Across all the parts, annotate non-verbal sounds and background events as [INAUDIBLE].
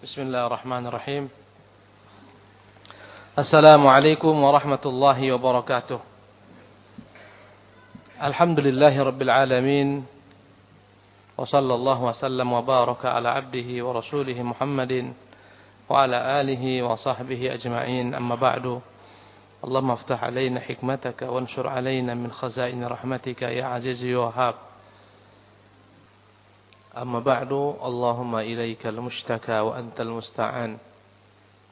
بسم الله الرحمن الرحيم. السلام عليكم ورحمة الله وبركاته. الحمد لله رب العالمين وصلى الله وسلم وبارك على عبده ورسوله محمد وعلى آله وصحبه أجمعين. أما بعد اللهم افتح علينا حكمتك وانشر علينا من خزائن رحمتك يا عزيز يا وهاب أما بعد اللهم إليك المشتكى وأنت المستعان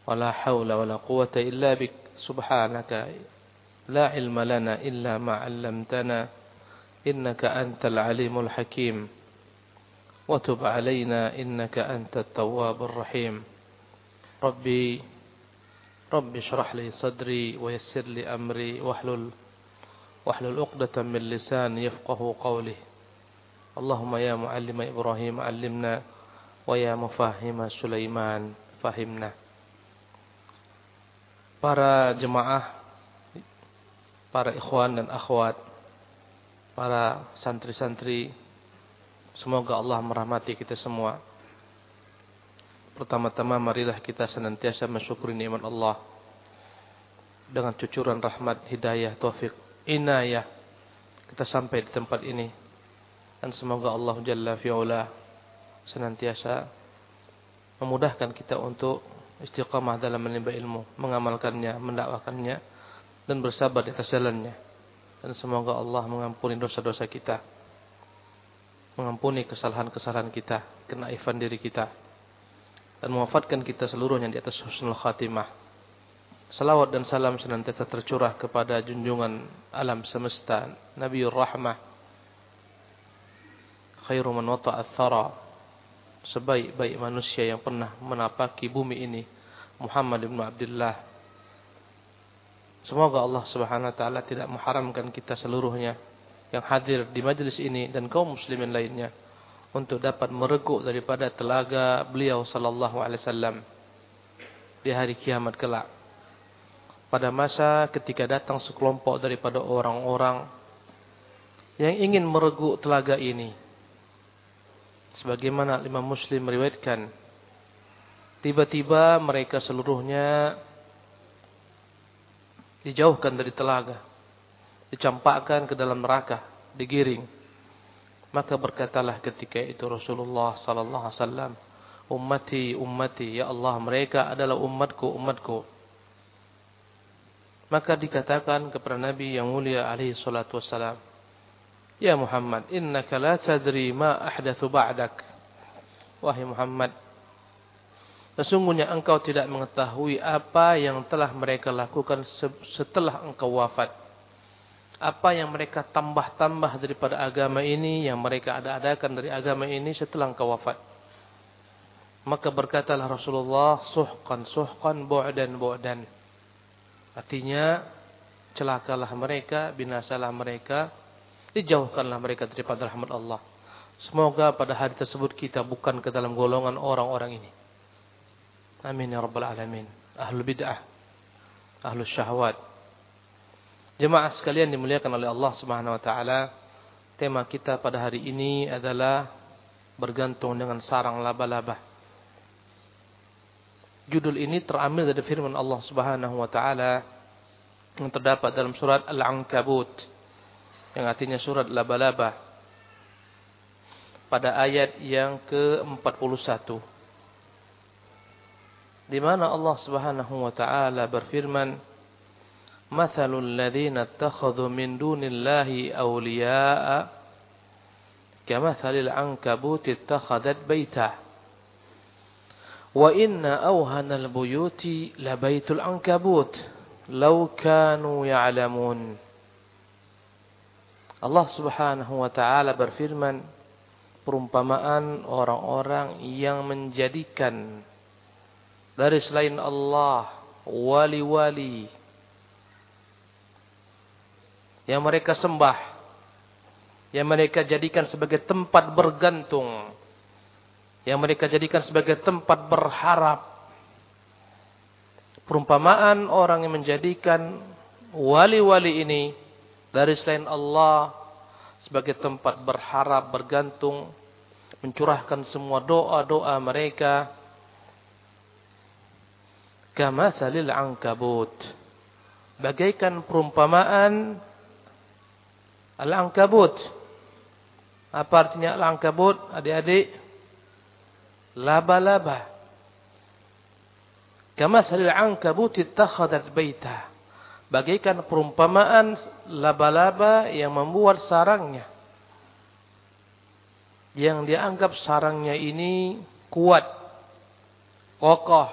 ولا حول ولا قوة إلا بك. سبحانك لا علم لنا إلا ما علمتنا إنك أنت العليم الحكيم. وتب علينا إنك أنت التواب الرحيم. ربي ربي اشرح لي صدري ويسر لي أمري واحلل واحلل عقدة من لساني يفقه قولي. Allahumma ya muallima Ibrahim allimna wa ya mufahima Sulaiman fahimna. Para jemaah, para ikhwan dan akhwat, para santri-santri, semoga Allah merahmati kita semua. Pertama-tama marilah kita senantiasa mensyukuri nikmat Allah dengan cucuran rahmat, hidayah, taufik, inayah. Kita sampai di tempat ini dan semoga Allah Jalla fi'ula senantiasa memudahkan kita untuk istiqamah dalam menimba ilmu, mengamalkannya, mendakwakannya dan bersabar di atas jalannya. Dan semoga Allah mengampuni dosa-dosa kita. Mengampuni kesalahan-kesalahan kita, kenaifan diri kita. Dan mewafatkan kita seluruhnya di atas husnul khatimah. Salawat dan salam senantiasa tercurah kepada junjungan alam semesta, Nabiul Rahmah, khairu man wata'a thara sebaik-baik manusia yang pernah menapaki bumi ini Muhammad bin Abdullah Semoga Allah Subhanahu wa taala tidak mengharamkan kita seluruhnya yang hadir di majelis ini dan kaum muslimin lainnya untuk dapat mereguk daripada telaga beliau sallallahu alaihi wasallam di hari kiamat kelak. Pada masa ketika datang sekelompok daripada orang-orang yang ingin mereguk telaga ini sebagaimana Imam Muslim meriwayatkan tiba-tiba mereka seluruhnya dijauhkan dari telaga dicampakkan ke dalam neraka digiring. Maka berkatalah ketika itu Rasulullah sallallahu alaihi wasallam ummati ummati ya Allah mereka adalah umatku umatku. Maka dikatakan kepada Nabi yang mulia alaihi salatu wasallam Ya Muhammad, innaka la tadri ma ahdathu ba'dak. Wahai Muhammad, sesungguhnya engkau tidak mengetahui apa yang telah mereka lakukan setelah engkau wafat. Apa yang mereka tambah-tambah daripada agama ini, yang mereka ada-adakan dari agama ini setelah engkau wafat. Maka berkatalah Rasulullah, suhkan, suhkan, bu'dan, bu'dan. Artinya, celakalah mereka, binasalah mereka, Dijauhkanlah mereka daripada rahmat Allah. Semoga pada hari tersebut kita bukan ke dalam golongan orang-orang ini. Amin ya rabbal alamin. Ahlul bid'ah. Ahlul syahwat. Jemaah sekalian dimuliakan oleh Allah Subhanahu wa taala. Tema kita pada hari ini adalah bergantung dengan sarang laba-laba. Judul ini terambil dari firman Allah Subhanahu wa taala yang terdapat dalam surat Al-Ankabut yang artinya surat laba-laba. Pada ayat yang ke-41. Di mana Allah Subhanahu wa taala berfirman Mathalul ladzina ittakhadhu min dunillahi awliya'a kamathalil ankabuti ittakhadat baitah wa inna awhanal buyuti labaitul ankabut. Law kanu ya'lamun Allah Subhanahu wa taala berfirman perumpamaan orang-orang yang menjadikan dari selain Allah wali-wali yang mereka sembah yang mereka jadikan sebagai tempat bergantung yang mereka jadikan sebagai tempat berharap. Perumpamaan orang yang menjadikan wali-wali ini dari selain Allah sebagai tempat berharap, bergantung, mencurahkan semua doa-doa mereka Kama salil angkabut. Bagaikan perumpamaan al-angkabut. Apa artinya al-angkabut? Adik-adik. Laba-laba. Kama salil angkabut ittakhadat baita. Bagaikan perumpamaan laba-laba yang membuat sarangnya. Yang dianggap sarangnya ini kuat, kokoh,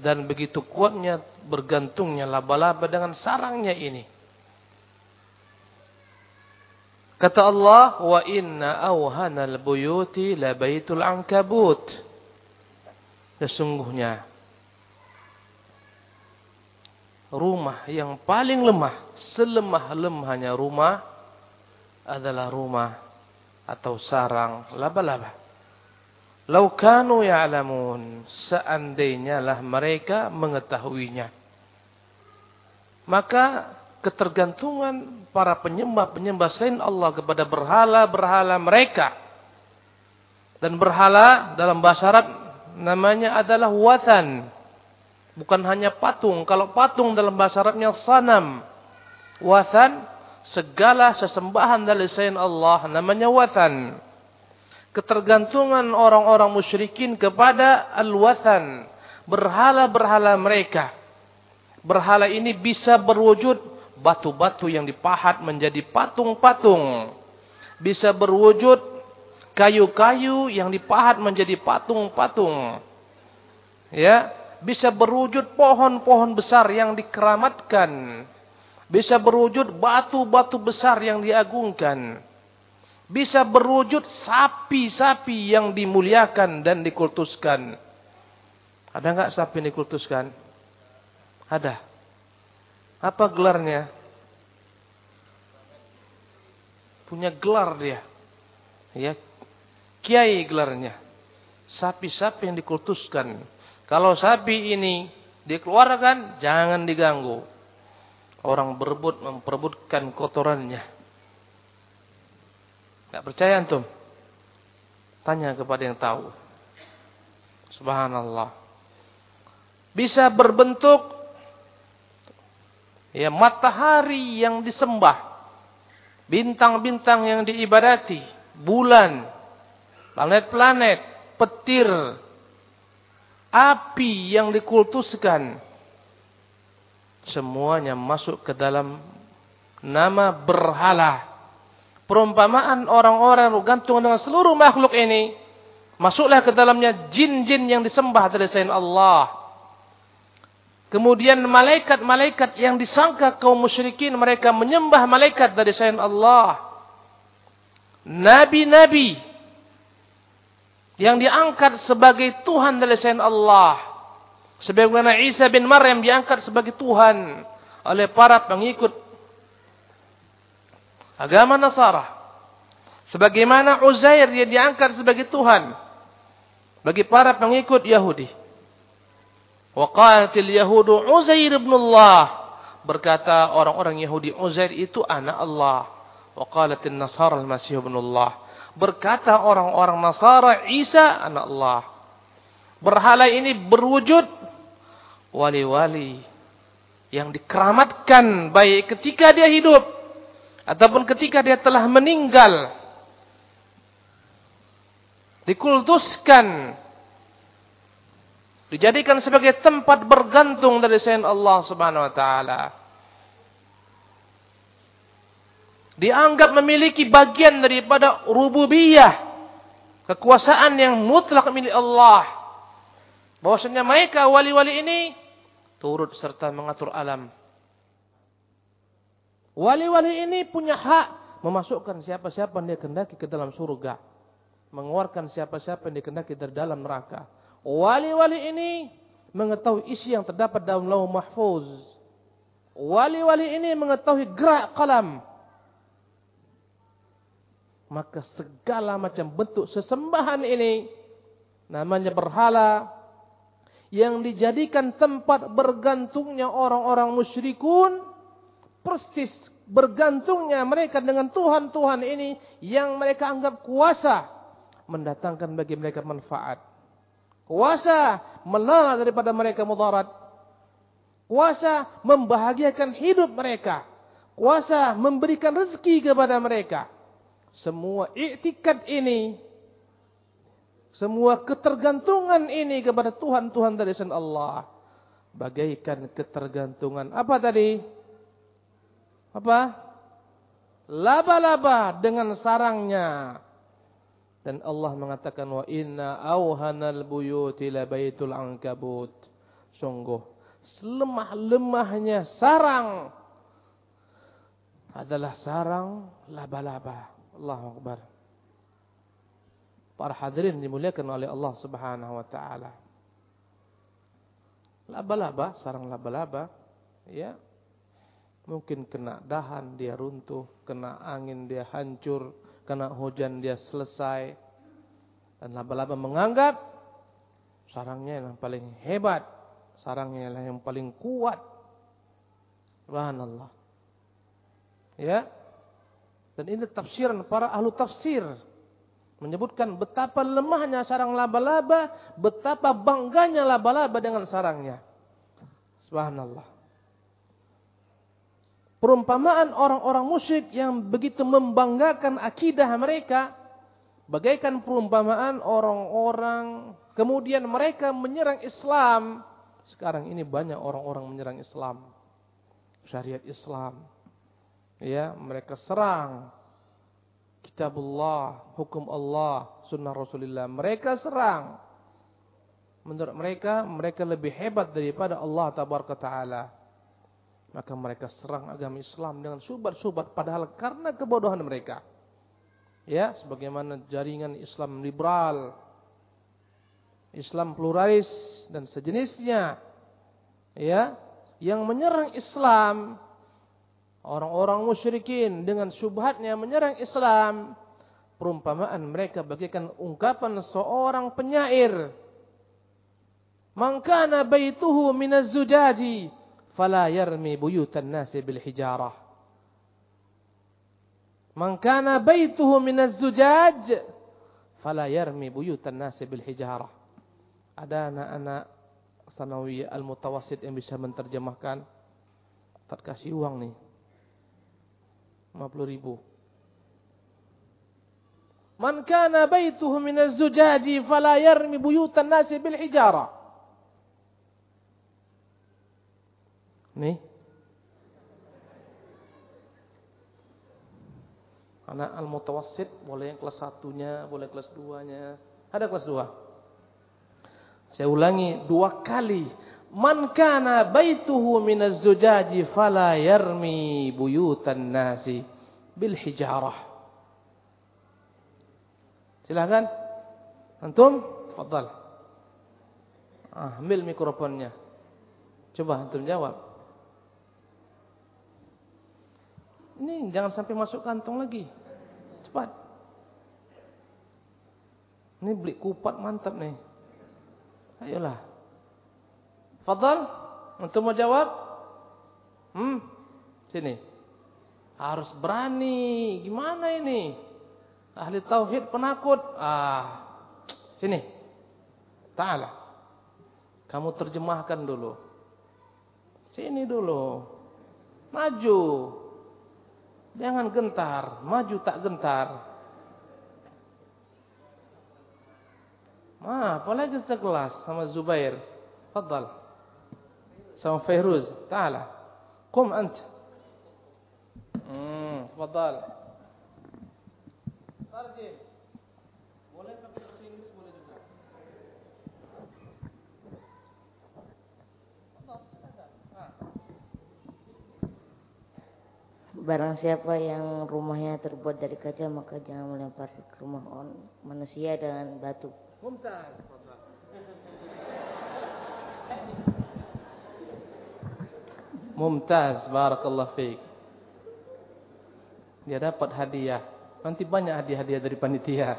dan begitu kuatnya bergantungnya laba-laba dengan sarangnya ini. Kata Allah, wa inna awhanal buyuti la baitul ankabut. Sesungguhnya rumah yang paling lemah, selemah-lemahnya rumah adalah rumah atau sarang laba-laba. Lau kanu ya'lamun, seandainya lah mereka mengetahuinya. Maka ketergantungan para penyembah-penyembah selain Allah kepada berhala-berhala mereka. Dan berhala dalam bahasa Arab namanya adalah watan. Bukan hanya patung. Kalau patung dalam bahasa Arabnya sanam. Wathan, segala sesembahan dari selain Allah namanya wathan. Ketergantungan orang-orang musyrikin kepada al-wathan. Berhala-berhala mereka. Berhala ini bisa berwujud batu-batu yang dipahat menjadi patung-patung. Bisa berwujud kayu-kayu yang dipahat menjadi patung-patung. Ya, bisa berwujud pohon-pohon besar yang dikeramatkan. Bisa berwujud batu-batu besar yang diagungkan. Bisa berwujud sapi-sapi yang dimuliakan dan dikultuskan. Ada enggak sapi yang dikultuskan? Ada. Apa gelarnya? Punya gelar dia. Ya. Kiai gelarnya. Sapi-sapi yang dikultuskan. Kalau sapi ini dikeluarkan, jangan diganggu. Orang berebut memperebutkan kotorannya. Tidak percaya antum? Tanya kepada yang tahu. Subhanallah. Bisa berbentuk ya matahari yang disembah, bintang-bintang yang diibadati, bulan, planet-planet, petir, api yang dikultuskan semuanya masuk ke dalam nama berhala. Perumpamaan orang-orang gantung dengan seluruh makhluk ini masuklah ke dalamnya jin-jin yang disembah dari selain Allah. Kemudian malaikat-malaikat yang disangka kaum musyrikin mereka menyembah malaikat dari selain Allah. Nabi-nabi yang diangkat sebagai Tuhan dari selain Allah. Sebagaimana Isa bin Maryam diangkat sebagai Tuhan oleh para pengikut agama Nasara. Sebagaimana Uzair dia diangkat sebagai Tuhan bagi para pengikut Yahudi. Waqalatil Yahudu Uzair ibn Allah. Berkata orang-orang Yahudi Uzair itu anak Allah. Waqalatil Nasara al-Masih ibn Allah. Berkata orang-orang Nasara Isa anak Allah. Berhala ini berwujud wali-wali yang dikeramatkan baik ketika dia hidup ataupun ketika dia telah meninggal. Dikultuskan dijadikan sebagai tempat bergantung dari selain Allah Subhanahu wa taala. Dianggap memiliki bagian daripada rububiyah, kekuasaan yang mutlak milik Allah. Bahwasanya mereka wali-wali ini turut serta mengatur alam. Wali-wali ini punya hak memasukkan siapa-siapa yang dia kendaki ke dalam surga. Mengeluarkan siapa-siapa yang dikendaki dari dalam neraka. Wali-wali ini mengetahui isi yang terdapat dalam lauh mahfuz. Wali-wali ini mengetahui gerak kalam maka segala macam bentuk sesembahan ini namanya berhala yang dijadikan tempat bergantungnya orang-orang musyrikun persis bergantungnya mereka dengan Tuhan-Tuhan ini yang mereka anggap kuasa mendatangkan bagi mereka manfaat Kuasa melalak daripada mereka mudarat. Kuasa membahagiakan hidup mereka. Kuasa memberikan rezeki kepada mereka. Semua iktikad ini. Semua ketergantungan ini kepada Tuhan-Tuhan dari selain Allah. Bagaikan ketergantungan. Apa tadi? Apa? Laba-laba dengan sarangnya. Dan Allah mengatakan wa inna auhanal buyuti la baitul. Sungguh selemah-lemahnya sarang adalah sarang laba-laba. Allahu Akbar. Para hadirin dimuliakan oleh Allah Subhanahu wa taala. Laba-laba, sarang laba-laba, ya. Mungkin kena dahan dia runtuh, kena angin dia hancur, kena hujan dia selesai. Dan laba-laba menganggap sarangnya yang paling hebat, sarangnya yang paling kuat. Subhanallah. Ya. Dan ini tafsiran para ahlu tafsir. Menyebutkan betapa lemahnya sarang laba-laba, betapa bangganya laba-laba dengan sarangnya. Subhanallah perumpamaan orang-orang musyrik yang begitu membanggakan akidah mereka bagaikan perumpamaan orang-orang kemudian mereka menyerang Islam sekarang ini banyak orang-orang menyerang Islam syariat Islam ya mereka serang kitabullah hukum Allah sunnah Rasulullah mereka serang menurut mereka mereka lebih hebat daripada Allah tabaraka taala maka mereka serang agama Islam dengan subat-subat padahal karena kebodohan mereka. Ya, sebagaimana jaringan Islam liberal, Islam pluralis dan sejenisnya. Ya, yang menyerang Islam orang-orang musyrikin dengan syubhatnya menyerang Islam perumpamaan mereka bagaikan ungkapan seorang penyair man kana baituhu minaz zujaji fala yarmi buyutan nasi bil hijarah. Man kana baituhu min az-zujaj fala yarmi buyutan nasi bil hijarah. Ada anak-anak sanawi al-mutawassit yang bisa menerjemahkan. Tak kasih uang nih. 50 ribu. Man kana baituhu min az-zujaji fala yarmi buyutan nasi bil hijarah. Nih. Anak al-mutawassit boleh yang kelas satunya, boleh kelas duanya. Ada kelas dua. Saya ulangi dua kali. Man kana baituhu minaz zujaji fala yarmi buyutan nasi bil hijarah. Silakan. Antum, tafadhal. Ah, ambil mikrofonnya. Coba antum jawab. Ini jangan sampai masuk kantong lagi. Cepat. Ini beli kupat mantap nih. Ayolah. Fadal, untuk mau jawab? Hmm, sini. Harus berani. Gimana ini? Ahli tauhid penakut. Ah, sini. Ta'ala. Kamu terjemahkan dulu. Sini dulu. Maju. Jangan gentar, maju tak gentar. Ma, apalagi sekelas sama Zubair. Fadal. Sama Fairuz. Ta'ala. Qum ant. Hmm, fadal. Tarjim. Barang siapa yang rumahnya terbuat dari kaca maka jangan melempar ke rumah on manusia dengan batu. Mumtaz. Mumtaz, barakallah fiik. Dia dapat hadiah. Nanti banyak hadiah-hadiah dari panitia.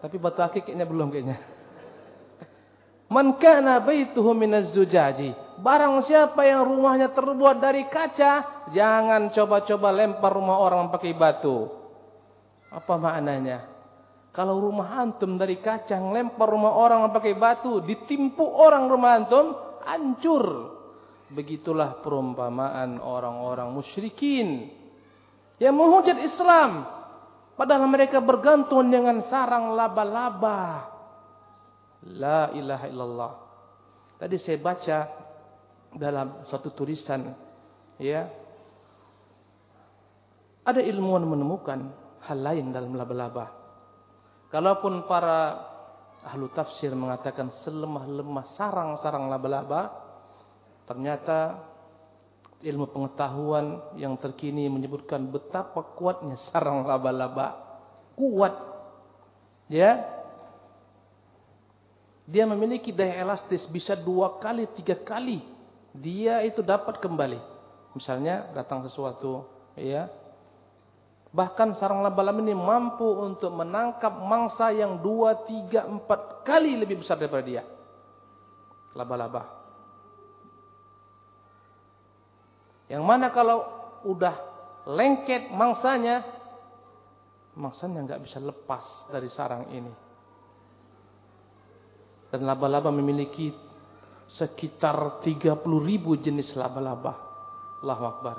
Tapi batu akik kayaknya belum kayaknya. [LAUGHS] Man kana baituhu minaz zujaji. Barang siapa yang rumahnya terbuat dari kaca, Jangan coba-coba lempar rumah orang pakai batu. Apa maknanya? Kalau rumah antum dari kacang lempar rumah orang pakai batu, ditimpu orang rumah antum, hancur. Begitulah perumpamaan orang-orang musyrikin yang menghujat Islam. Padahal mereka bergantung dengan sarang laba-laba. La ilaha illallah. Tadi saya baca dalam suatu tulisan ya ada ilmuwan menemukan hal lain dalam laba-laba. Kalaupun para ahlu tafsir mengatakan selemah-lemah sarang-sarang laba-laba, ternyata ilmu pengetahuan yang terkini menyebutkan betapa kuatnya sarang laba-laba. Kuat. Ya. Dia memiliki daya elastis bisa dua kali, tiga kali. Dia itu dapat kembali. Misalnya datang sesuatu, ya, Bahkan sarang laba-laba ini mampu untuk menangkap mangsa yang dua, tiga, empat kali lebih besar daripada dia. Laba-laba. Yang mana kalau udah lengket mangsanya, mangsanya nggak bisa lepas dari sarang ini. Dan laba-laba memiliki sekitar 30 ribu jenis laba-laba. Allahu Akbar.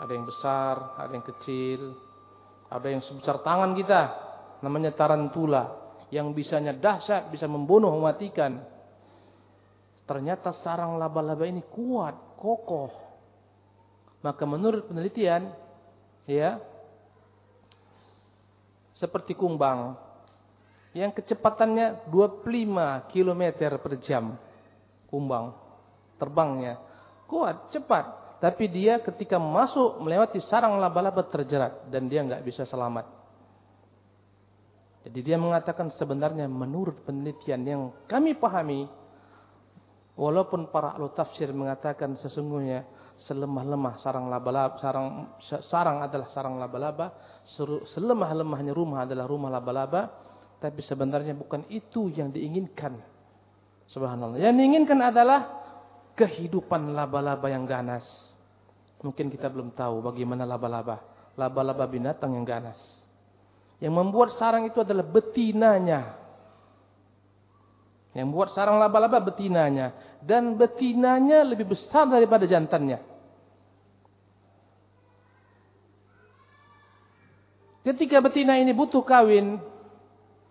Ada yang besar, ada yang kecil, ada yang sebesar tangan kita, namanya tarantula, yang bisanya dahsyat, bisa membunuh, mematikan. Ternyata sarang laba-laba ini kuat, kokoh. Maka menurut penelitian, ya, seperti kumbang, yang kecepatannya 25 km per jam, kumbang, terbangnya, kuat, cepat. Tapi dia ketika masuk melewati sarang laba-laba terjerat dan dia nggak bisa selamat. Jadi dia mengatakan sebenarnya menurut penelitian yang kami pahami, walaupun para ahli tafsir mengatakan sesungguhnya selemah-lemah sarang laba-laba, sarang sarang adalah sarang laba-laba, selemah-lemahnya rumah adalah rumah laba-laba, tapi sebenarnya bukan itu yang diinginkan. Subhanallah. Yang diinginkan adalah kehidupan laba-laba yang ganas. Mungkin kita belum tahu bagaimana laba-laba. Laba-laba binatang yang ganas. Yang membuat sarang itu adalah betinanya. Yang membuat sarang laba-laba betinanya. Dan betinanya lebih besar daripada jantannya. Ketika betina ini butuh kawin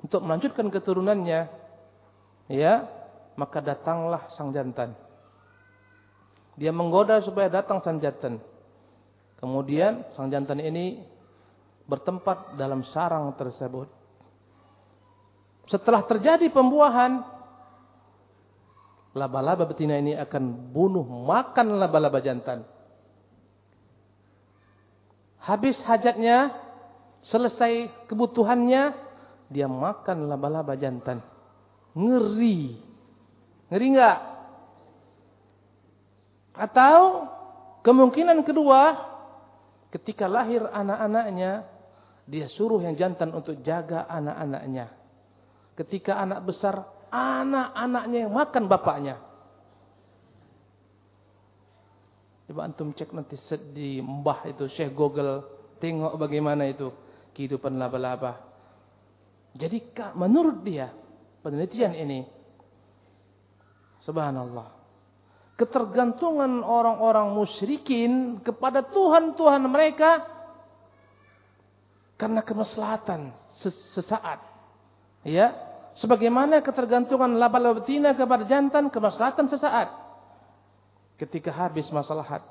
untuk melanjutkan keturunannya, ya, maka datanglah sang jantan. Dia menggoda supaya datang sang jantan. Kemudian sang jantan ini bertempat dalam sarang tersebut. Setelah terjadi pembuahan, laba-laba betina ini akan bunuh makan laba-laba jantan. Habis hajatnya, selesai kebutuhannya, dia makan laba-laba jantan. Ngeri. Ngeri enggak? Atau kemungkinan kedua, ketika lahir anak-anaknya, dia suruh yang jantan untuk jaga anak-anaknya. Ketika anak besar, anak-anaknya yang makan bapaknya. Coba antum cek nanti di mbah itu, Syekh Google, tengok bagaimana itu kehidupan laba-laba. Jadi menurut dia, penelitian ini, subhanallah, ketergantungan orang-orang musyrikin kepada Tuhan-Tuhan mereka karena kemaslahatan sesaat. Ya, sebagaimana ketergantungan laba-laba betina kepada jantan kemaslahatan sesaat. Ketika habis maslahat.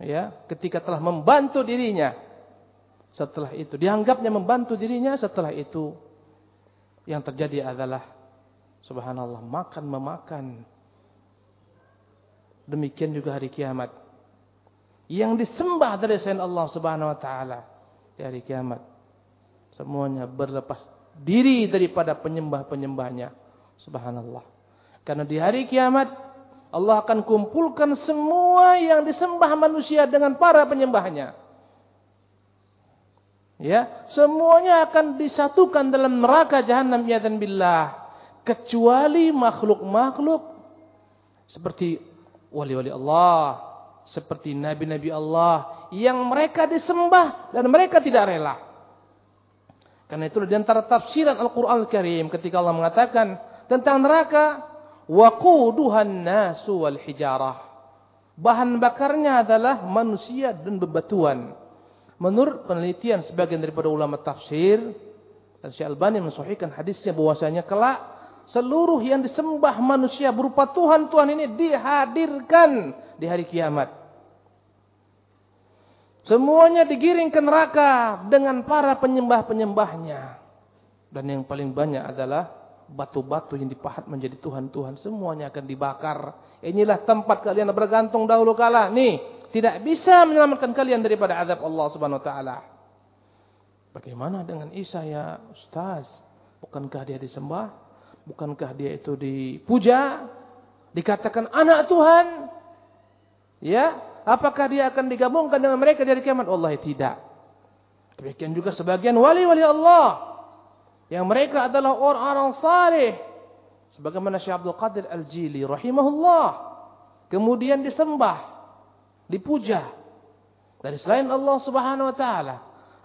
Ya, ketika telah membantu dirinya. Setelah itu dianggapnya membantu dirinya, setelah itu yang terjadi adalah subhanallah makan memakan Demikian juga hari kiamat. Yang disembah dari selain Allah Subhanahu wa taala di hari kiamat. Semuanya berlepas diri daripada penyembah-penyembahnya. Subhanallah. Karena di hari kiamat Allah akan kumpulkan semua yang disembah manusia dengan para penyembahnya. Ya, semuanya akan disatukan dalam neraka jahanam ya dan billah kecuali makhluk-makhluk seperti wali-wali Allah, seperti nabi-nabi Allah yang mereka disembah dan mereka tidak rela. Karena itu di antara tafsiran Al-Quran Al-Karim ketika Allah mengatakan tentang neraka, waquduhan nasu wal hijarah. Bahan bakarnya adalah manusia dan bebatuan. Menurut penelitian sebagian daripada ulama tafsir, Syekh Albani mensahihkan hadisnya bahwasanya kelak seluruh yang disembah manusia berupa Tuhan-Tuhan ini dihadirkan di hari kiamat. Semuanya digiring ke neraka dengan para penyembah-penyembahnya. Dan yang paling banyak adalah batu-batu yang dipahat menjadi Tuhan-Tuhan. Semuanya akan dibakar. Inilah tempat kalian bergantung dahulu kala. Nih, tidak bisa menyelamatkan kalian daripada azab Allah subhanahu wa ta'ala. Bagaimana dengan Isa ya Ustaz? Bukankah dia disembah? Bukankah dia itu dipuja? Dikatakan anak Tuhan? Ya, Apakah dia akan digabungkan dengan mereka dari kiamat? Allah tidak. Demikian juga sebagian wali-wali Allah. Yang mereka adalah orang-orang saleh. Sebagaimana Syekh Abdul Qadir Al-Jili rahimahullah. Kemudian disembah dipuja dari selain Allah Subhanahu wa taala.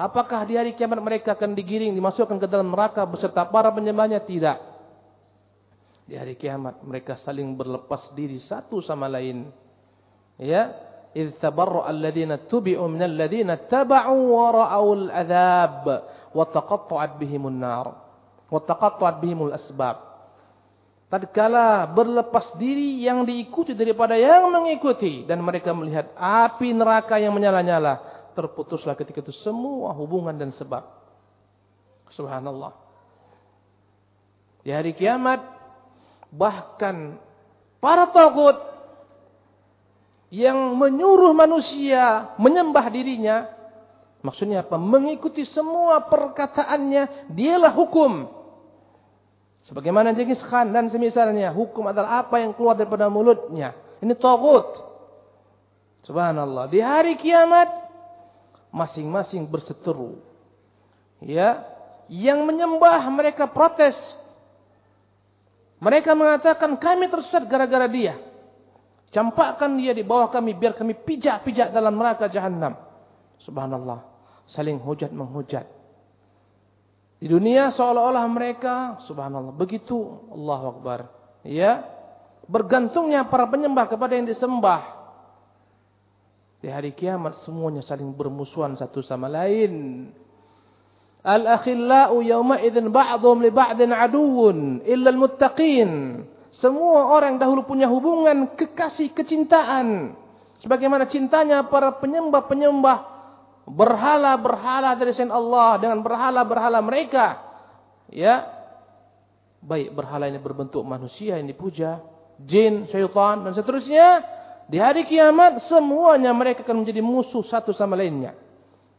Apakah di hari kiamat mereka akan digiring dimasukkan ke dalam neraka beserta para penyembahnya? Tidak. Di hari kiamat mereka saling berlepas diri satu sama lain. Ya, idz tabarra alladziina tubi'u min alladziina taba'u wa ra'aul adzab wa taqatta'at bihimun nar wa taqatta'at bihimul asbab. Tatkala berlepas diri yang diikuti daripada yang mengikuti dan mereka melihat api neraka yang menyala-nyala, terputuslah ketika itu semua hubungan dan sebab. Subhanallah. Di hari kiamat bahkan para tagut yang menyuruh manusia menyembah dirinya. Maksudnya apa? Mengikuti semua perkataannya, dialah hukum. Sebagaimana Jengis Khan dan semisalnya, hukum adalah apa yang keluar daripada mulutnya. Ini tagut. Subhanallah. Di hari kiamat, masing-masing berseteru. Ya, yang menyembah mereka protes. Mereka mengatakan kami tersesat gara-gara dia. Campakkan dia di bawah kami biar kami pijak-pijak dalam neraka jahanam. Subhanallah. Saling hujat menghujat. Di dunia seolah-olah mereka subhanallah begitu Allah Akbar. Ya. Bergantungnya para penyembah kepada yang disembah. Di hari kiamat semuanya saling bermusuhan satu sama lain. Al-akhillau yawma idzin ba'dhum li ba'din aduwwun illa al-muttaqin. Semua orang dahulu punya hubungan kekasih kecintaan. Sebagaimana cintanya para penyembah-penyembah berhala-berhala dari selain Allah dengan berhala-berhala mereka. Ya. Baik berhala ini berbentuk manusia yang dipuja, jin, syaitan dan seterusnya. Di hari kiamat semuanya mereka akan menjadi musuh satu sama lainnya.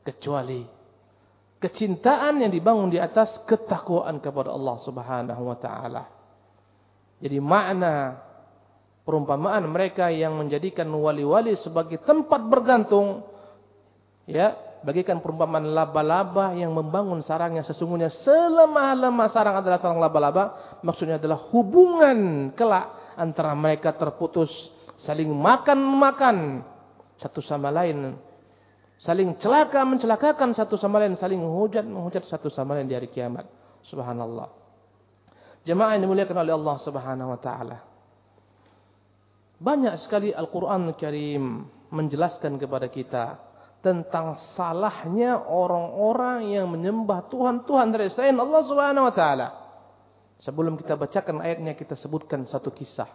Kecuali kecintaan yang dibangun di atas ketakwaan kepada Allah Subhanahu wa taala. Jadi makna perumpamaan mereka yang menjadikan wali-wali sebagai tempat bergantung ya bagikan perumpamaan laba-laba yang membangun sarangnya sesungguhnya. Selemah-lemah sarang adalah sarang laba-laba maksudnya adalah hubungan kelak antara mereka terputus. Saling makan-makan satu sama lain. Saling celaka mencelakakan satu sama lain. Saling menghujat menghujat satu sama lain di hari kiamat. Subhanallah. Jemaah yang dimuliakan oleh Allah Subhanahu wa taala. Banyak sekali Al-Qur'an Karim menjelaskan kepada kita tentang salahnya orang-orang yang menyembah Tuhan-Tuhan dari selain Allah Subhanahu wa taala. Sebelum kita bacakan ayatnya kita sebutkan satu kisah.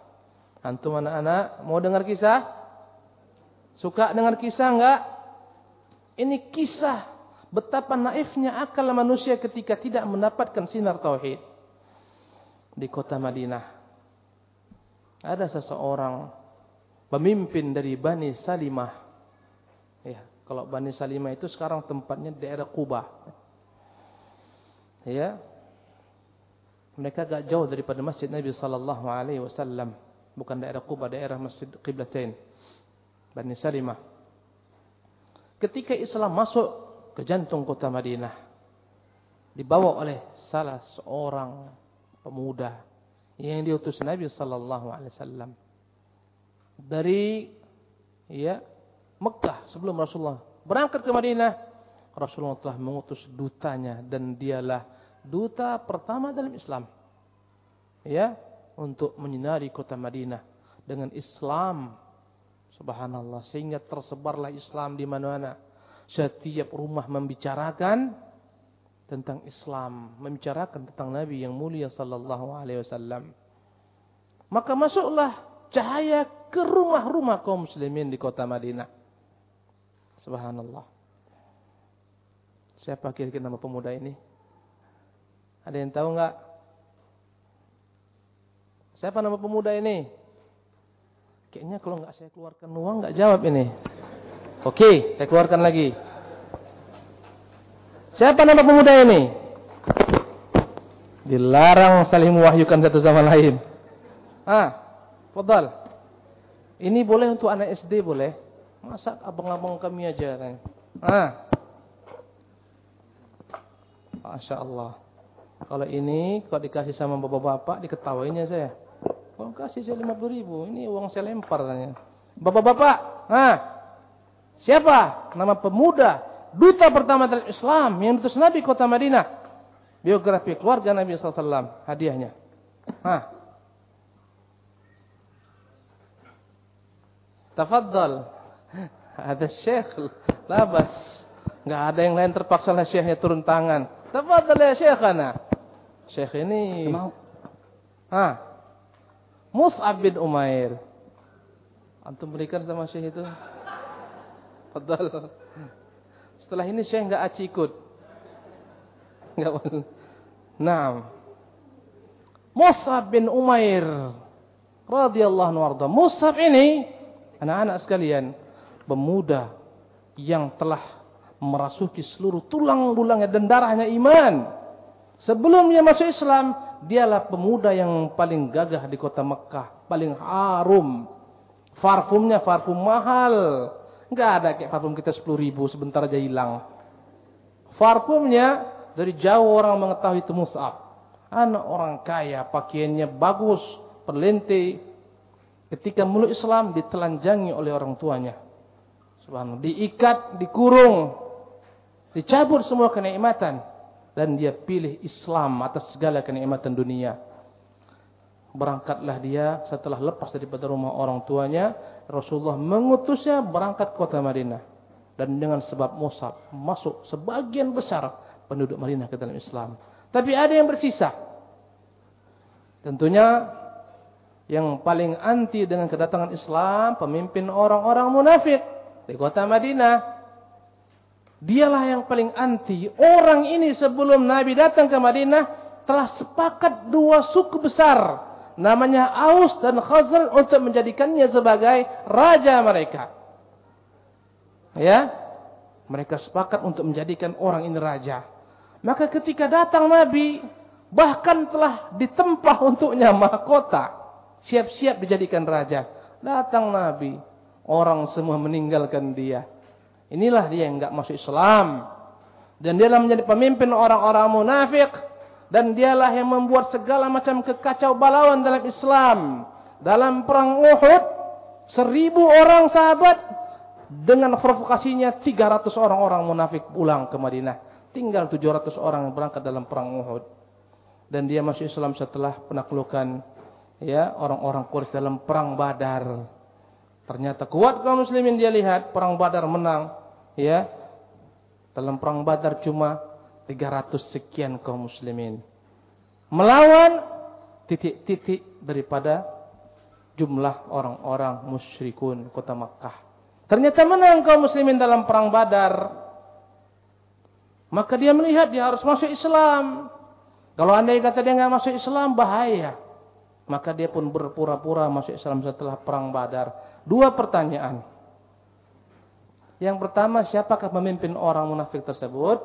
Antum anak-anak mau dengar kisah? Suka dengar kisah enggak? Ini kisah betapa naifnya akal manusia ketika tidak mendapatkan sinar tauhid di kota Madinah. Ada seseorang pemimpin dari Bani Salimah. Ya, kalau Bani Salimah itu sekarang tempatnya daerah Kuba. Ya. Mereka agak jauh daripada Masjid Nabi sallallahu alaihi wasallam, bukan daerah Kuba, daerah Masjid Qiblatain. Bani Salimah. Ketika Islam masuk ke jantung kota Madinah, dibawa oleh salah seorang pemuda yang diutus Nabi sallallahu alaihi wasallam dari ya Mekah sebelum Rasulullah berangkat ke Madinah Rasulullah telah mengutus dutanya dan dialah duta pertama dalam Islam. Ya, untuk menyinari kota Madinah dengan Islam. Subhanallah, sehingga tersebarlah Islam di mana-mana. Setiap rumah membicarakan tentang Islam, membicarakan tentang Nabi yang mulia sallallahu alaihi wasallam. Maka masuklah cahaya ke rumah-rumah kaum muslimin di kota Madinah. Subhanallah. Siapa kira-kira nama pemuda ini? Ada yang tahu enggak? Siapa nama pemuda ini? Kayaknya kalau enggak saya keluarkan uang enggak jawab ini. Oke, saya keluarkan lagi. Siapa nama pemuda ini? Dilarang saling mewahyukan satu sama lain. Ah, fadal. Ini boleh untuk anak SD boleh. Masa abang-abang kami aja kan. Ah. Masya Allah. Kalau ini, kalau dikasih sama bapak-bapak, diketawainnya saya. Kalau kasih saya 50 ribu, ini uang saya lempar. Bapak-bapak, nah, siapa? Nama pemuda, duta pertama dalam Islam, yang diutus Nabi kota Madinah. Biografi keluarga Nabi SAW, hadiahnya. Hah. Tafadhal. Ada syekh, labas. Enggak ada yang lain terpaksa lah syekhnya turun tangan. Tafadhal ya syekhana. Syekh ini. Mau. Ah. Mus'ab bin Umair. Antum berikan sama syekh itu. Fadal. Setelah ini syekh enggak aci ikut. Enggak boleh. Naam. Mus'ab bin Umair radhiyallahu anhu Mus'ab ini anak-anak sekalian, pemuda yang telah merasuki seluruh tulang bulangnya dan darahnya iman. Sebelum dia masuk Islam, dialah pemuda yang paling gagah di kota Mekah, paling harum. Parfumnya parfum mahal. Enggak ada kayak parfum kita 10 ribu sebentar aja hilang. Parfumnya dari jauh orang mengetahui itu Mus'ab. Anak orang kaya, pakaiannya bagus, perlente. Ketika mulut Islam ditelanjangi oleh orang tuanya. Subhanallah. Diikat, dikurung, Dicabut semua kenikmatan. Dan dia pilih Islam atas segala kenikmatan dunia. Berangkatlah dia setelah lepas daripada rumah orang tuanya. Rasulullah mengutusnya berangkat ke kota Madinah. Dan dengan sebab Musab masuk sebagian besar penduduk Madinah ke dalam Islam. Tapi ada yang bersisa. Tentunya yang paling anti dengan kedatangan Islam, pemimpin orang-orang munafik di kota Madinah. Dialah yang paling anti. Orang ini sebelum Nabi datang ke Madinah telah sepakat dua suku besar. Namanya Aus dan Khazal untuk menjadikannya sebagai raja mereka. Ya. Mereka sepakat untuk menjadikan orang ini raja. Maka ketika datang Nabi, bahkan telah ditempah [LAUGHS] untuknya mahkota. Siap-siap dijadikan raja. Datang Nabi, orang semua meninggalkan dia. Inilah dia yang enggak masuk Islam. Dan dialah menjadi pemimpin orang-orang munafik. Dan dialah yang membuat segala macam kekacau balauan dalam Islam. Dalam perang Uhud, seribu orang sahabat. Dengan provokasinya 300 orang-orang munafik pulang ke Madinah. Tinggal 700 orang yang berangkat dalam perang Uhud. Dan dia masuk Islam setelah penaklukan ya orang-orang Quraisy dalam perang Badar. Ternyata kuat kaum muslimin dia lihat perang Badar menang, ya. Dalam perang Badar cuma 300 sekian kaum muslimin. Melawan titik-titik daripada jumlah orang-orang musyrikun kota Makkah. Ternyata menang kaum muslimin dalam perang Badar. Maka dia melihat dia harus masuk Islam. Kalau anda kata dia enggak masuk Islam bahaya. Maka dia pun berpura-pura masuk Islam setelah perang Badar. Dua pertanyaan. Yang pertama, siapakah pemimpin orang munafik tersebut?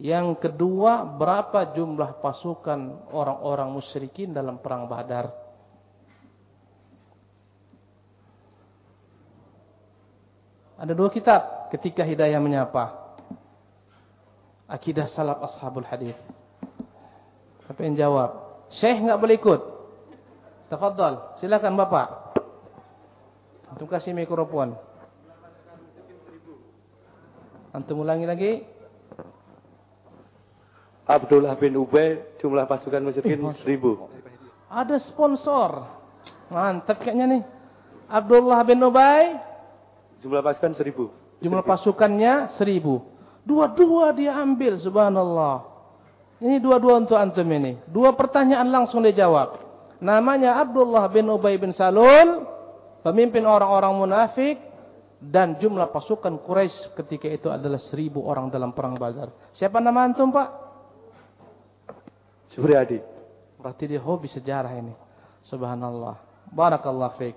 Yang kedua, berapa jumlah pasukan orang-orang musyrikin dalam perang Badar? Ada dua kitab ketika hidayah menyapa. Akidah salaf ashabul hadis. Siapa yang jawab? Syekh enggak boleh ikut. Tafadhal, silakan Bapak. Antum kasih mikrofon. Antum ulangi lagi. Abdullah bin Ubay jumlah pasukan musyrikin seribu. Ada sponsor. Mantap kayaknya nih. Abdullah bin Ubay. Jumlah pasukan seribu. Jumlah pasukannya seribu. Dua-dua dia ambil, subhanallah. Ini dua-dua untuk antum ini. Dua pertanyaan langsung dijawab. Namanya Abdullah bin Ubay bin Salul. Pemimpin orang-orang munafik. Dan jumlah pasukan Quraisy ketika itu adalah seribu orang dalam perang Badar. Siapa nama antum pak? Supriyadi. Berarti dia hobi sejarah ini. Subhanallah. Barakallah fiqh.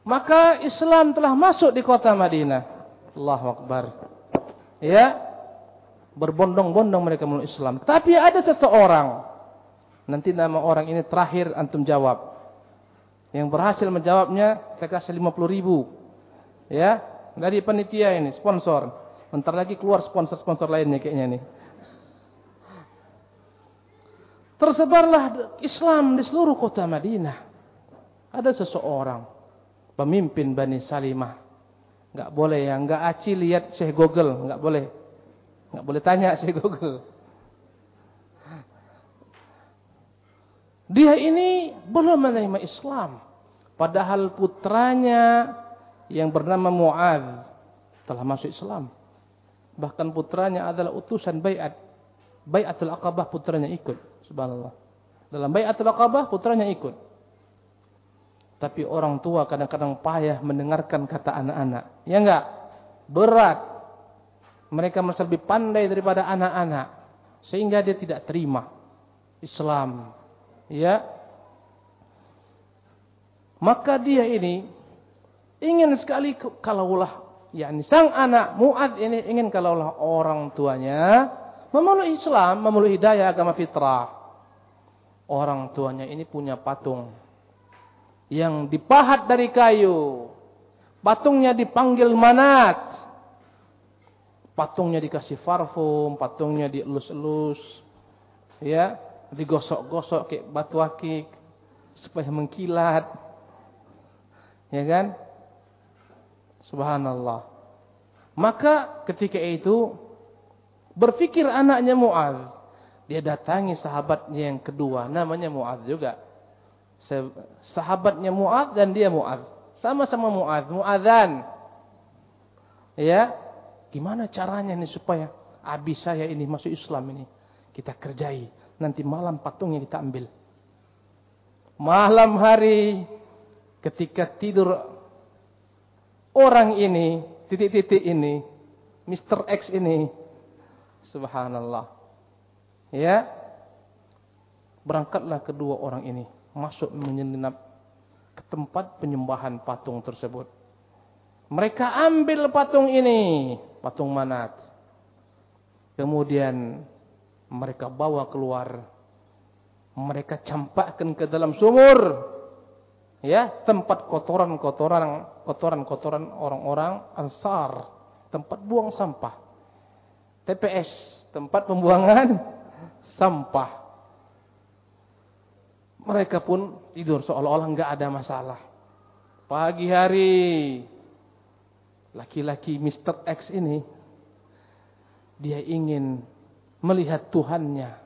Maka Islam telah masuk di kota Madinah. Allahu Akbar. Ya. Berbondong-bondong mereka melalui Islam. Tapi ada seseorang. Nanti nama orang ini terakhir antum jawab. Yang berhasil menjawabnya saya kasih 50 ribu. Ya. Dari panitia ini. Sponsor. Bentar lagi keluar sponsor-sponsor lainnya kayaknya nih. Tersebarlah Islam di seluruh kota Madinah. Ada seseorang pemimpin Bani Salimah. Enggak boleh ya, enggak aci lihat Syekh Google, enggak boleh. Enggak boleh tanya Syekh Google. Dia ini belum menerima Islam. Padahal putranya yang bernama Mu'ad telah masuk Islam. Bahkan putranya adalah utusan bayat. Bayatul Aqabah putranya ikut. Subhanallah. Dalam bai'atul aqabah putranya ikut. Tapi orang tua kadang-kadang payah mendengarkan kata anak-anak. Ya enggak? Berat. Mereka masih lebih pandai daripada anak-anak. Sehingga dia tidak terima Islam. Ya. Maka dia ini ingin sekali kalaulah yakni sang anak Muad ini ingin kalaulah orang tuanya memeluk Islam, memeluk hidayah agama fitrah orang tuanya ini punya patung yang dipahat dari kayu. Patungnya dipanggil manat. Patungnya dikasih parfum, patungnya dielus-elus. Ya, digosok-gosok kayak batu akik supaya mengkilat. Ya kan? Subhanallah. Maka ketika itu berpikir anaknya Muaz dia datangi sahabatnya yang kedua, namanya Mu'ad juga. Sahabatnya Mu'ad dan dia Mu'ad. Sama-sama Mu'ad, Mu'adzan. Ya, gimana caranya nih supaya abis saya ini masuk Islam ini. Kita kerjai. Nanti malam patungnya kita ambil. Malam hari ketika tidur orang ini, titik-titik ini, Mr. X ini, subhanallah. Ya. Berangkatlah kedua orang ini masuk menyelinap ke tempat penyembahan patung tersebut. Mereka ambil patung ini, patung Manat. Kemudian mereka bawa keluar. Mereka campakkan ke dalam sumur. Ya, tempat kotoran-kotoran kotoran-kotoran orang-orang Ansar, tempat buang sampah. TPS, tempat pembuangan [LAUGHS] sampah. Mereka pun tidur seolah-olah enggak ada masalah. Pagi hari, laki-laki Mr. X ini, dia ingin melihat Tuhannya.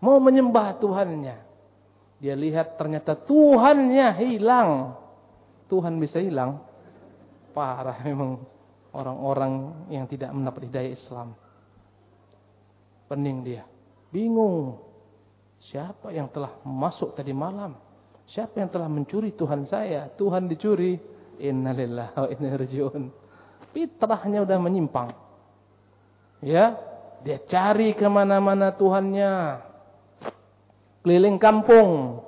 Mau menyembah Tuhannya. Dia lihat ternyata Tuhannya hilang. Tuhan bisa hilang. Parah memang orang-orang yang tidak mendapat hidayah Islam. Pening dia. Bingung. Siapa yang telah masuk tadi malam? Siapa yang telah mencuri Tuhan saya? Tuhan dicuri. Innalillah wa inna. Fitrahnya udah menyimpang. Ya, dia cari ke mana-mana Tuhannya. Keliling kampung.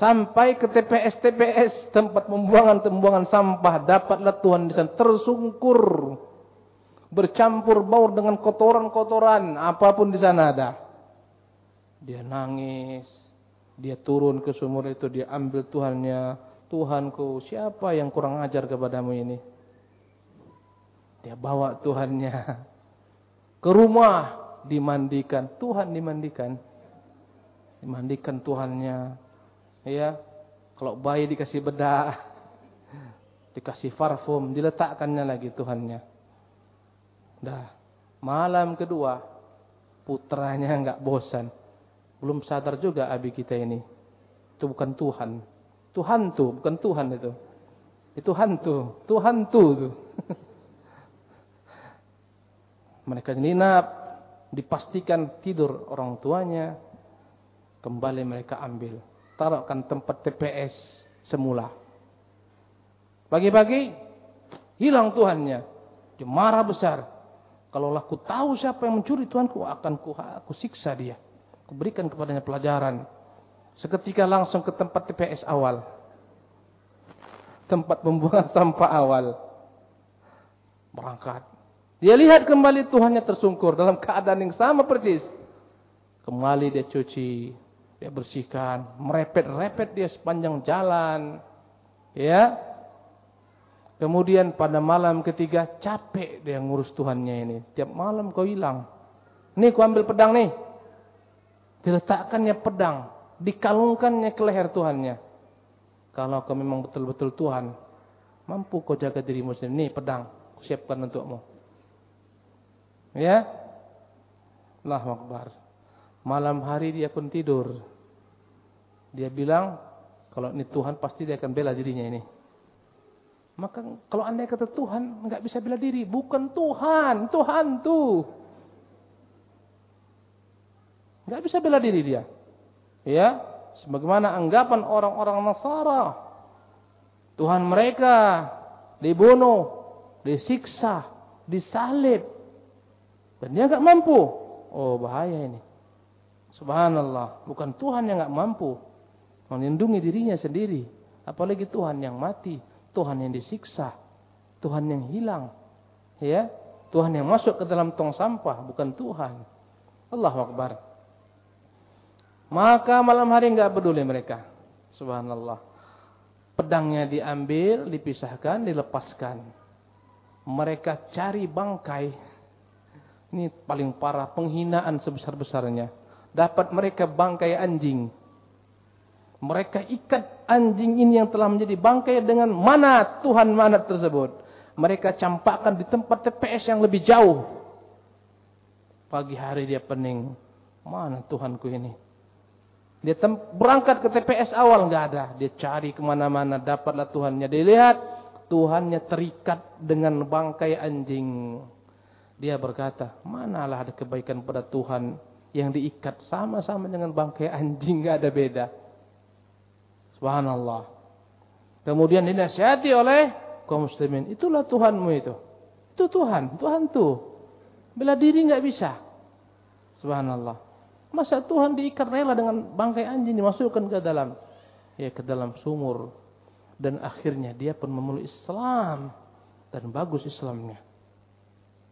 Sampai ke TPS-TPS tempat pembuangan-pembuangan sampah. Dapatlah Tuhan di sana tersungkur bercampur baur dengan kotoran-kotoran apa pun di sana ada. Dia nangis, dia turun ke sumur itu, dia ambil Tuhannya, Tuhanku, siapa yang kurang ajar kepadamu ini? Dia bawa Tuhannya ke rumah, dimandikan, Tuhan dimandikan. Dimandikan Tuhannya. Ya. Kalau bayi dikasih bedah, [LAUGHS] dikasih parfum, diletakkannya lagi Tuhannya. Dah. Malam kedua putranya [LAUGHS] nggak bosan. Belum sadar juga abi kita ini. Itu bukan Tuhan. Tuhan tuh, bukan Tuhan itu. Itu hantu, Tuhan tuh. Mereka nginap, dipastikan tidur orang tuanya. Kembali mereka ambil. Taruhkan tempat TPS semula. Pagi-pagi, hilang Tuhannya. Dia marah besar. Kalau aku tahu siapa yang mencuri Tuhanku, akan ku, aku siksa dia. Aku berikan kepadanya pelajaran. Seketika langsung ke tempat TPS awal. Tempat pembuangan [LAUGHS] sampah awal. Berangkat. Dia lihat kembali Tuhannya tersungkur dalam keadaan yang sama persis. Kembali dia cuci, dia bersihkan, merepet-repet dia sepanjang jalan. Ya, Kemudian pada malam ketiga capek dia ngurus Tuhannya ini. Tiap malam kau hilang. Nih kau ambil pedang nih. Diletakkannya pedang. Dikalungkannya ke leher Tuhannya. Kalau kau memang betul-betul Tuhan. Mampu kau jaga dirimu sendiri. Nih pedang. Siapkan untukmu. Ya. Allah Akbar. Malam hari dia pun tidur. Dia bilang. Kalau ini Tuhan pasti dia akan bela dirinya ini. Maka kalau anda kata Tuhan, nggak bisa bela diri. Bukan Tuhan, Tuhan tuh. Nggak bisa bela diri dia. Ya, sebagaimana anggapan orang-orang Nasara. Tuhan mereka dibunuh, disiksa, disalib. Dan dia nggak mampu. Oh bahaya ini. Subhanallah, bukan Tuhan yang nggak mampu melindungi dirinya sendiri, apalagi Tuhan yang mati Tuhan yang disiksa, Tuhan yang hilang, ya, Tuhan yang masuk ke dalam tong sampah, bukan Tuhan. Allah Akbar. Maka malam hari enggak peduli mereka. Subhanallah. Pedangnya diambil, dipisahkan, dilepaskan. Mereka cari bangkai. Ini paling parah, penghinaan sebesar-besarnya. Dapat mereka bangkai anjing. Mereka ikat anjing ini yang telah menjadi bangkai dengan mana Tuhan mana tersebut. Mereka campakkan di tempat TPS yang lebih jauh. Pagi hari dia pening. Mana Tuhanku ini? Dia berangkat ke TPS awal nggak ada. Dia cari ke mana-mana dapatlah Tuhannya. Dia lihat Tuhannya terikat dengan bangkai anjing. Dia berkata, manalah ada kebaikan pada Tuhan yang diikat sama-sama dengan bangkai anjing nggak ada beda. Subhanallah. Kemudian dinasihati oleh kaum muslimin. Itulah Tuhanmu itu. Itu Tuhan. Tuhan tuh. Bela diri nggak bisa. Subhanallah. Masa Tuhan diikat rela dengan bangkai anjing dimasukkan ke dalam ya ke dalam sumur dan akhirnya dia pun memeluk Islam dan bagus Islamnya.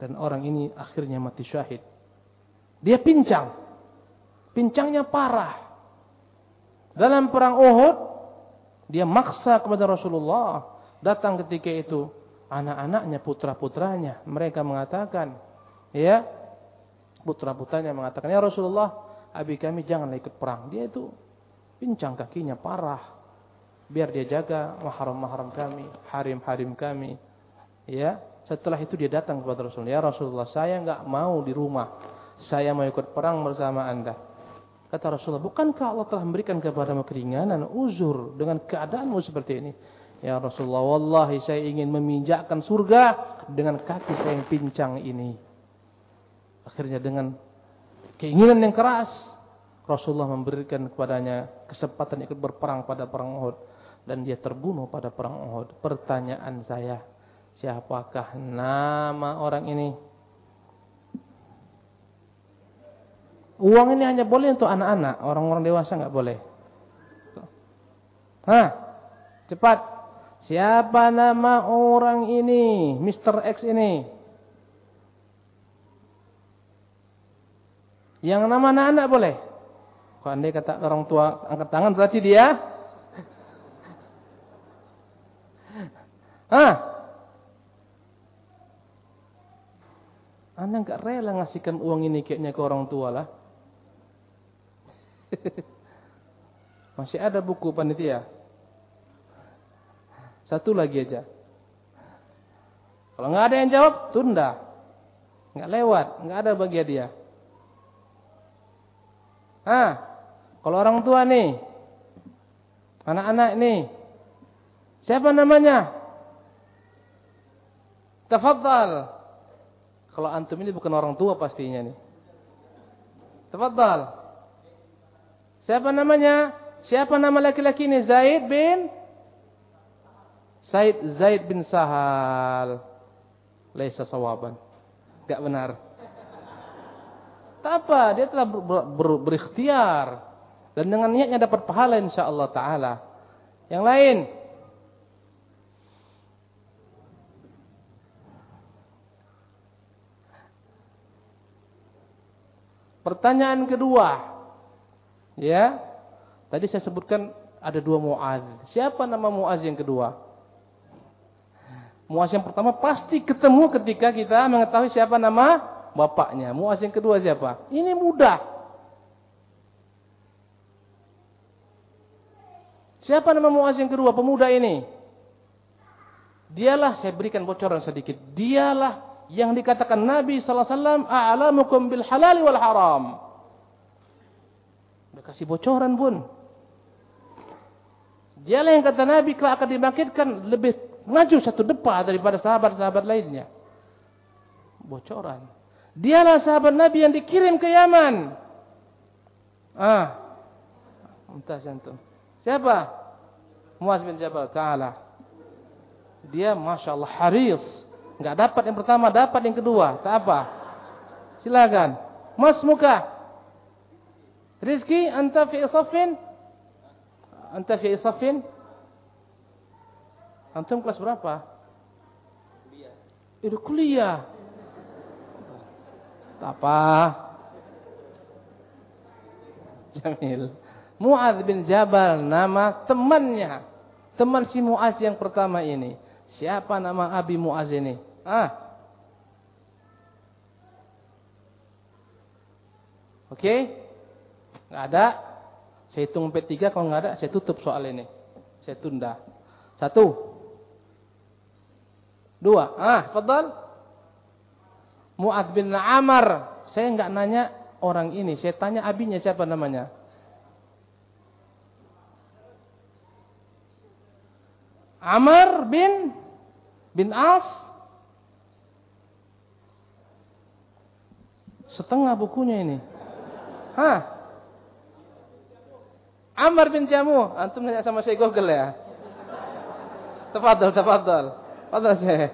Dan orang ini akhirnya mati syahid. Dia pincang. Pincangnya parah. Dalam perang Uhud dia maksa kepada Rasulullah. Datang ketika itu anak-anaknya, putra-putranya. Mereka mengatakan, ya, putra-putranya mengatakan, ya Rasulullah, abi kami janganlah ikut perang. Dia itu pincang kakinya parah. Biar dia jaga mahram-mahram kami, harim-harim kami. Ya, setelah itu dia datang kepada Rasulullah. Ya Rasulullah, saya enggak mau di rumah. Saya mau ikut perang bersama anda. Kata Rasulullah, bukankah Allah telah memberikan kepadamu keringanan, uzur dengan keadaanmu seperti ini? Ya Rasulullah, wallahi saya ingin meminjakkan surga dengan kaki saya yang pincang ini. Akhirnya dengan keinginan yang keras, Rasulullah memberikan kepadanya kesempatan ikut berperang pada perang Uhud. Dan dia terbunuh pada perang Uhud. Pertanyaan saya, siapakah nama orang ini? Uang ini hanya boleh untuk anak-anak, orang-orang dewasa nggak boleh. Hah? Cepat. Siapa nama orang ini? Mr. X ini. Yang nama anak-anak boleh. Kalau anda kata orang tua angkat tangan berarti dia. Hah? Anda nggak rela ngasihkan uang ini kayaknya ke orang tua lah. [LAUGHS] Masih ada buku panitia. Satu lagi aja. Kalau nggak ada yang jawab, tunda. Nggak lewat, nggak ada bagi dia. Ah, kalau orang tua nih, anak-anak nih, siapa namanya? Tafadhal. Kalau antum ini bukan orang tua pastinya nih. Tafadhal. Siapa namanya? Siapa nama laki-laki ini? Zaid bin Zaid Zaid bin Sahal. Laisa sawaban. Enggak benar. Tak apa, dia telah ber, ber, ber, berikhtiar dan dengan niatnya dapat pahala insyaallah taala. Yang lain Pertanyaan kedua. Ya. Tadi saya sebutkan ada dua Muaz. Siapa nama Muaz yang kedua? Muaz yang pertama pasti ketemu ketika kita mengetahui siapa nama bapaknya. Muaz yang kedua siapa? Ini mudah. Siapa nama Muaz yang kedua? Pemuda ini. Dialah saya berikan bocoran sedikit. Dialah yang dikatakan Nabi sallallahu alaihi wasallam a'lamukum bil halal wal haram. Udah kasih bocoran pun. Dialah yang kata Nabi kalau akan dibangkitkan lebih maju satu depa daripada sahabat-sahabat lainnya. Bocoran. Dialah sahabat Nabi yang dikirim ke Yaman. Ah. Entah jantung. Siapa? Muaz bin Jabal Ta'ala. Dia Masya Allah haris Enggak dapat yang pertama, dapat yang kedua. Tak apa. Silakan. Mas muka. Rizki, anta fi isafin? Anta fi isafin? Antum kelas berapa? Kuliah. Itu kuliah. Tak apa. Jamil. Muaz bin Jabal nama temannya. Teman si Muaz yang pertama ini. Siapa nama Abi Muaz ini? Ah. Oke? Okay? Nggak ada. Saya hitung sampai tiga. Kalau nggak ada, saya tutup soal ini. Saya tunda. Satu. Dua. Ah, fadal. Mu'ad bin Amar. Saya nggak nanya orang ini. Saya tanya abinya siapa namanya. Amar bin bin As Setengah bukunya ini. Hah? Amr bin Jamu. Antum nanya sama saya Google ya. Tafadhal, tafadhal. Fadhal saya.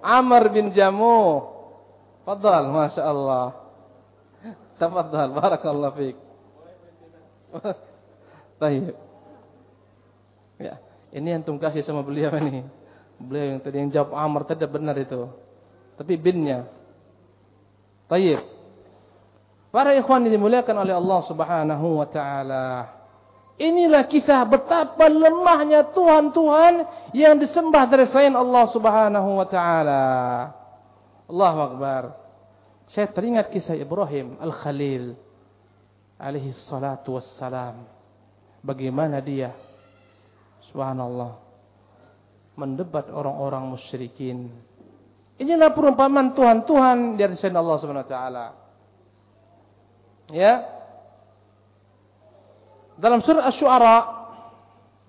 Amr bin Jamu. Fadhal, Masya Allah. Tafadhal, barakallahu fiik. Baik. Ya, ini antum kasih sama beliau ini. Beliau yang tadi yang jawab Amr tadi benar itu. Tapi binnya Baik. Para ikhwan yang dimuliakan oleh Allah Subhanahu wa taala. Inilah kisah betapa lemahnya Tuhan-Tuhan yang disembah dari selain Allah Subhanahu wa taala. Allahu akbar. Saya teringat kisah Ibrahim Al-Khalil alaihi salatu wassalam. Bagaimana dia subhanallah mendebat orang-orang musyrikin Inilah perumpamaan Tuhan-Tuhan dari selain Allah Subhanahu wa taala. Ya. Dalam surat Asy-Syu'ara,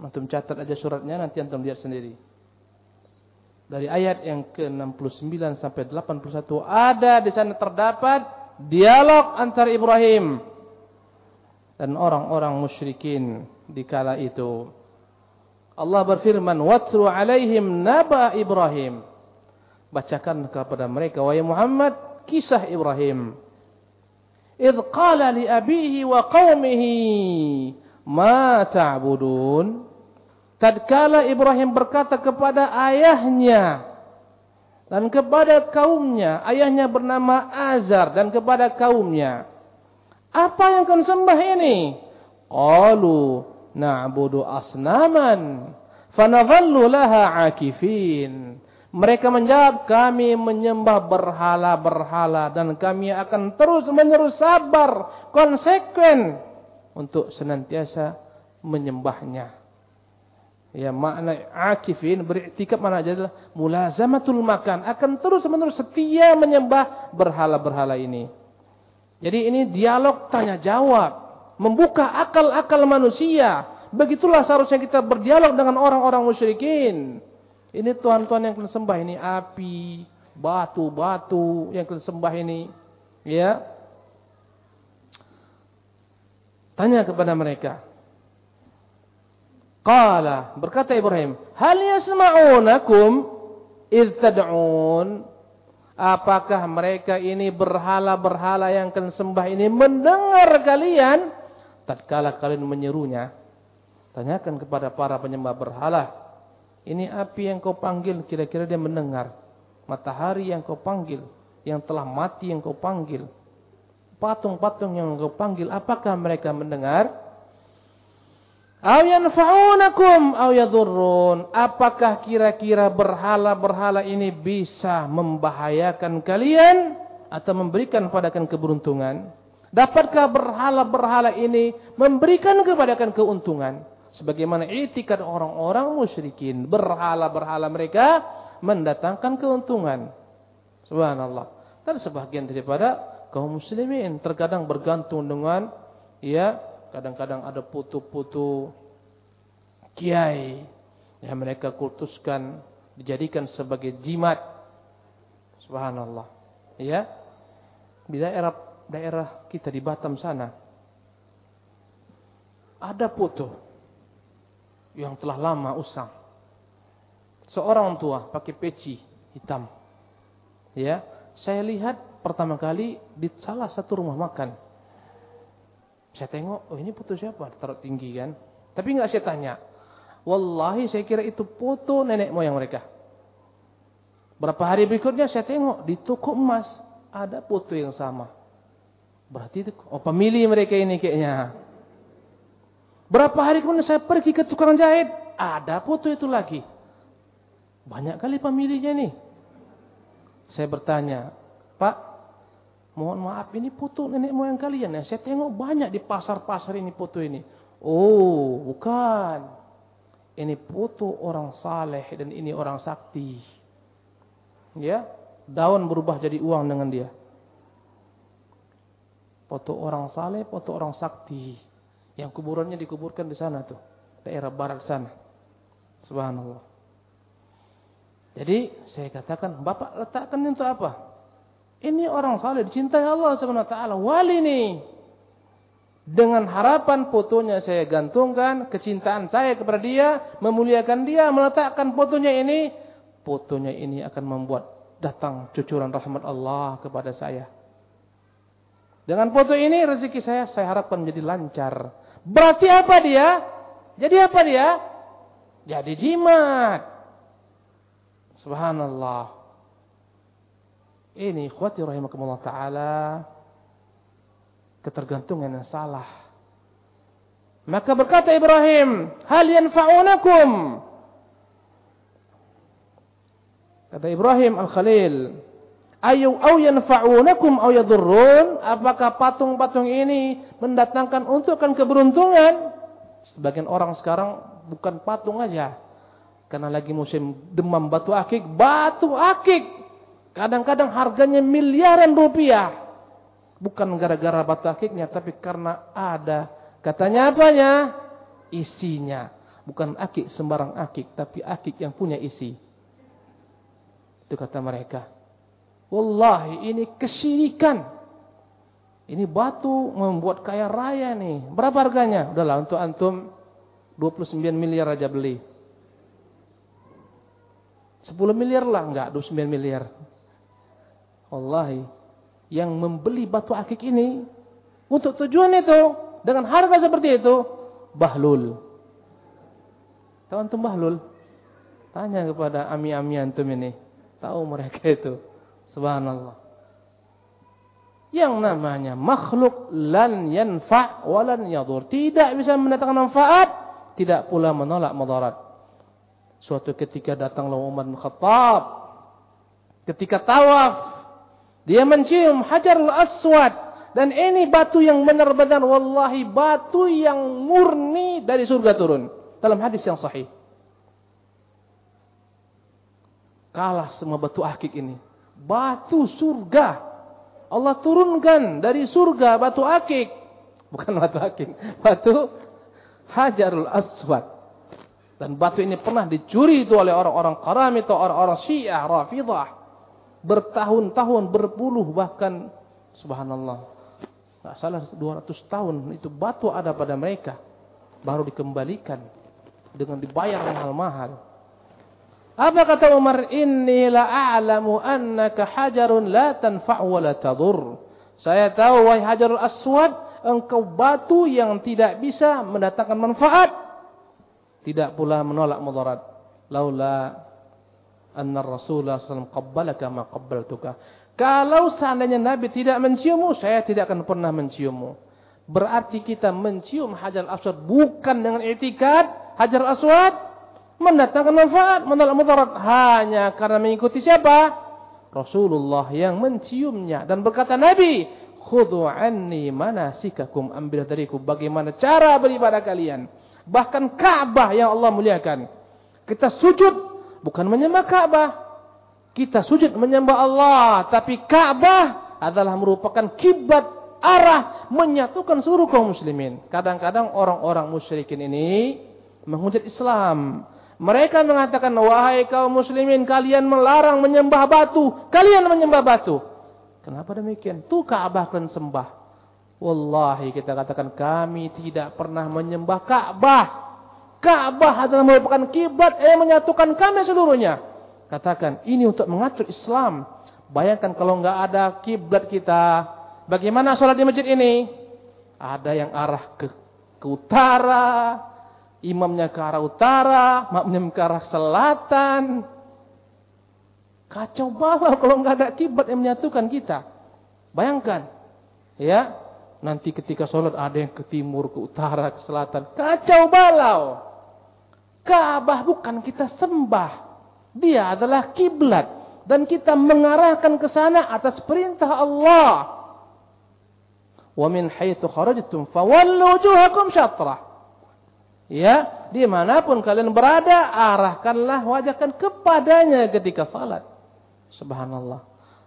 antum catat aja suratnya nanti antum lihat sendiri. Dari ayat yang ke-69 sampai 81 ada di sana terdapat dialog antara Ibrahim dan orang-orang musyrikin di kala itu. Allah berfirman, "Watlu 'alaihim naba Ibrahim." bacakan kepada mereka wahai Muhammad kisah Ibrahim. Li abihi wa qaumihi ma ta'budun? Tatkala Ibrahim berkata kepada ayahnya dan kepada kaumnya, ayahnya bernama Azar dan kepada kaumnya, apa yang kau sembah ini? Qalu na'budu asnaman fanadhallu laha akifin. Mereka menjawab, kami menyembah berhala-berhala dan kami akan terus menerus sabar, konsekuen untuk senantiasa menyembahnya. Ya makna akifin beriktikaf mana aja adalah mulazamatul makan akan terus menerus setia menyembah berhala-berhala ini. Jadi ini dialog tanya jawab. membuka akal-akal manusia. Begitulah seharusnya kita berdialog dengan orang-orang musyrikin. Ini Tuhan-Tuhan yang kalian sembah ini api, batu-batu yang kalian sembah ini. Ya. Tanya kepada mereka. Qala berkata Ibrahim, "Hal yasma'unakum id tad'un?" Apakah mereka ini berhala-berhala yang kalian sembah ini mendengar kalian tatkala kalian menyerunya? Tanyakan kepada para penyembah berhala. Ini api yang kau panggil kira-kira dia mendengar. Matahari yang kau panggil, yang telah mati yang kau panggil. Patung-patung yang kau panggil, apakah mereka mendengar? Apakah kira-kira berhala-berhala ini bisa membahayakan kalian atau memberikan kalian keberuntungan? Dapatkah berhala-berhala ini memberikan kalian keuntungan? Sebagaimana itikad orang-orang musyrikin, berhala-berhala mereka mendatangkan keuntungan. Subhanallah. Dan sebagian daripada kaum muslimin terkadang bergantung dengan ya Kadang-kadang ada putu-putu kiai yang mereka kultuskan dijadikan sebagai jimat. Subhanallah. Ya. Di daerah daerah kita di Batam sana ada putu yang telah lama usang. Seorang tua pakai peci hitam. Ya, saya lihat pertama kali di salah satu rumah makan. Saya tengok, oh ini foto siapa? Taruh tinggi kan. Tapi nggak saya tanya. Wallahi saya kira itu foto nenek moyang mereka. Berapa hari berikutnya saya tengok di toko emas ada foto yang sama. Berarti itu oh pemilih mereka ini kayaknya. Berapa hari kemudian saya pergi ke tukang jahit, ada foto itu lagi. Banyak kali pemilihnya nih. Saya bertanya, Pak, Mohon maaf ini foto nenek moyang kalian ya. Saya tengok banyak di pasar-pasar ini foto ini. Oh, bukan. Ini foto orang saleh dan ini orang sakti. Ya, daun berubah jadi uang dengan dia. Foto orang saleh, foto orang sakti. Yang kuburannya dikuburkan di sana tuh, daerah barat sana. Subhanallah. Jadi saya katakan, Bapak letakkan untuk apa? Ini orang saleh dicintai Allah Subhanahu wa taala, wali nih. Dengan harapan fotonya saya gantungkan, kecintaan saya kepada dia, memuliakan dia, meletakkan fotonya ini, fotonya ini akan membuat datang cucuran rahmat Allah kepada saya. Dengan foto ini rezeki saya saya harapkan menjadi lancar. Berarti apa dia? Jadi apa dia? Jadi jimat. Subhanallah. Ini ikhwati rahimakumullah ta'ala. Ketergantungan yang salah. Maka berkata Ibrahim, Hal yanfa'unakum. Kata Ibrahim Al-Khalil, Ayu au yanfa'unakum au yadurrun. Apakah patung-patung ini mendatangkan untukkan keberuntungan? Sebagian orang sekarang bukan patung aja. Karena lagi musim demam batu akik, batu akik Kadang-kadang harganya miliaran rupiah. Bukan gara-gara batu akiknya, tapi karena ada. Katanya apanya? Isinya. Bukan akik sembarang akik, tapi akik yang punya isi. Itu kata mereka. Wallahi ini kesyirikan. Ini batu membuat kaya raya nih. Berapa harganya? Udahlah untuk antum 29 miliar aja beli. 10 miliar lah enggak 29 miliar. Wallahi, yang membeli batu akik ini untuk tujuan itu dengan harga seperti itu bahlul. Tahu antum bahlul? Tanya kepada ami-ami antum ini. Tahu mereka itu. Subhanallah. Yang namanya makhluk lan yanfa' walan yadur. Tidak bisa mendatangkan manfaat, tidak pula menolak mudarat. Suatu ketika datanglah Umar bin Khattab. Ketika tawaf dia mencium hajarul aswad. Dan ini batu yang benar-benar wallahi batu yang murni dari surga turun. Dalam hadis yang sahih. Kalah semua batu akik ini. Batu surga. Allah turunkan dari surga batu akik. Bukan batu akik. Batu Hajarul Aswad. Dan batu ini pernah dicuri itu oleh orang-orang Qarami atau orang-orang Syiah, Rafidah. Bertahun-tahun, berpuluh bahkan subhanallah. Enggak salah 200 tahun itu batu ada pada mereka. Baru dikembalikan dengan dibayar mahal-mahal. Apa kata Umar? Inni la a'lamu annaka hajarun la tanfa' wa la tadur. Saya tahu wahai Hajarul Aswad, engkau batu yang tidak bisa mendatangkan manfaat, tidak pula menolak mudarat. Laula anna Rasulullah SAW qabbalaka ma qabbaltuka. Kalau seandainya Nabi tidak menciummu, saya tidak akan pernah menciummu. Berarti kita mencium Hajar Aswad bukan dengan etikad Hajar Aswad mendatangkan manfaat, menolak mudarat hanya karena mengikuti siapa? Rasulullah yang menciumnya dan berkata Nabi, "Khudhu anni manasikakum." Ambil dariku bagaimana cara beribadah kalian. Bahkan Ka'bah yang Allah muliakan. Kita sujud bukan menyembah Ka'bah. Kita sujud menyembah Allah, tapi Ka'bah adalah merupakan kiblat arah menyatukan seluruh kaum muslimin. Kadang-kadang orang-orang musyrikin ini menghujat Islam. Mereka mengatakan, wahai kaum muslimin, kalian melarang menyembah batu. Kalian menyembah batu. Kenapa demikian? Itu Ka'bah kalian sembah. Wallahi kita katakan kami tidak pernah menyembah Ka'bah. Ka'bah adalah merupakan kiblat yang menyatukan kami seluruhnya. Katakan, ini untuk mengatur Islam. Bayangkan kalau nggak ada kiblat kita. Bagaimana sholat di masjid ini? Ada yang arah ke, ke utara, imamnya ke arah utara, makmum ke arah selatan. Kacau balau kalau nggak ada kiblat yang menyatukan kita. Bayangkan, ya, nanti ketika sholat ada yang ke timur, ke utara, ke selatan. Kacau balau. Ka'bah bukan kita sembah. Dia adalah kiblat dan kita mengarahkan ke sana atas perintah Allah. Wa min haitsu kharajtum fawallu wujuhakum syatrah. Ya, di mana pun kalian berada, arahkanlah wajahkan kepadanya ketika salat. Subhanallah.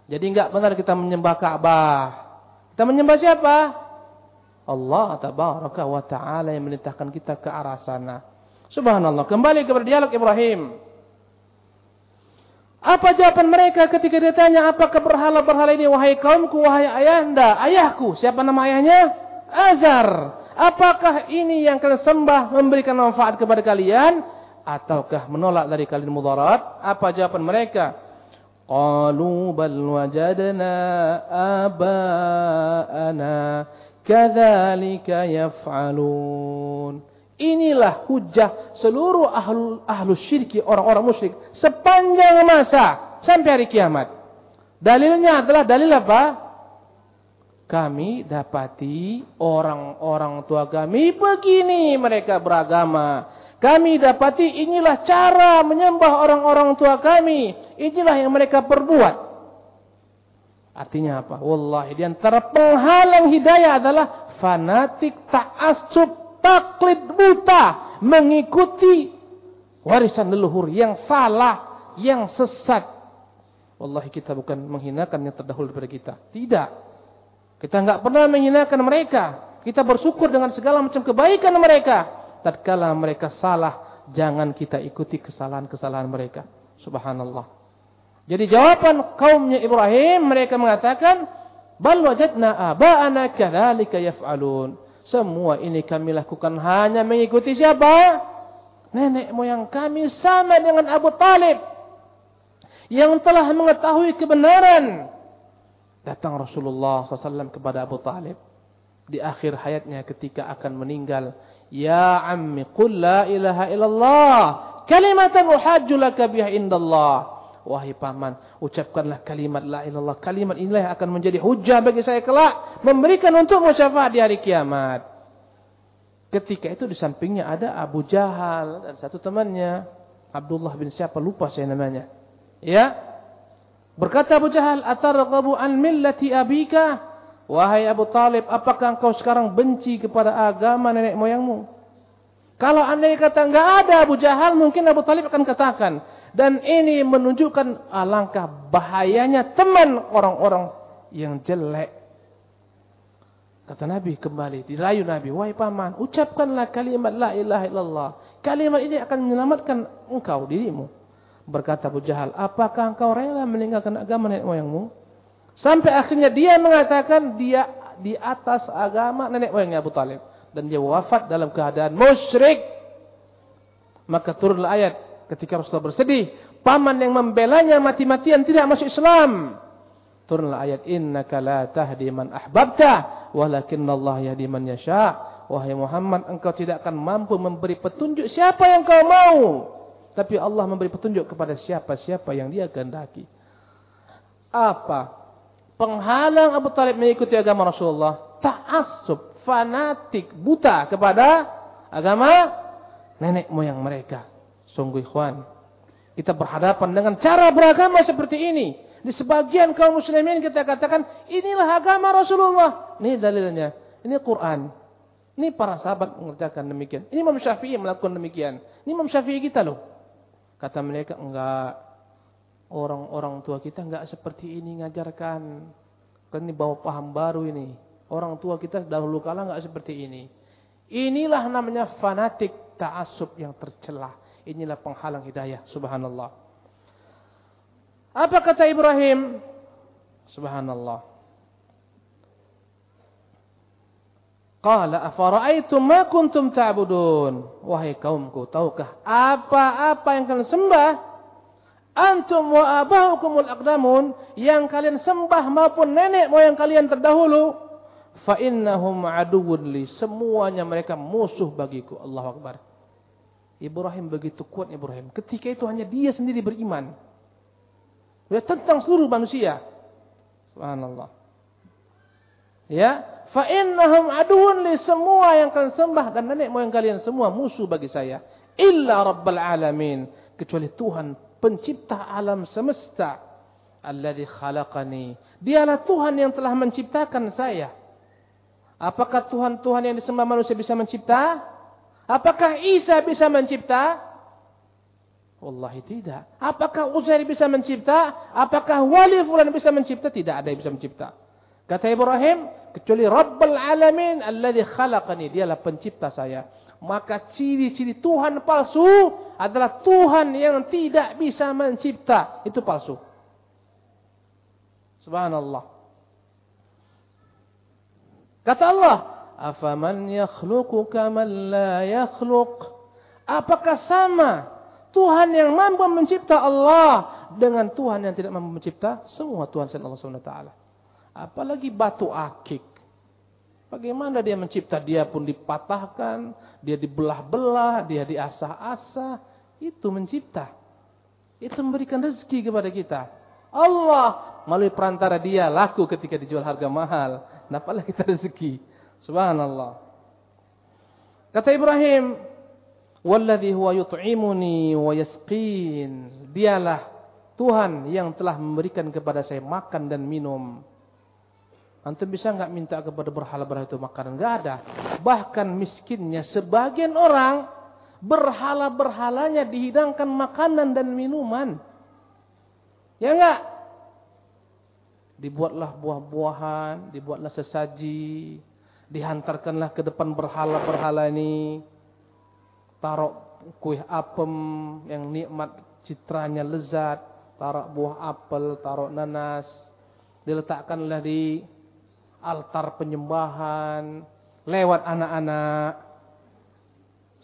Jadi enggak benar kita menyembah Ka'bah. Kita menyembah siapa? Allah tabaraka wa ta'ala yang melintahkan kita ke arah sana. Subhanallah. Kembali kepada dialog Ibrahim. Apa jawaban mereka ketika ditanya apakah berhala-berhala ini wahai kaumku, wahai ayahanda, ayahku. Siapa nama ayahnya? Azar. Apakah ini yang kalian sembah memberikan manfaat kepada kalian ataukah menolak dari kalian mudarat? Apa jawaban mereka? Qalu bal wajadna aba'ana kadzalika yaf'alun. Inilah hujah seluruh ahlu, ahlu syirki orang-orang musyrik sepanjang masa sampai hari kiamat. Dalilnya adalah dalil apa? Kami dapati orang-orang tua kami begini mereka beragama. Kami dapati inilah cara menyembah orang-orang tua kami. Inilah yang mereka perbuat. Artinya apa? Wallahi di antara penghalang hidayah adalah fanatik, ta'assub, taklid buta, mengikuti warisan leluhur yang salah, yang sesat. Wallahi kita bukan menghinakan yang terdahulu daripada kita. Tidak. Kita enggak pernah menghinakan mereka. Kita bersyukur dengan segala macam kebaikan mereka. Tatkala mereka salah, jangan kita ikuti kesalahan-kesalahan mereka. Subhanallah. Jadi jawaban kaumnya Ibrahim, mereka mengatakan, Bal wajadna aba'ana kadzalika yaf'alun. Semua ini kami lakukan hanya mengikuti siapa? Nenek moyang kami sama dengan Abu Talib. Yang telah mengetahui kebenaran Datang Rasulullah SAW kepada Abu Talib. Di akhir hayatnya ketika akan meninggal. Ya ammi qul la ilaha illallah. Kalimatan uhajju laka biha indallah. Wahai paman, ucapkanlah kalimat la ilallah. Kalimat inilah yang akan menjadi hujah bagi saya kelak. Memberikan untuk syafaat di hari kiamat. Ketika itu di sampingnya ada Abu Jahal dan satu temannya. Abdullah bin siapa lupa saya namanya. Ya, Berkata Abu Jahal, "Atarghabu an millati abika?" Wahai Abu Talib, apakah engkau sekarang benci kepada agama nenek moyangmu? Kalau anda kata enggak ada Abu Jahal, mungkin Abu Talib akan katakan. Dan ini menunjukkan alangkah bahayanya teman orang-orang yang jelek. Kata Nabi kembali, dirayu Nabi, wahai paman, ucapkanlah kalimat la ilaha illallah. Kalimat ini akan menyelamatkan engkau, dirimu. Berkata Abu Jahal, apakah engkau rela meninggalkan agama nenek moyangmu? Sampai akhirnya dia mengatakan dia di atas agama nenek moyangnya Abu Talib. Dan dia wafat dalam keadaan musyrik. Maka turunlah ayat ketika Rasulullah bersedih. Paman yang membelanya mati-matian tidak masuk Islam. Turunlah ayat innaka la tahdi man ahbabta walakinna Allah yahdi man yasha. Wahai Muhammad, engkau tidak akan mampu memberi petunjuk siapa yang kau mau. Tapi Allah memberi petunjuk kepada siapa-siapa yang dia kehendaki. Apa? Penghalang Abu Talib mengikuti agama Rasulullah. Ta'asub, fanatik, buta kepada agama nenek moyang mereka. Sungguh ikhwan. Kita berhadapan dengan cara beragama seperti ini. Di sebagian kaum muslimin kita katakan, inilah agama Rasulullah. Ini dalilnya. Ini Quran. Ini para sahabat mengerjakan demikian. Ini Imam Syafi'i melakukan demikian. Ini Imam Syafi'i kita loh. Kata mereka, enggak. Orang-orang tua kita enggak seperti ini ngajarkan. Kan ini bawa paham baru ini. Orang tua kita dahulu kala enggak seperti ini. Inilah namanya fanatik ta'asub yang tercelah. Inilah penghalang hidayah. Subhanallah. Apa kata Ibrahim? Subhanallah. Qala afara'aitum ma kuntum ta'budun? Wahai kaumku, tahukah apa-apa yang kalian sembah? Antum wa abahukumul aqdamun yang kalian sembah maupun nenek moyang kalian terdahulu, fa innahum aduwwun li. Semuanya mereka musuh bagiku. Allahu akbar. Ibrahim begitu kuat Ibrahim. Ketika itu hanya dia sendiri beriman. Ya, tentang seluruh manusia. Subhanallah. Ya, fa innahum aduun li semua yang kalian sembah dan nenek moyang kalian semua musuh bagi saya. Illa rabbal alamin, kecuali Tuhan pencipta alam semesta. Alladhi khalaqani. Dialah Tuhan yang telah menciptakan saya. Apakah Tuhan-Tuhan yang disembah manusia bisa mencipta? Apakah Isa bisa mencipta? Wallahi tidak. Apakah Uzair bisa mencipta? Apakah wali fulan bisa mencipta? Tidak ada yang bisa mencipta. Kata Ibrahim, kecuali Rabbul Alamin alladhi khalaqani, dialah pencipta saya. Maka ciri-ciri Tuhan palsu adalah Tuhan yang tidak bisa mencipta. Itu palsu. Subhanallah. Kata Allah, "Afaman yakhluqu kaman la yakhluq?" Apakah sama Tuhan yang mampu mencipta Allah dengan Tuhan yang tidak mampu mencipta semua Tuhan selain Allah Subhanahu taala. Apalagi batu akik. Bagaimana dia mencipta? Dia pun dipatahkan, dia dibelah-belah, dia diasah-asah. Itu mencipta. Itu memberikan rezeki kepada kita. Allah melalui perantara dia laku ketika dijual harga mahal. Nampaklah kita rezeki. Subhanallah. Kata Ibrahim, Walladhi huwa yut'imuni wa yasqin. Dialah Tuhan yang telah memberikan kepada saya makan dan minum. Antum bisa enggak minta kepada berhala-berhala itu makanan? Enggak ada. Bahkan miskinnya sebagian orang berhala-berhalanya dihidangkan makanan dan minuman. Ya enggak? Dibuatlah buah-buahan, dibuatlah sesaji, dihantarkanlah ke depan berhala-berhala ini taruh kue apem yang nikmat citranya lezat, taruh buah apel, taruh nanas, diletakkanlah di altar penyembahan, lewat anak-anak.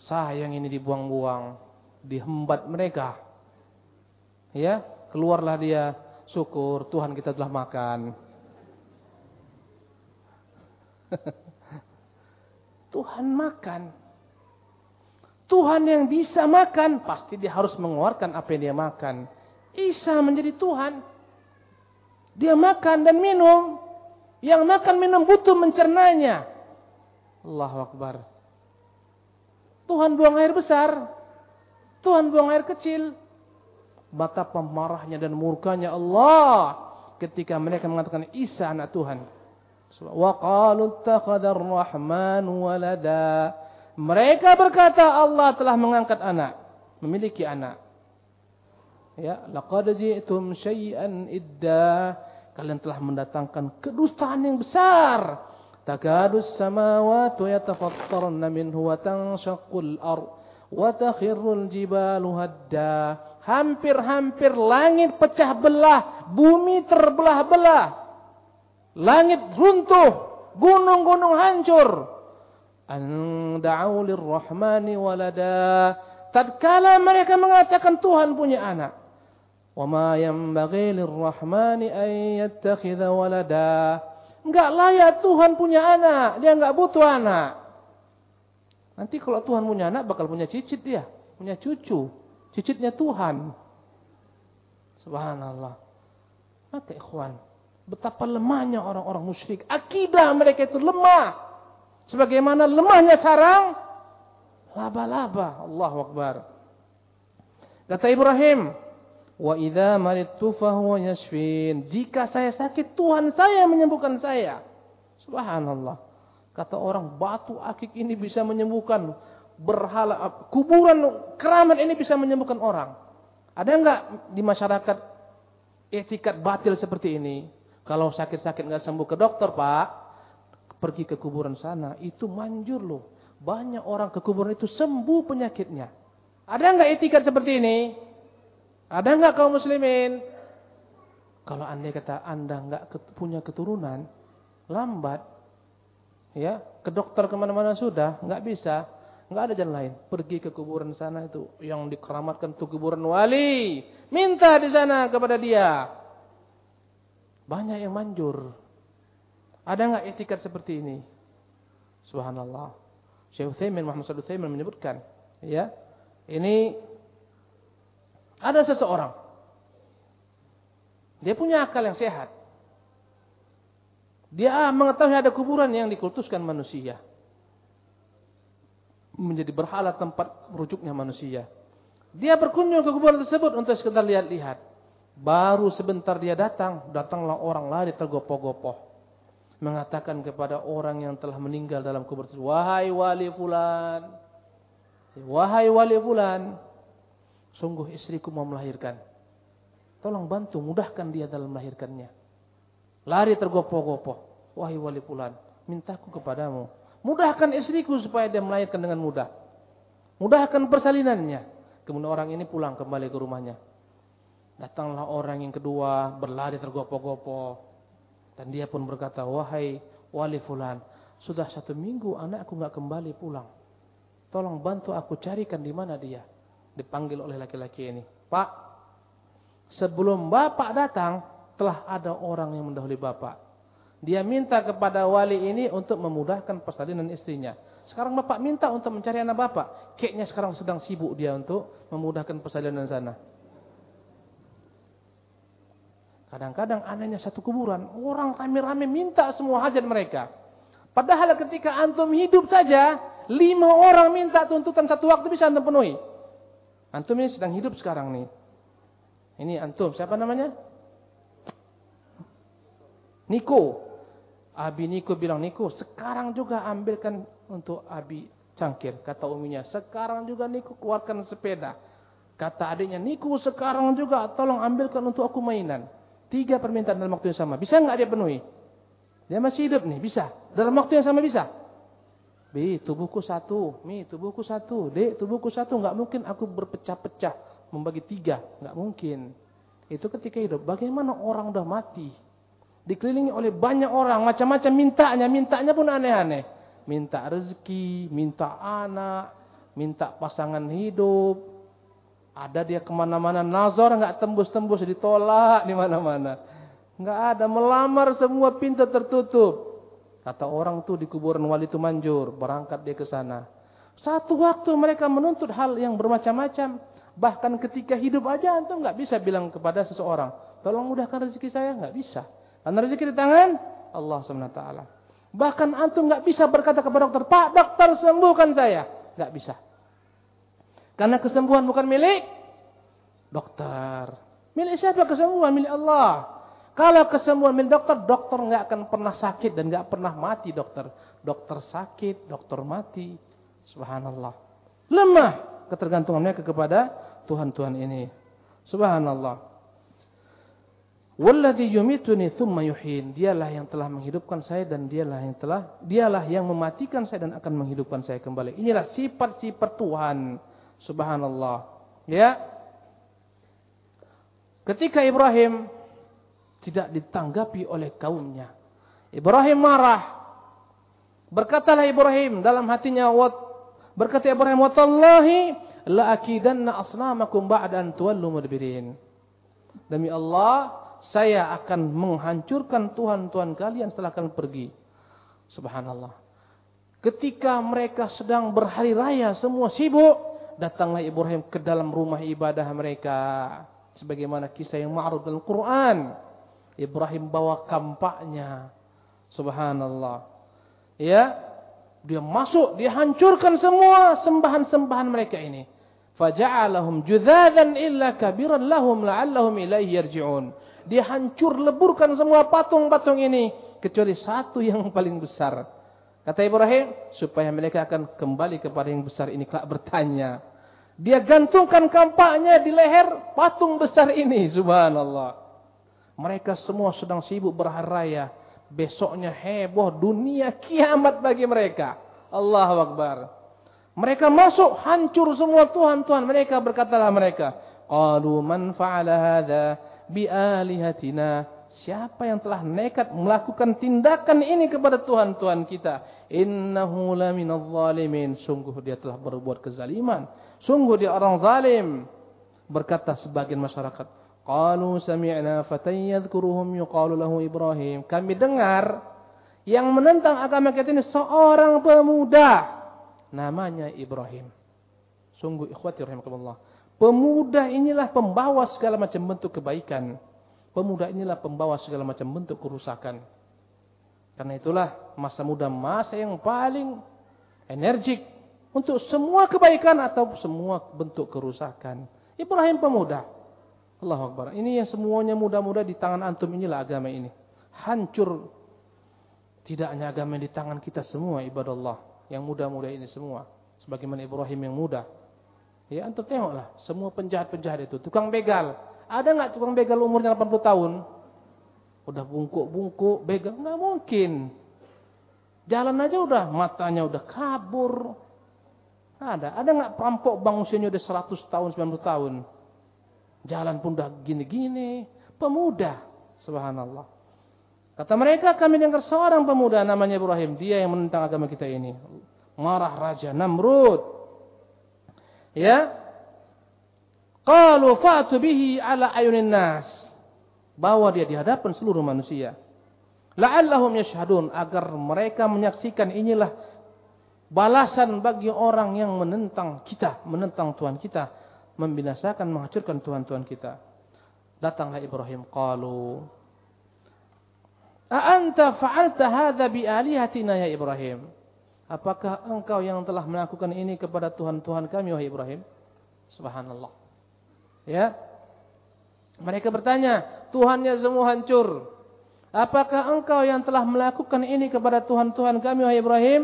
Sayang ini dibuang-buang, dihembat mereka. Ya, keluarlah dia, syukur Tuhan kita telah makan. [LAUGHS] Tuhan makan. Tuhan yang bisa makan, pasti dia harus mengeluarkan apa yang dia makan. Isa menjadi Tuhan. Dia makan dan minum. Yang makan minum butuh mencernanya. Allahu Akbar. Tuhan buang air besar. Tuhan buang air kecil. Maka pemarahnya dan murkanya Allah. Ketika mereka mengatakan Isa anak Tuhan. Wa. Mereka berkata Allah telah mengangkat anak, memiliki anak. Ya, laqad ji'tum syai'an idda kalian telah mendatangkan kedustaan yang besar. Takadus samawati yatafattarna minhu wa tanshaqqul ard wa takhirrul jibalu hadda. Hampir-hampir langit pecah belah, bumi terbelah-belah. Langit runtuh, gunung-gunung hancur. An da'u lirrahmani walada. Tatkala mereka mengatakan Tuhan punya anak. Ma yanbaghi lirrahmani an yattakhidha walada. Enggak layak Tuhan punya anak, dia enggak butuh anak. Nanti kalau Tuhan punya anak bakal punya cicit dia, punya cucu. Cicitnya Tuhan. Subhanallah. Maka ikhwan, betapa lemahnya orang-orang musyrik. Akidah mereka itu lemah. Sebagaimana lemahnya sarang laba-laba. Allahu Akbar. Kata Ibrahim, "Wa idza maridtu fahuwa yashfin." Jika saya sakit, Tuhan saya menyembuhkan saya. Subhanallah. Kata orang, batu akik ini bisa menyembuhkan berhala kuburan keramat ini bisa menyembuhkan orang. Ada enggak di masyarakat etikat batil seperti ini? Kalau sakit-sakit enggak sembuh ke dokter, Pak, pergi ke kuburan sana, itu manjur loh. Banyak orang ke kuburan itu sembuh penyakitnya. Ada enggak etikat seperti ini? Ada enggak kaum muslimin? Kalau anda kata anda enggak punya keturunan, lambat, ya ke dokter ke mana-mana sudah, enggak bisa. Enggak ada jalan lain. Pergi ke kuburan sana itu yang dikeramatkan itu kuburan wali. Minta di sana kepada dia. Banyak yang manjur. Ada enggak etikat seperti ini? Subhanallah. Syekh Utsaimin Muhammad Shalih menyebutkan, ya. Ini ada seseorang. Dia punya akal yang sehat. Dia mengetahui ada kuburan yang dikultuskan manusia menjadi berhala tempat merujuknya manusia. Dia berkunjung ke kuburan tersebut untuk sekedar lihat-lihat. Baru sebentar dia datang, datanglah orang lari tergopoh-gopoh. Mengatakan kepada orang yang telah meninggal dalam kubur tersebut, Wahai wali fulan, Wahai wali fulan, sungguh istriku mau melahirkan. Tolong bantu, mudahkan dia dalam melahirkannya. Lari tergopoh-gopoh. Wahai wali fulan, mintaku kepadamu Mudahkan istriku supaya dia melahirkan dengan mudah. Mudahkan persalinannya. Kemudian orang ini pulang kembali ke rumahnya. Datanglah orang yang kedua berlari tergopoh-gopoh. Dan dia pun berkata, wahai wali fulan. Sudah satu minggu anakku nggak kembali pulang. Tolong bantu aku carikan di mana dia. Dipanggil oleh laki-laki ini. Pak, sebelum bapak datang, telah ada orang yang mendahului bapak. Dia minta kepada wali ini untuk memudahkan persalinan istrinya. Sekarang bapak minta untuk mencari anak bapak. Kayaknya sekarang sedang sibuk dia untuk memudahkan persalinan sana. Kadang-kadang anehnya satu kuburan. Orang rame-rame minta semua hajat mereka. Padahal ketika antum hidup saja. Lima orang minta tuntutan satu waktu bisa antum penuhi. Antum ini sedang hidup sekarang nih. Ini antum. Siapa namanya? Niko. Abi Niko bilang, Niko sekarang juga ambilkan untuk Abi cangkir. Kata uminya, sekarang juga Niko keluarkan sepeda. Kata adiknya, Niko sekarang juga tolong ambilkan untuk aku mainan. Tiga permintaan dalam waktu yang sama. Bisa nggak dia penuhi? Dia masih hidup nih, bisa. Dalam waktu yang sama bisa. B, tubuhku satu. Mi, tubuhku satu. D, tubuhku satu. Nggak mungkin aku berpecah-pecah. Membagi tiga. Nggak mungkin. Itu ketika hidup. Bagaimana orang udah mati? Dikelilingi oleh banyak orang, macam-macam mintanya, mintanya pun aneh-aneh. Minta rezeki, minta anak, minta pasangan hidup. Ada dia ke mana-mana, nazar nggak tembus-tembus, ditolak di mana-mana. Nggak ada, melamar semua pintu tertutup. Kata orang tuh di kuburan wali itu manjur, berangkat dia ke sana. Satu waktu mereka menuntut hal yang bermacam-macam. Bahkan ketika hidup aja antum nggak bisa bilang kepada seseorang, tolong mudahkan rezeki saya, nggak bisa. Karena rezeki di tangan Allah SWT. Bahkan antum nggak bisa berkata kepada dokter, Pak dokter sembuhkan saya. nggak bisa. Karena kesembuhan bukan milik dokter. Milik siapa kesembuhan? Milik Allah. Kalau kesembuhan milik dokter, dokter nggak akan pernah sakit dan nggak pernah mati dokter. Dokter sakit, dokter mati. Subhanallah. Lemah ketergantungannya kepada Tuhan-Tuhan ini. Subhanallah. Walladhi yumituni thumma yuhin. Dialah yang telah menghidupkan saya dan dialah yang telah dialah yang mematikan saya dan akan menghidupkan saya kembali. Inilah sifat-sifat Tuhan. Subhanallah. Ya. Ketika Ibrahim tidak ditanggapi oleh kaumnya. Ibrahim marah. Berkatalah Ibrahim dalam hatinya berkata Ibrahim watallahi la akidanna asnamakum ba'da an tuwallu mudbirin. Demi Allah, saya akan menghancurkan Tuhan-Tuhan kalian setelah kalian pergi. Subhanallah. Ketika mereka sedang berhari raya, semua sibuk, datanglah Ibrahim ke dalam rumah ibadah mereka. Sebagaimana kisah yang ma'ruf dalam Quran. Ibrahim bawa kampaknya. Subhanallah. Ya, dia masuk, dia hancurkan semua sembahan-sembahan mereka ini. Faja'alahum judzadan illa kabiran lahum la'allahum ilaihi yarji'un. Dia hancur leburkan semua patung-patung ini. Kecuali satu yang paling besar. Kata Ibrahim, supaya mereka akan kembali kepada yang besar ini. Kelak bertanya. Dia gantungkan kampaknya di leher patung besar ini. Subhanallah. Mereka semua sedang sibuk berharaya. Besoknya heboh dunia kiamat bagi mereka. Allahu Akbar. Mereka masuk hancur semua Tuhan-Tuhan mereka berkatalah mereka. Qalu man fa'ala hadha bialihatina. Siapa yang telah nekat melakukan tindakan ini kepada Tuhan-Tuhan kita? Innahu laminadh zalimin. Sungguh dia telah berbuat kezaliman. Sungguh dia orang zalim. Berkata sebagian masyarakat. Qalu sami'na fatan yadhkuruhum yuqalu lahu Ibrahim. Kami dengar yang menentang agama kita ini seorang pemuda namanya Ibrahim. Sungguh ikhwati rahimakumullah. Pemuda inilah pembawa segala macam bentuk kebaikan. Pemuda inilah pembawa segala macam bentuk kerusakan. Karena itulah masa muda masa yang paling energik untuk semua kebaikan atau semua bentuk kerusakan. Ibrahim pemuda. Allah Akbar. Ini yang semuanya muda-muda di tangan antum inilah agama ini. Hancur. Tidak hanya agama di tangan kita semua ibadah Allah. Yang muda-muda ini semua. Sebagaimana Ibrahim yang muda. Ya, antum tengoklah, semua penjahat-penjahat itu, tukang begal. Ada nggak tukang begal umurnya 80 tahun? Udah bungkuk-bungkuk, begal nggak mungkin. Jalan aja udah matanya udah kabur. Ada, ada nggak perampok bang usianya udah 100 tahun, 90 tahun? Jalan pun udah gini-gini, pemuda. Subhanallah. Kata mereka kami dengar seorang pemuda namanya Ibrahim, dia yang menentang agama kita ini. Marah raja Namrud. Ya. Qalu fa'tu bihi ala ayunin nas. Bawa dia di hadapan seluruh manusia. La'allahum yashhadun agar mereka menyaksikan inilah balasan bagi orang yang menentang kita, menentang Tuhan kita, membinasakan, menghancurkan Tuhan-Tuhan kita. Datanglah Ibrahim qalu A anta fa'alta hadza bi alihatina ya Ibrahim? Apakah engkau yang telah melakukan ini kepada Tuhan-Tuhan kami, wahai Ibrahim? Subhanallah. Ya. Mereka bertanya, Tuhannya semua hancur. Apakah engkau yang telah melakukan ini kepada Tuhan-Tuhan kami, wahai Ibrahim?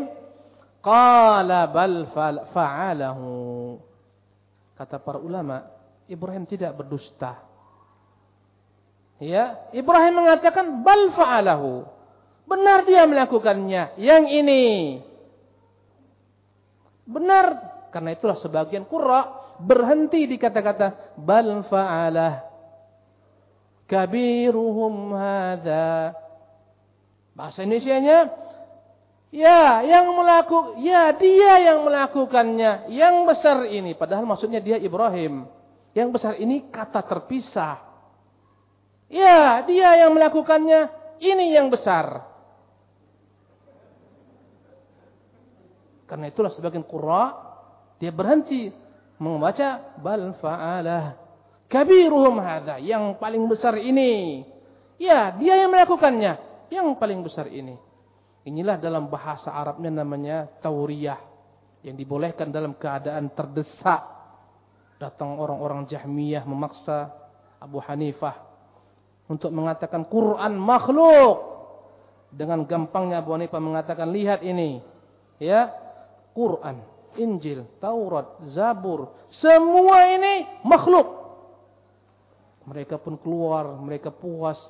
Qala bal fa'alahu. Kata para ulama, Ibrahim tidak berdusta. Ya, Ibrahim mengatakan bal fa'alahu. Benar dia melakukannya. Yang ini Benar. Karena itulah sebagian qurra berhenti di kata-kata bal fa'alah kabiruhum hadza. Bahasa Indonesianya ya yang melakukan ya dia yang melakukannya yang besar ini padahal maksudnya dia Ibrahim. Yang besar ini kata terpisah. Ya, dia yang melakukannya ini yang besar. Karena itulah sebagian qurra dia berhenti membaca bal fa'alah kabiruhum hadza yang paling besar ini. Ya, dia yang melakukannya yang paling besar ini. Inilah dalam bahasa Arabnya namanya tauriyah yang dibolehkan dalam keadaan terdesak. Datang orang-orang Jahmiyah memaksa Abu Hanifah untuk mengatakan Quran makhluk. Dengan gampangnya Abu Hanifah mengatakan lihat ini. Ya, Quran, Injil, Taurat, Zabur, semua ini makhluk. Mereka pun keluar, mereka puas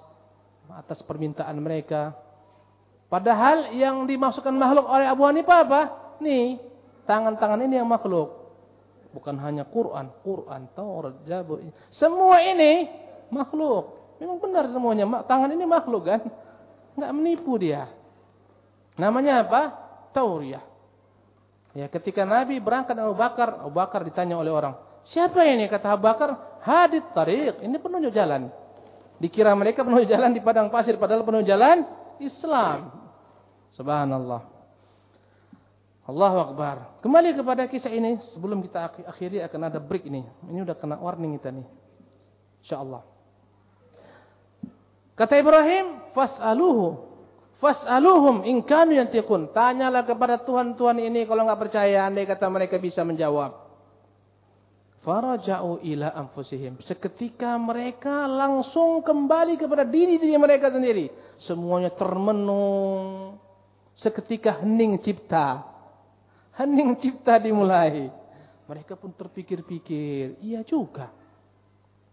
atas permintaan mereka. Padahal yang dimasukkan makhluk oleh Abu Hanifah apa? Nih, tangan-tangan ini yang makhluk. Bukan hanya Quran, Quran, Taurat, Jabur. Semua ini makhluk. Memang benar semuanya. Tangan ini makhluk kan? Enggak menipu dia. Namanya apa? Tauriyah. Ya, ketika Nabi berangkat Abu Bakar, Abu Bakar ditanya oleh orang, siapa ini? Kata Abu Bakar, hadit tariq. Ini penunjuk jalan. Dikira mereka penunjuk jalan di padang pasir, padahal penunjuk jalan Islam. Subhanallah. Allahu Akbar. Kembali kepada kisah ini, sebelum kita akhiri akan ada break ini. Ini udah kena warning kita nih. InsyaAllah. Kata Ibrahim, fas'aluhu Fas'aluhum in kanu yantiqun. Tanyalah kepada Tuhan-Tuhan ini kalau enggak percaya andai kata mereka bisa menjawab. Faraja'u ila anfusihim. Seketika mereka langsung kembali kepada diri-diri mereka sendiri. Semuanya termenung. Seketika hening cipta. Hening cipta dimulai. Mereka pun terpikir-pikir. Iya juga.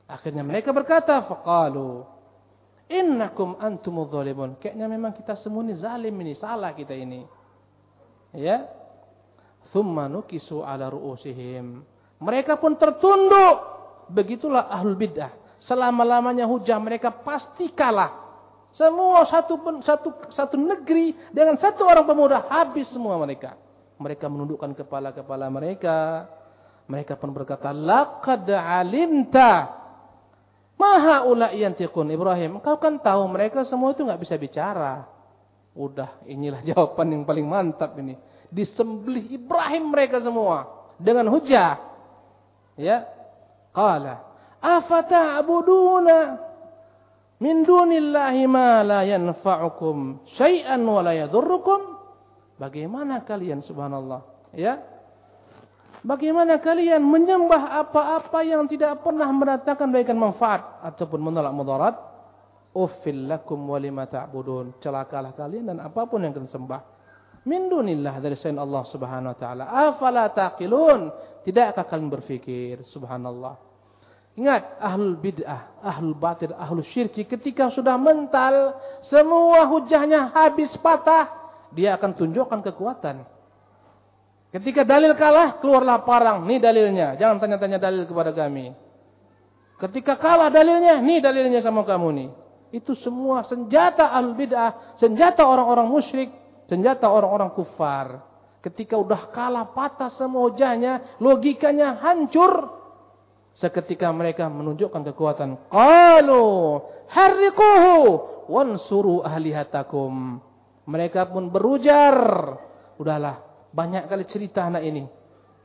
Akhirnya mereka berkata, faqalu Innakum antumudz zalimun. Kayaknya memang kita semua ini zalim ini, salah kita ini. Ya. Thumma nukisu ala ru'usihim. Mereka pun tertunduk. Begitulah ahlul bid'ah. Selama-lamanya hujah mereka pasti kalah. Semua satu satu satu negeri dengan satu orang pemuda habis semua mereka. Mereka menundukkan kepala-kepala mereka. Mereka pun berkata, "Laqad alimta Maha ula yantiqun Ibrahim. Engkau kan tahu mereka semua itu nggak bisa bicara. Udah, inilah [LAUGHS] jawaban yang paling mantap ini. Disembelih Ibrahim mereka semua dengan hujah. Ya. Qala, afata'buduna min dunillahi ma la yanfa'ukum syai'an wa la yadhurrukum? Bagaimana kalian subhanallah? Ya. Bagaimana kalian menyembah apa-apa yang tidak pernah mendatangkan baikan manfaat ataupun menolak mudarat? Uffil lakum walima ta'budun. Celakalah kalian dan apa pun yang kalian sembah. Min dunillah dari selain Allah Subhanahu wa taala. Afala taqilun? Tidakkah kalian berfikir? Subhanallah. Ingat, ahlul bid'ah, ahlul batil, ahlul syirki ketika sudah mental, semua hujahnya habis patah, dia akan tunjukkan kekuatan. Ketika dalil kalah, keluarlah parang. Ini dalilnya. Jangan tanya-tanya dalil kepada kami. Ketika kalah dalilnya, ini dalilnya sama kamu nih. Itu semua senjata al-bid'ah, senjata orang-orang musyrik, senjata orang-orang kufar. Ketika udah kalah patah semua hujahnya, logikanya hancur. Seketika mereka menunjukkan kekuatan. Qalu harriquhu wansuru ahlihatakum. Mereka pun berujar. Udahlah, banyak kali cerita anak ini.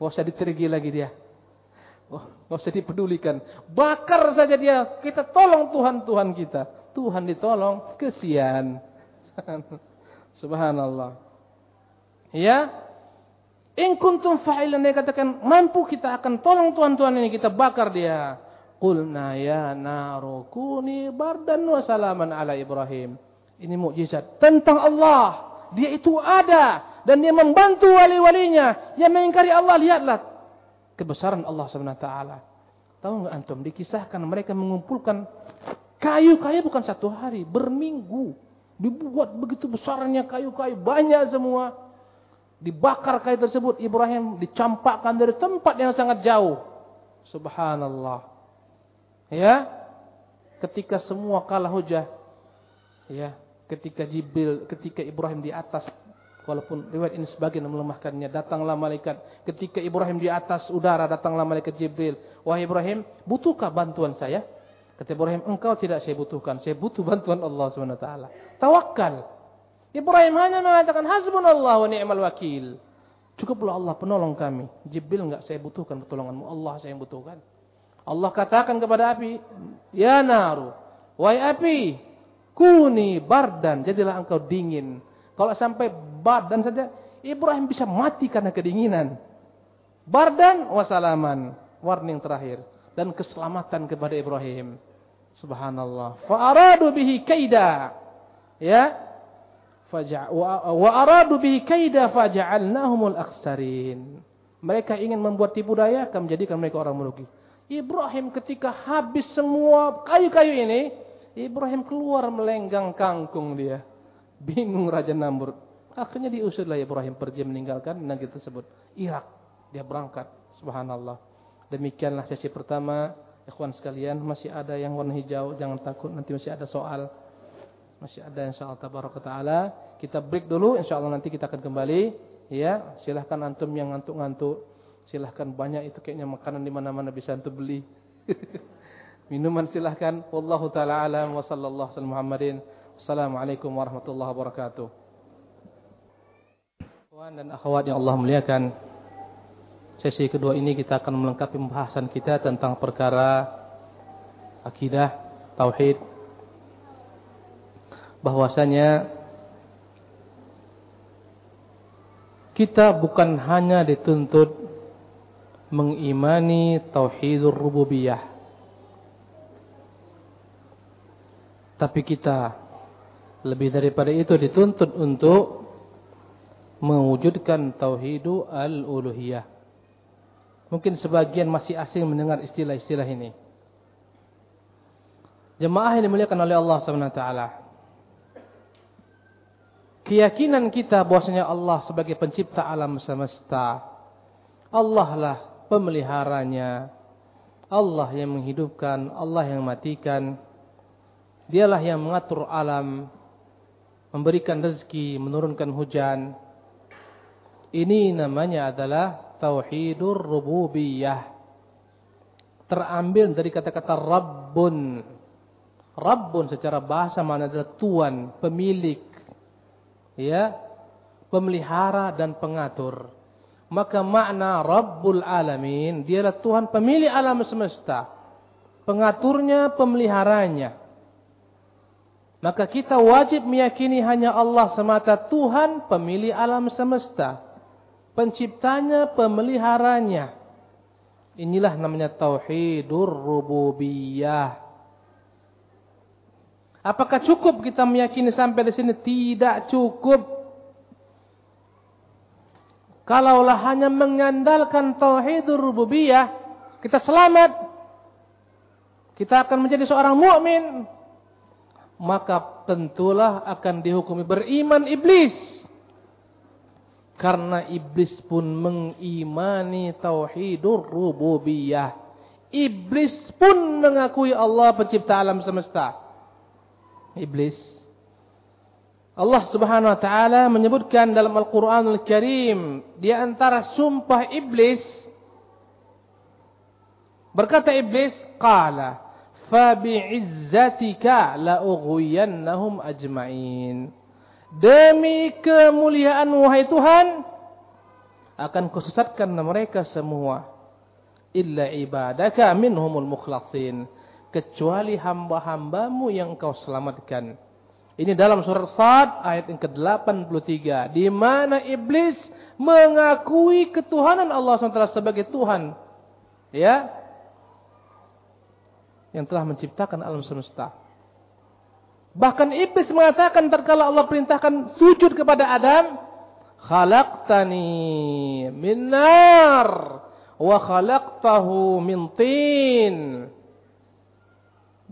Gak usah ditergi lagi dia. Gak usah dipedulikan. Bakar saja dia. Kita tolong Tuhan-Tuhan kita. Tuhan ditolong. Kesian. [LAUGHS] Subhanallah. Ya. In kuntum fa'ilan. Dia katakan. Mampu kita akan tolong Tuhan-Tuhan ini. Kita bakar dia. Qulna ya narukuni bardan wa salaman ala Ibrahim. Ini mukjizat tentang Allah. Dia itu ada dan dia membantu wali-walinya yang mengingkari Allah lihatlah kebesaran Allah Subhanahu taala tahu enggak antum dikisahkan mereka mengumpulkan kayu-kayu bukan satu hari berminggu dibuat begitu besarnya kayu-kayu banyak semua dibakar kayu tersebut Ibrahim dicampakkan dari tempat yang sangat jauh subhanallah ya ketika semua kalah hujah ya ketika Jibril ketika Ibrahim di atas Walaupun riwayat ini sebagian melemahkannya. Datanglah malaikat. Ketika Ibrahim di atas udara, datanglah malaikat Jibril. Wahai Ibrahim, butuhkah bantuan saya? Kata Ibrahim, engkau tidak saya butuhkan. Saya butuh bantuan Allah SWT. Tawakal. Ibrahim hanya mengatakan, Hasbunallah wa ni'mal wakil. Cukuplah Allah penolong kami. Jibril enggak saya butuhkan pertolonganmu. Allah saya yang butuhkan. Allah katakan kepada api, Ya naru, wahai api, kuni bardan, jadilah engkau dingin. Kalau sampai badan saja, Ibrahim bisa mati karena kedinginan. Bardan wasalaman. Warning terakhir. Dan keselamatan kepada Ibrahim. Subhanallah. Fa'aradu bihi kaida. Ya. Wa aradu bihi kaida faja'alnahumul aksarin. Mereka ingin membuat tipu daya, akan menjadikan mereka orang merugi. Ibrahim ketika habis semua kayu-kayu ini, Ibrahim keluar melenggang kangkung dia. Bingung Raja Namrud. Akhirnya diusirlah Ibrahim pergi meninggalkan negeri tersebut. Irak. Dia berangkat. Subhanallah. Demikianlah sesi pertama. Ikhwan sekalian, masih ada yang warna hijau. Jangan takut, nanti masih ada soal. Masih ada insyaAllah tabaraka ta'ala. Kita break dulu, insyaAllah nanti kita akan kembali. Ya, silahkan antum yang ngantuk-ngantuk. Silahkan banyak itu kayaknya makanan di mana-mana bisa antum beli. [LAUGHS] Minuman silahkan. Wallahu ta'ala alam wa sallallahu alaihi Muhammadin. Assalamualaikum warahmatullahi wabarakatuh. Tuan dan akhwat yang Allah muliakan. Sesi kedua ini kita akan melengkapi pembahasan kita tentang perkara akidah, tauhid. Bahwasanya kita bukan hanya dituntut mengimani tauhidur rububiyah. Tapi kita lebih daripada itu dituntut untuk mewujudkan tauhidu al-uluhiyah. Mungkin sebagian masih asing mendengar istilah-istilah ini. Jemaah yang dimuliakan oleh Allah SWT. Keyakinan kita bahwasanya Allah sebagai pencipta alam semesta. Allah lah pemeliharanya. Allah yang menghidupkan, Allah yang matikan. Dialah yang mengatur alam, memberikan rezeki, menurunkan hujan. Ini namanya adalah tauhidur rububiyah. Terambil dari kata-kata Rabbun. Rabbun secara bahasa mana adalah tuan, pemilik. Ya, pemelihara dan pengatur. Maka makna Rabbul Alamin, dialah Tuhan pemilik alam semesta. Pengaturnya, pemeliharanya. Maka kita wajib meyakini hanya Allah semata Tuhan pemilik alam semesta penciptanya, pemeliharanya. Inilah namanya tauhidur rububiyah. Apakah cukup kita meyakini sampai di sini? Tidak cukup. Kalaulah hanya mengandalkan tauhidur rububiyah, kita selamat. Kita akan menjadi seorang mukmin. Maka tentulah akan dihukumi beriman iblis. Karena iblis pun mengimani tauhidur rububiyah. Iblis pun mengakui Allah pencipta alam semesta. Iblis. Allah subhanahu wa ta'ala menyebutkan dalam Al-Quran Al-Karim. Di antara sumpah iblis. Berkata iblis. Qala. Fabi'izzatika la'ughuyannahum ajma'in. Demi kemuliaan wahai Tuhan akan kusesatkan mereka semua illa ibadaka minhumul mukhlasin kecuali hamba-hambamu yang engkau selamatkan. Ini dalam surat Sad ayat yang ke-83 di mana iblis mengakui ketuhanan Allah SWT sebagai Tuhan. Ya. Yang telah menciptakan alam semesta. Bahkan iblis mengatakan tatkala Allah perintahkan sujud kepada Adam, "Khalaqtani min nar wa khalaqtahu min tin."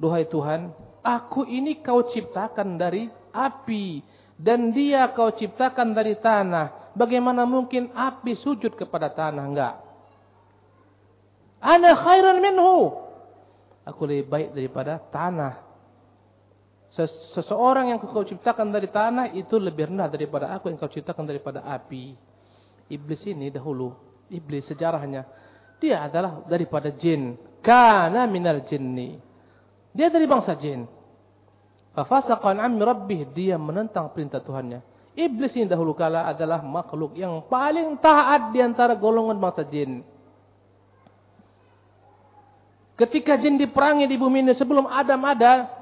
Duhai Tuhan, aku ini kau ciptakan dari api dan dia kau ciptakan dari tanah. Bagaimana mungkin api sujud kepada tanah? Enggak. Ana khairan minhu. Aku lebih baik daripada tanah. Seseorang yang kau ciptakan dari tanah itu lebih rendah daripada aku yang kau ciptakan daripada api. Iblis ini dahulu, iblis sejarahnya, dia adalah daripada jin. Kana minal jinni. Dia dari bangsa jin. Fafasaqan ammi rabbih, dia menentang perintah Tuhannya. Iblis ini dahulu kala adalah makhluk yang paling taat di antara golongan bangsa jin. Ketika jin diperangi di bumi ini sebelum Adam ada,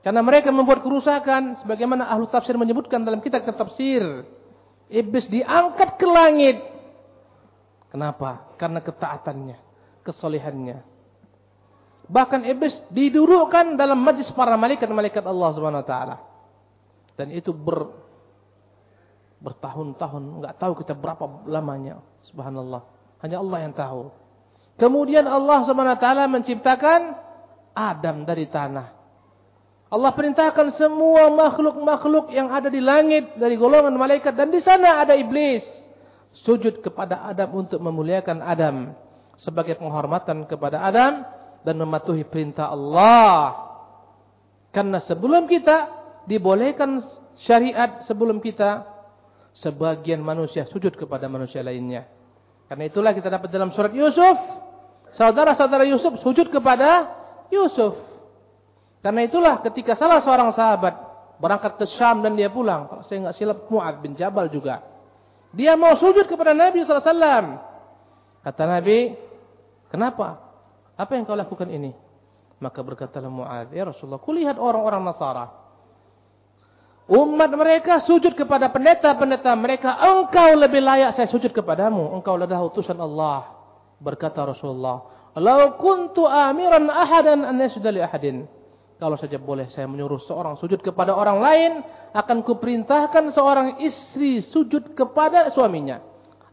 karena mereka membuat kerusakan sebagaimana ahlu tafsir menyebutkan dalam kitab tafsir. Iblis diangkat ke langit. Kenapa? Karena ketaatannya, kesolehannya. Bahkan iblis didudukkan dalam majlis para malaikat-malaikat Allah Subhanahu wa taala. Dan itu ber bertahun-tahun, enggak tahu kita berapa lamanya. Subhanallah. Hanya Allah yang tahu. Kemudian Allah SWT menciptakan Adam dari tanah. Allah perintahkan semua makhluk-makhluk yang ada di langit dari golongan malaikat dan di sana ada iblis sujud kepada Adam untuk memuliakan Adam sebagai penghormatan kepada Adam dan mematuhi perintah Allah. Karena sebelum kita dibolehkan syariat sebelum kita sebagian manusia sujud kepada manusia lainnya. Karena itulah kita dapat dalam surat Yusuf, saudara-saudara Yusuf sujud kepada Yusuf. Karena itulah ketika salah seorang sahabat berangkat ke Syam dan dia pulang, kalau saya nggak silap Mu'ad bin Jabal juga. Dia mau sujud kepada Nabi SAW. Kata Nabi, kenapa? Apa yang kau lakukan ini? Maka berkatalah Mu'ad, ya Rasulullah, kulihat orang-orang Nasara. Umat mereka sujud kepada pendeta-pendeta mereka. Engkau lebih layak saya sujud kepadamu. Engkau adalah utusan Allah. Berkata Rasulullah. Lau kuntu amiran ahadan an li ahadin. Kalau saja boleh saya menyuruh seorang sujud kepada orang lain, akan kuperintahkan seorang istri sujud kepada suaminya.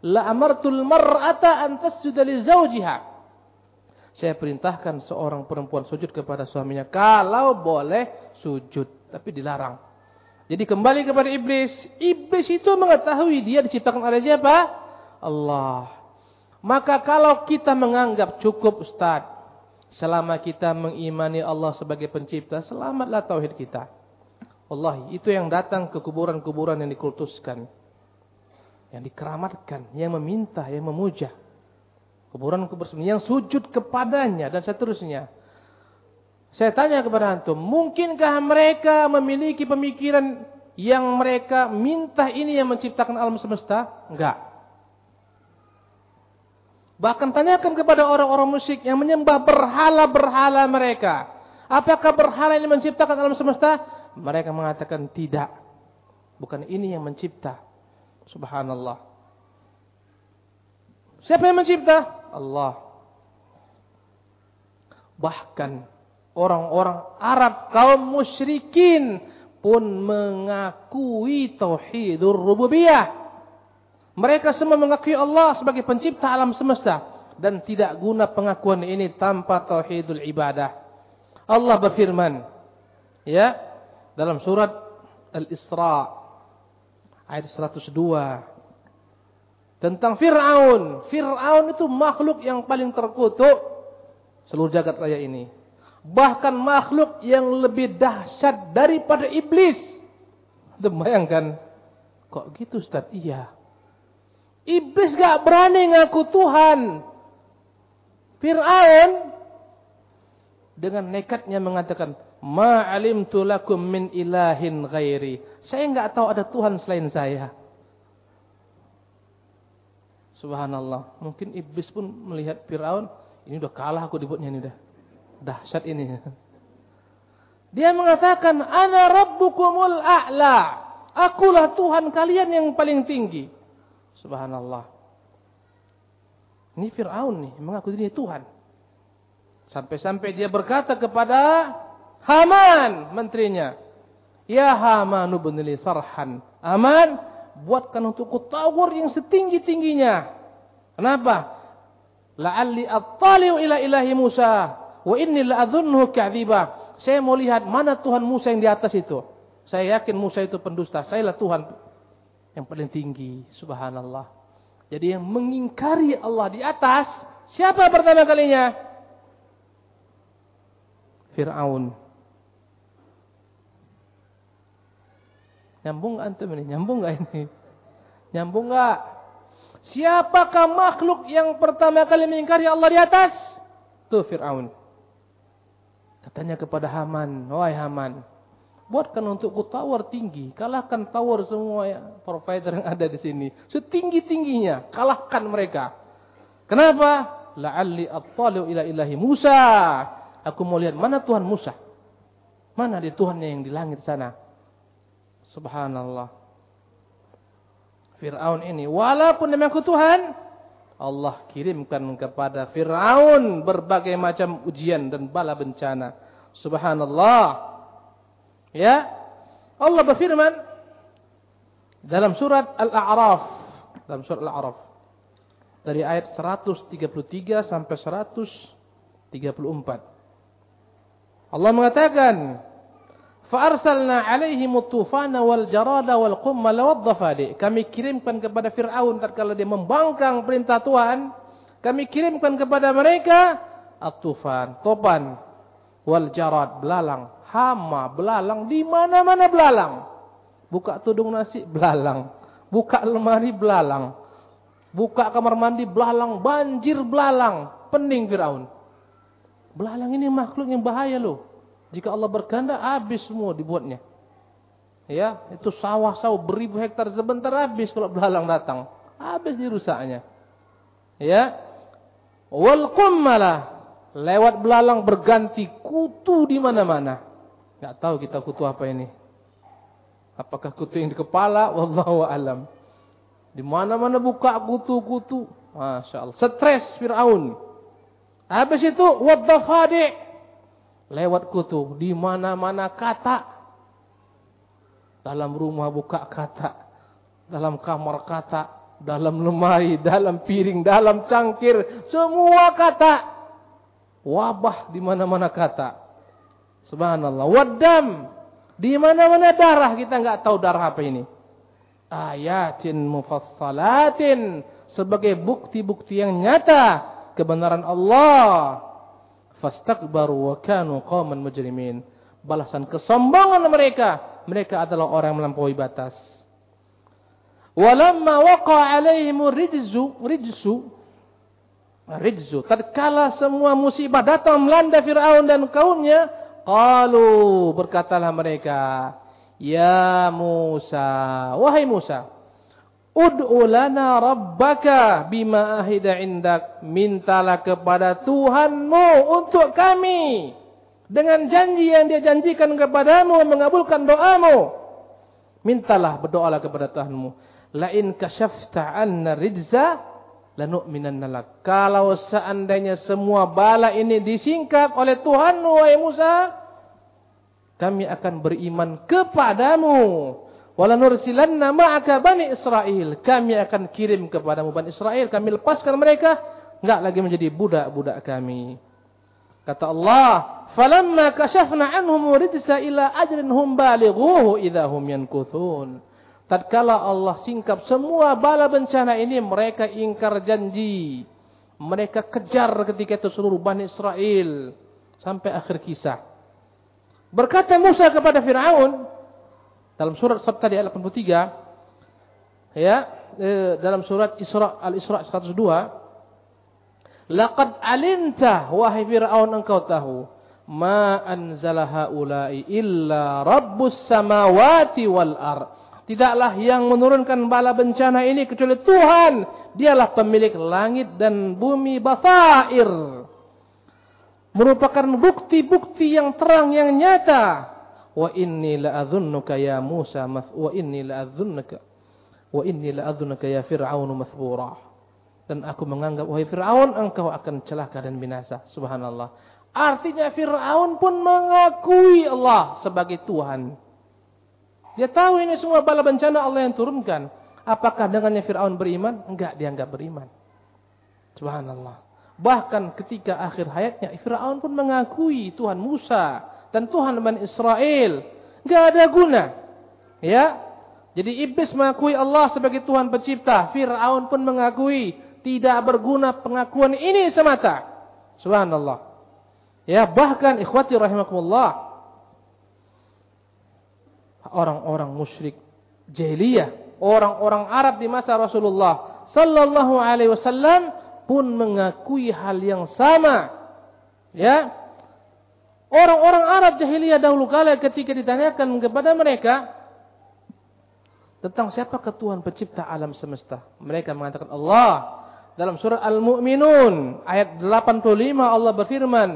La amartul mar'ata an tasjuda li zawjiha. Saya perintahkan seorang perempuan sujud kepada suaminya kalau boleh sujud, tapi dilarang. Jadi kembali kepada iblis. Iblis itu mengetahui dia diciptakan oleh siapa? Allah. Maka kalau kita menganggap cukup Ustaz, Selama kita mengimani Allah sebagai pencipta, selamatlah tauhid kita. Allah itu yang datang ke kuburan-kuburan yang dikultuskan. Yang dikeramatkan, yang meminta, yang memuja. Kuburan-kuburan yang sujud kepadanya dan seterusnya. Saya tanya kepada antum, mungkinkah mereka memiliki pemikiran yang mereka minta ini yang menciptakan alam semesta? Enggak. Bahkan tanyakan kepada orang-orang musyrik yang menyembah berhala-berhala mereka. Apakah berhala ini menciptakan alam semesta? Mereka mengatakan tidak. Bukan ini yang mencipta. Subhanallah. Siapa yang mencipta? Allah. Bahkan orang-orang Arab kaum musyrikin pun mengakui tauhidur rububiyah. Mereka semua mengakui Allah sebagai pencipta alam semesta dan tidak guna pengakuan ini tanpa tauhidul ibadah. Allah berfirman ya dalam surat Al-Isra ayat 102 tentang Fir'aun. Fir'aun itu makhluk yang paling terkutuk seluruh jagat raya ini. Bahkan makhluk yang lebih dahsyat daripada iblis. Bayangkan, kok gitu Ustaz? Iya. Iblis gak berani ngaku Tuhan. Fir'aun dengan nekatnya mengatakan, Ma'alimtu lakum min ilahin ghairi. Saya nggak tahu ada Tuhan selain saya. Subhanallah. Mungkin iblis pun melihat Fir'aun, ini udah kalah aku dibuatnya ini udah. Dahsyat ini. [LAUGHS] Dia mengatakan, Ana rabbukumul a'la. Akulah Tuhan kalian yang paling tinggi. Subhanallah. Ini Fir'aun nih, mengaku dirinya Tuhan. Sampai-sampai dia berkata kepada Haman, menterinya. Ya Haman ubnili sarhan. Haman, buatkan untukku tower yang setinggi-tingginya. Kenapa? La'alli attali'u ila ilahi Musa. Wa inni la'adhunnuhu ka'dhibah. Saya mau lihat mana Tuhan Musa yang di atas itu. Saya yakin Musa itu pendusta. Saya lah Tuhan yang paling tinggi. Subhanallah. Jadi yang mengingkari Allah di atas, siapa pertama kalinya? Fir'aun. Nyambung antum ini? Nyambung gak ini? Nyambung gak? Siapakah makhluk yang pertama kali mengingkari Allah di atas? Tuh Fir'aun. Katanya kepada Haman, wahai Haman, Buatkan untukku tower tinggi. Kalahkan tower semua ya, provider yang ada di sini. Setinggi-tingginya. Kalahkan mereka. Kenapa? La'alli attali'u ila ilahi Musa. Aku mau lihat mana Tuhan Musa. Mana di Tuhannya yang di langit sana. Subhanallah. Fir'aun ini. Walaupun aku Tuhan. Allah kirimkan kepada Fir'aun berbagai macam ujian dan bala bencana. Subhanallah. Ya. Allah berfirman dalam surat Al-A'raf, dalam surat Al-A'raf dari ayat 133 sampai 134. Allah mengatakan, "Fa'arsalna 'alaihim at-tufana wal jarada wal qummal dhafadi." Kami kirimkan kepada Firaun tatkala dia membangkang perintah Tuhan, kami kirimkan kepada mereka at-tufan, topan, wal jarad, belalang, hama, belalang, di mana-mana belalang. Buka tudung nasi, belalang. Buka lemari, belalang. Buka kamar mandi, belalang. Banjir, belalang. Pening Fir'aun. Belalang ini makhluk yang bahaya loh. Jika Allah berkehendak habis semua dibuatnya. Ya, itu sawah-sawah beribu hektar sebentar habis kalau belalang datang. Habis dirusaknya. Ya. Wal qummala lewat belalang berganti kutu di mana-mana. Enggak tahu kita kutu apa ini. Apakah kutu yang di kepala? Wallahu alam. Di mana-mana buka kutu-kutu. Masya Allah. Stres Fir'aun. Habis itu wadafadi lewat kutu di mana-mana kata. Dalam rumah buka kata, dalam kamar kata, dalam lemari, dalam piring, dalam cangkir, semua kata. Wabah di mana-mana kata. Subhanallah. Wadam di mana-mana darah kita nggak tahu darah apa ini. Ayatin mufassalatin sebagai bukti-bukti yang nyata kebenaran Allah. Fastakbaru wa kanu qauman mujrimin. Balasan kesombongan mereka, mereka adalah orang melampaui batas. Walamma waqa alaihim rijzu rijzu rijzu tatkala semua musibah datang melanda Firaun dan kaumnya qalu berkatalah mereka ya Musa wahai Musa Ud'u lana rabbaka bima ahida indak. Mintalah kepada Tuhanmu untuk kami. Dengan janji yang dia janjikan kepadamu mengabulkan doamu. Mintalah berdoalah kepada Tuhanmu. Lain kasyafta anna rijza lanu'minanna. Kalau seandainya semua bala ini disingkap oleh Tuhanmu wahai Musa, kami akan beriman kepadamu. Wala nursilanna ma'aka bani Israel. Kami akan kirim kepadamu bani Israel. Kami lepaskan mereka. Enggak lagi menjadi budak-budak kami. Kata Allah. Falamma kashafna anhum rijsa ila ajrin hum balighuhu idahum yankuthun. Tatkala Allah singkap semua bala bencana ini. Mereka ingkar janji. Mereka kejar ketika itu seluruh bani Israel. Sampai akhir kisah. Berkata Musa kepada Fir'aun. Dalam surat Sabta di ayat 83 ya, eh, dalam surat Isra Al-Isra 102 Laqad alimta wahai Fir'aun engkau tahu ma anzala haula'i illa rabbus samawati wal ar. Tidaklah yang menurunkan bala bencana ini kecuali Tuhan. Dialah pemilik langit dan bumi basair. Merupakan bukti-bukti yang terang yang nyata wa inni la'adhunnuka ya Musa wa inni la'adhunnuka wa inni la'adhunnuka ya Fir'aun mathbura dan aku menganggap wahai Fir'aun engkau akan celaka dan binasa. Subhanallah. Artinya Fir'aun pun mengakui Allah sebagai Tuhan. Dia tahu ini semua bala bencana Allah yang turunkan. Apakah dengannya Fir'aun beriman? Enggak dia enggak beriman. Subhanallah. Bahkan ketika akhir hayatnya Fir'aun pun mengakui Tuhan Musa dan Tuhan Bani Israel. Enggak ada guna. Ya. Jadi iblis mengakui Allah sebagai Tuhan pencipta. Fir'aun pun mengakui tidak berguna pengakuan ini semata. Subhanallah. Ya, bahkan ikhwati rahimakumullah. Orang-orang musyrik jahiliyah, orang-orang Arab di masa Rasulullah sallallahu alaihi wasallam pun mengakui hal yang sama. Ya, Orang-orang Arab jahiliyah dahulu kala ketika ditanyakan kepada mereka tentang siapa Tuhan pencipta alam semesta. Mereka mengatakan Allah. Dalam surat Al-Mu'minun ayat 85 Allah berfirman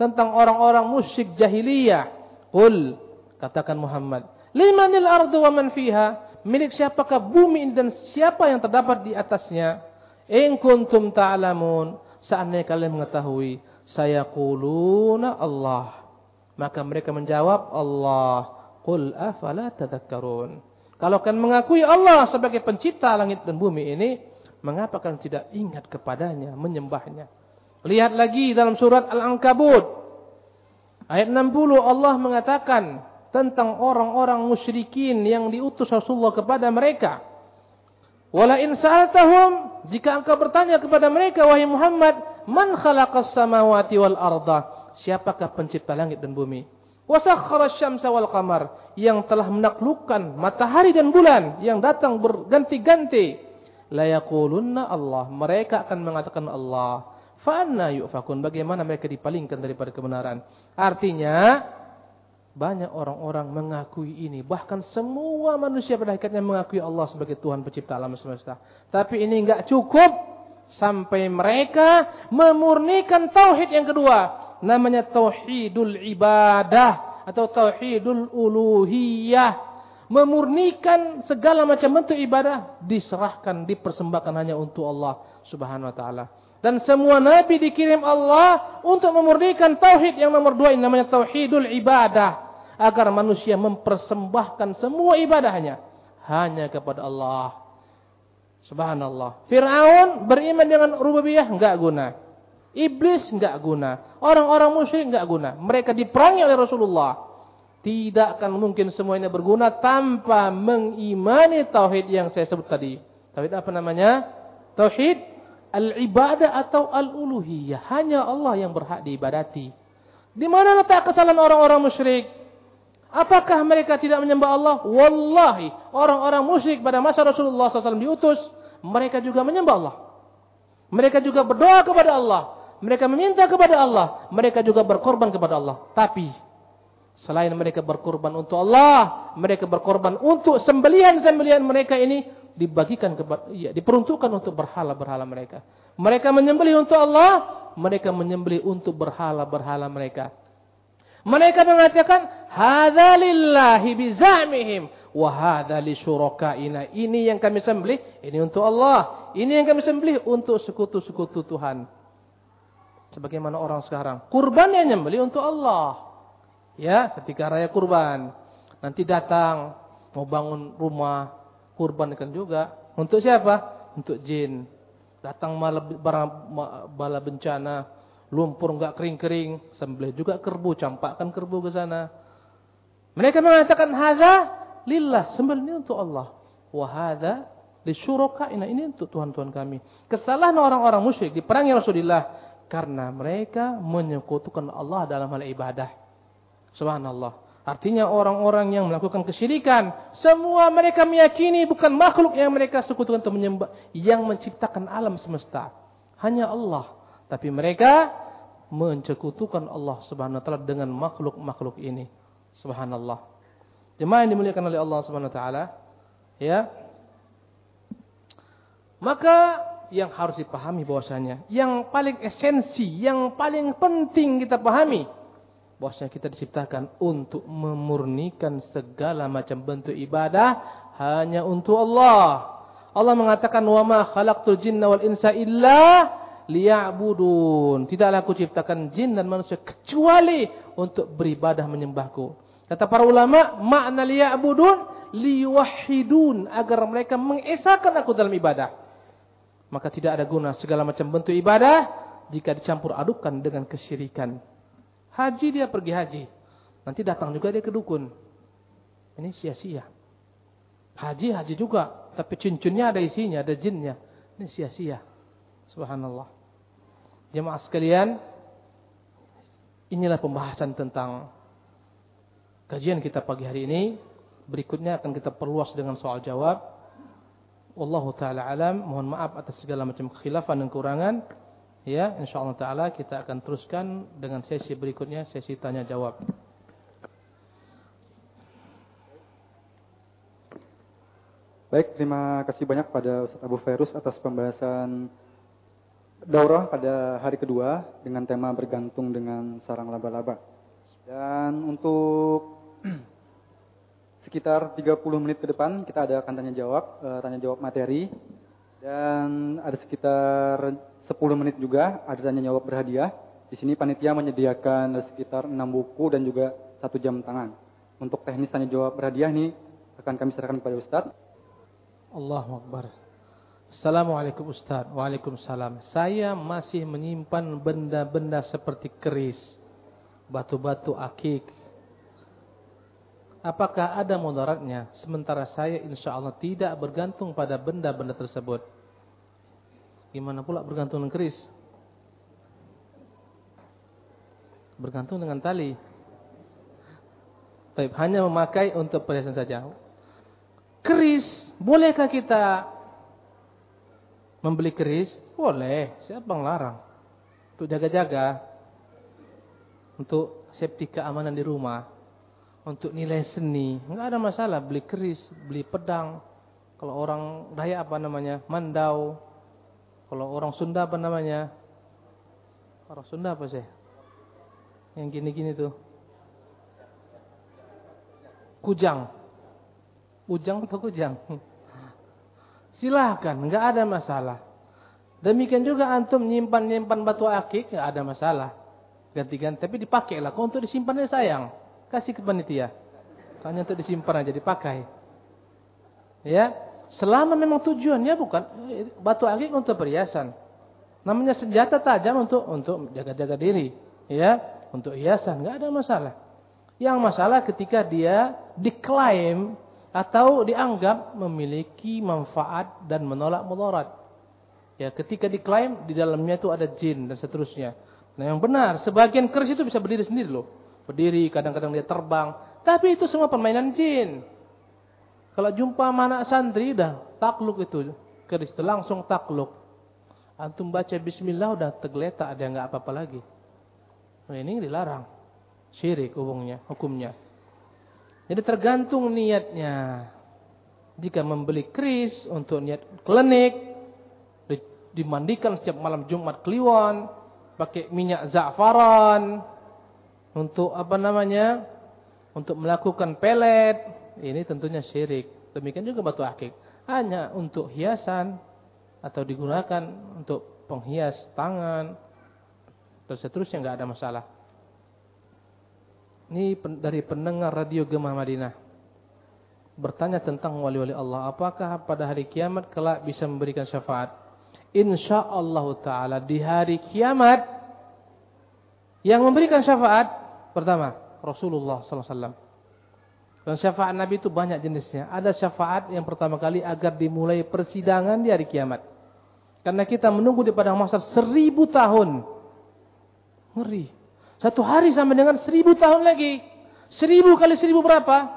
tentang orang-orang musyrik jahiliyah. Qul katakan Muhammad, "Limanil ardu wa man fiha?" Milik siapakah bumi dan siapa yang terdapat di atasnya? In kuntum ta'lamun, seandainya kalian mengetahui saya kuluna Allah. Maka mereka menjawab Allah. Qul afala tadhakkarun. Kalau kan mengakui Allah sebagai pencipta langit dan bumi ini, Mengapa kalian tidak ingat kepadanya, menyembahnya? Lihat lagi dalam surat Al-Ankabut. Ayat 60 Allah mengatakan tentang orang-orang musyrikin yang diutus Rasulullah kepada mereka. Wala in sa'altahum jika engkau bertanya kepada mereka wahai Muhammad, man khalaqas samawati wal arda? Siapakah pencipta langit dan bumi? Wasakhkhara syamsa wal qamar yang telah menaklukkan matahari dan bulan yang datang berganti-ganti la yaqulunna Allah. Mereka akan mengatakan Allah. Fa anna yufakun? Bagaimana mereka dipalingkan daripada kebenaran? Artinya banyak orang-orang mengakui ini. Bahkan semua manusia pada akhirnya mengakui Allah sebagai Tuhan pencipta alam semesta. Tapi ini enggak cukup sampai mereka memurnikan tauhid yang kedua. Namanya tauhidul ibadah atau tauhidul uluhiyah memurnikan segala macam bentuk ibadah diserahkan, dipersembahkan hanya untuk Allah Subhanahu wa taala. Dan semua nabi dikirim Allah untuk memurnikan tauhid yang nomor dua ini namanya tauhidul ibadah agar manusia mempersembahkan semua ibadahnya hanya kepada Allah. Subhanallah. Firaun beriman dengan rububiyah enggak guna. Iblis enggak guna. Orang-orang musyrik enggak guna. Mereka diperangi oleh Rasulullah. Tidak akan mungkin semua ini berguna tanpa mengimani tauhid yang saya sebut tadi. Tauhid apa namanya? Tauhid al-ibadah atau al-uluhiyah. Hanya Allah yang berhak diibadati. Di mana letak kesalahan orang-orang musyrik? Apakah mereka tidak menyembah Allah? Wallahi, orang-orang musyrik pada masa Rasulullah SAW diutus, mereka juga menyembah Allah. Mereka juga berdoa kepada Allah. Mereka meminta kepada Allah. Mereka juga berkorban kepada Allah. Tapi Selain mereka berkorban untuk Allah, mereka berkorban untuk sembelihan-sembelihan mereka ini dibagikan kepada ya, diperuntukkan untuk berhala-berhala mereka. Mereka menyembelih untuk Allah, mereka menyembelih untuk berhala-berhala mereka. Mereka mengatakan, "Hadza lillahi bizamihim wa hadza li syurakaina." Ini yang kami sembelih, ini untuk Allah. Ini yang kami sembelih untuk sekutu-sekutu Tuhan. Sebagaimana orang sekarang, kurban yang nyembelih untuk Allah. Ya, ketika raya kurban. Nanti datang mau bangun rumah, kurbankan juga. Untuk siapa? Untuk jin. Datang malam bala bencana, lumpur enggak kering-kering, sembelih juga kerbu, campakkan kerbu ke sana. Mereka mengatakan hadza lillah, sembelih ini untuk Allah. Wa hadza lisyurakaina, ini untuk Tuhan-Tuhan kami. Kesalahan orang-orang musyrik diperangi Rasulullah karena mereka menyekutukan Allah dalam hal ibadah. Subhanallah. Artinya orang-orang yang melakukan kesyirikan. Semua mereka meyakini bukan makhluk yang mereka sekutukan untuk menyembah. Yang menciptakan alam semesta. Hanya Allah. Tapi mereka mencekutukan Allah subhanahu wa ta'ala dengan makhluk-makhluk ini. Subhanallah. Jemaah yang dimuliakan oleh Allah subhanahu wa ta'ala. Ya. Maka yang harus dipahami bahwasanya. Yang paling esensi, yang paling penting kita pahami bahwasanya kita diciptakan untuk memurnikan segala macam bentuk ibadah hanya untuk Allah. Allah mengatakan wa ma khalaqtul jinna wal insa illa liya'budun. Tidaklah aku ciptakan jin dan manusia kecuali untuk beribadah menyembahku. Kata para ulama, makna liya'budun liwahidun agar mereka mengesahkan aku dalam ibadah. Maka tidak ada guna segala macam bentuk ibadah jika dicampur adukan dengan kesyirikan. Haji dia pergi haji. Nanti datang juga dia ke dukun. Ini sia-sia. Haji, haji juga. Tapi cincinnya ada isinya, ada jinnya. Ini sia-sia. Subhanallah. Jemaah sekalian, inilah pembahasan tentang kajian kita pagi hari ini. Berikutnya akan kita perluas dengan soal jawab. Wallahu taala alam. Mohon maaf atas segala macam kekhilafan dan kekurangan. Ya, insyaallah taala kita akan teruskan dengan sesi berikutnya, sesi tanya jawab. Baik, terima kasih banyak pada Ustaz Abu Ferus atas pembahasan daurah pada hari kedua dengan tema bergantung dengan sarang laba-laba. Dan untuk [CLEARS THROAT] sekitar 30 menit ke depan kita ada akan tanya jawab, eh, tanya jawab materi dan ada sekitar 10 menit juga ada tanya jawab berhadiah. Di sini panitia menyediakan sekitar 6 buku dan juga satu jam tangan. Untuk teknis tanya jawab berhadiah ini akan kami serahkan kepada Ustaz. Allahu Akbar. Assalamualaikum Ustaz. Waalaikumsalam. Saya masih menyimpan benda-benda seperti keris, batu-batu akik. Apakah ada mudaratnya? Sementara saya insya Allah tidak bergantung pada benda-benda tersebut. Gimana pula bergantung dengan keris? Bergantung dengan tali. Tapi hanya memakai untuk perhiasan saja. Keris, bolehkah kita membeli keris? Boleh, siapa yang larang? Untuk jaga-jaga. Untuk safety keamanan di rumah. Untuk nilai seni. Enggak ada masalah beli keris, beli pedang. Kalau orang Daya apa namanya? Mandau. Kalau orang Sunda apa namanya? Orang Sunda apa sih? Yang gini-gini tuh. Kujang. Kujang atau kujang? [LAUGHS] Silahkan, nggak ada masalah. Demikian juga antum nyimpan-nyimpan batu akik, nggak ada masalah. Ganti-ganti, tapi dipakailah. Kalau untuk disimpannya sayang, kasih ke panitia. Hanya untuk disimpan aja, dipakai. Ya, selama memang tujuannya bukan batu akik untuk perhiasan. Namanya senjata tajam untuk untuk jaga-jaga diri, ya, untuk hiasan, nggak ada masalah. Yang masalah ketika dia diklaim atau dianggap memiliki manfaat dan menolak mudarat. Ya, ketika diklaim di dalamnya itu ada jin dan seterusnya. Nah, yang benar, sebagian keris itu bisa berdiri sendiri loh. Berdiri, kadang-kadang dia terbang. Tapi itu semua permainan jin. Kalau jumpa mana santri udah takluk itu keris itu langsung takluk. Antum baca bismillah udah tergeletak ada nggak apa-apa lagi. Nah, ini dilarang. Syirik hukumnya, hukumnya. Jadi tergantung niatnya. Jika membeli kris untuk niat klinik, dimandikan setiap malam Jumat Kliwon, pakai minyak za'faran, untuk apa namanya? Untuk melakukan pelet, ini tentunya syirik. Demikian juga batu akik. Hanya untuk hiasan atau digunakan untuk penghias tangan dan seterusnya nggak ada masalah. Ini dari pendengar radio Gemah Madinah. Bertanya tentang wali-wali Allah. Apakah pada hari kiamat kelak bisa memberikan syafaat? Insya Allah Ta'ala di hari kiamat. Yang memberikan syafaat. Pertama, Rasulullah SAW. Dan syafaat Nabi itu banyak jenisnya. Ada syafaat yang pertama kali agar dimulai persidangan di hari kiamat. Karena kita menunggu di padang mahsyar seribu tahun. Ngeri. Satu hari sama dengan seribu tahun lagi. Seribu kali seribu berapa?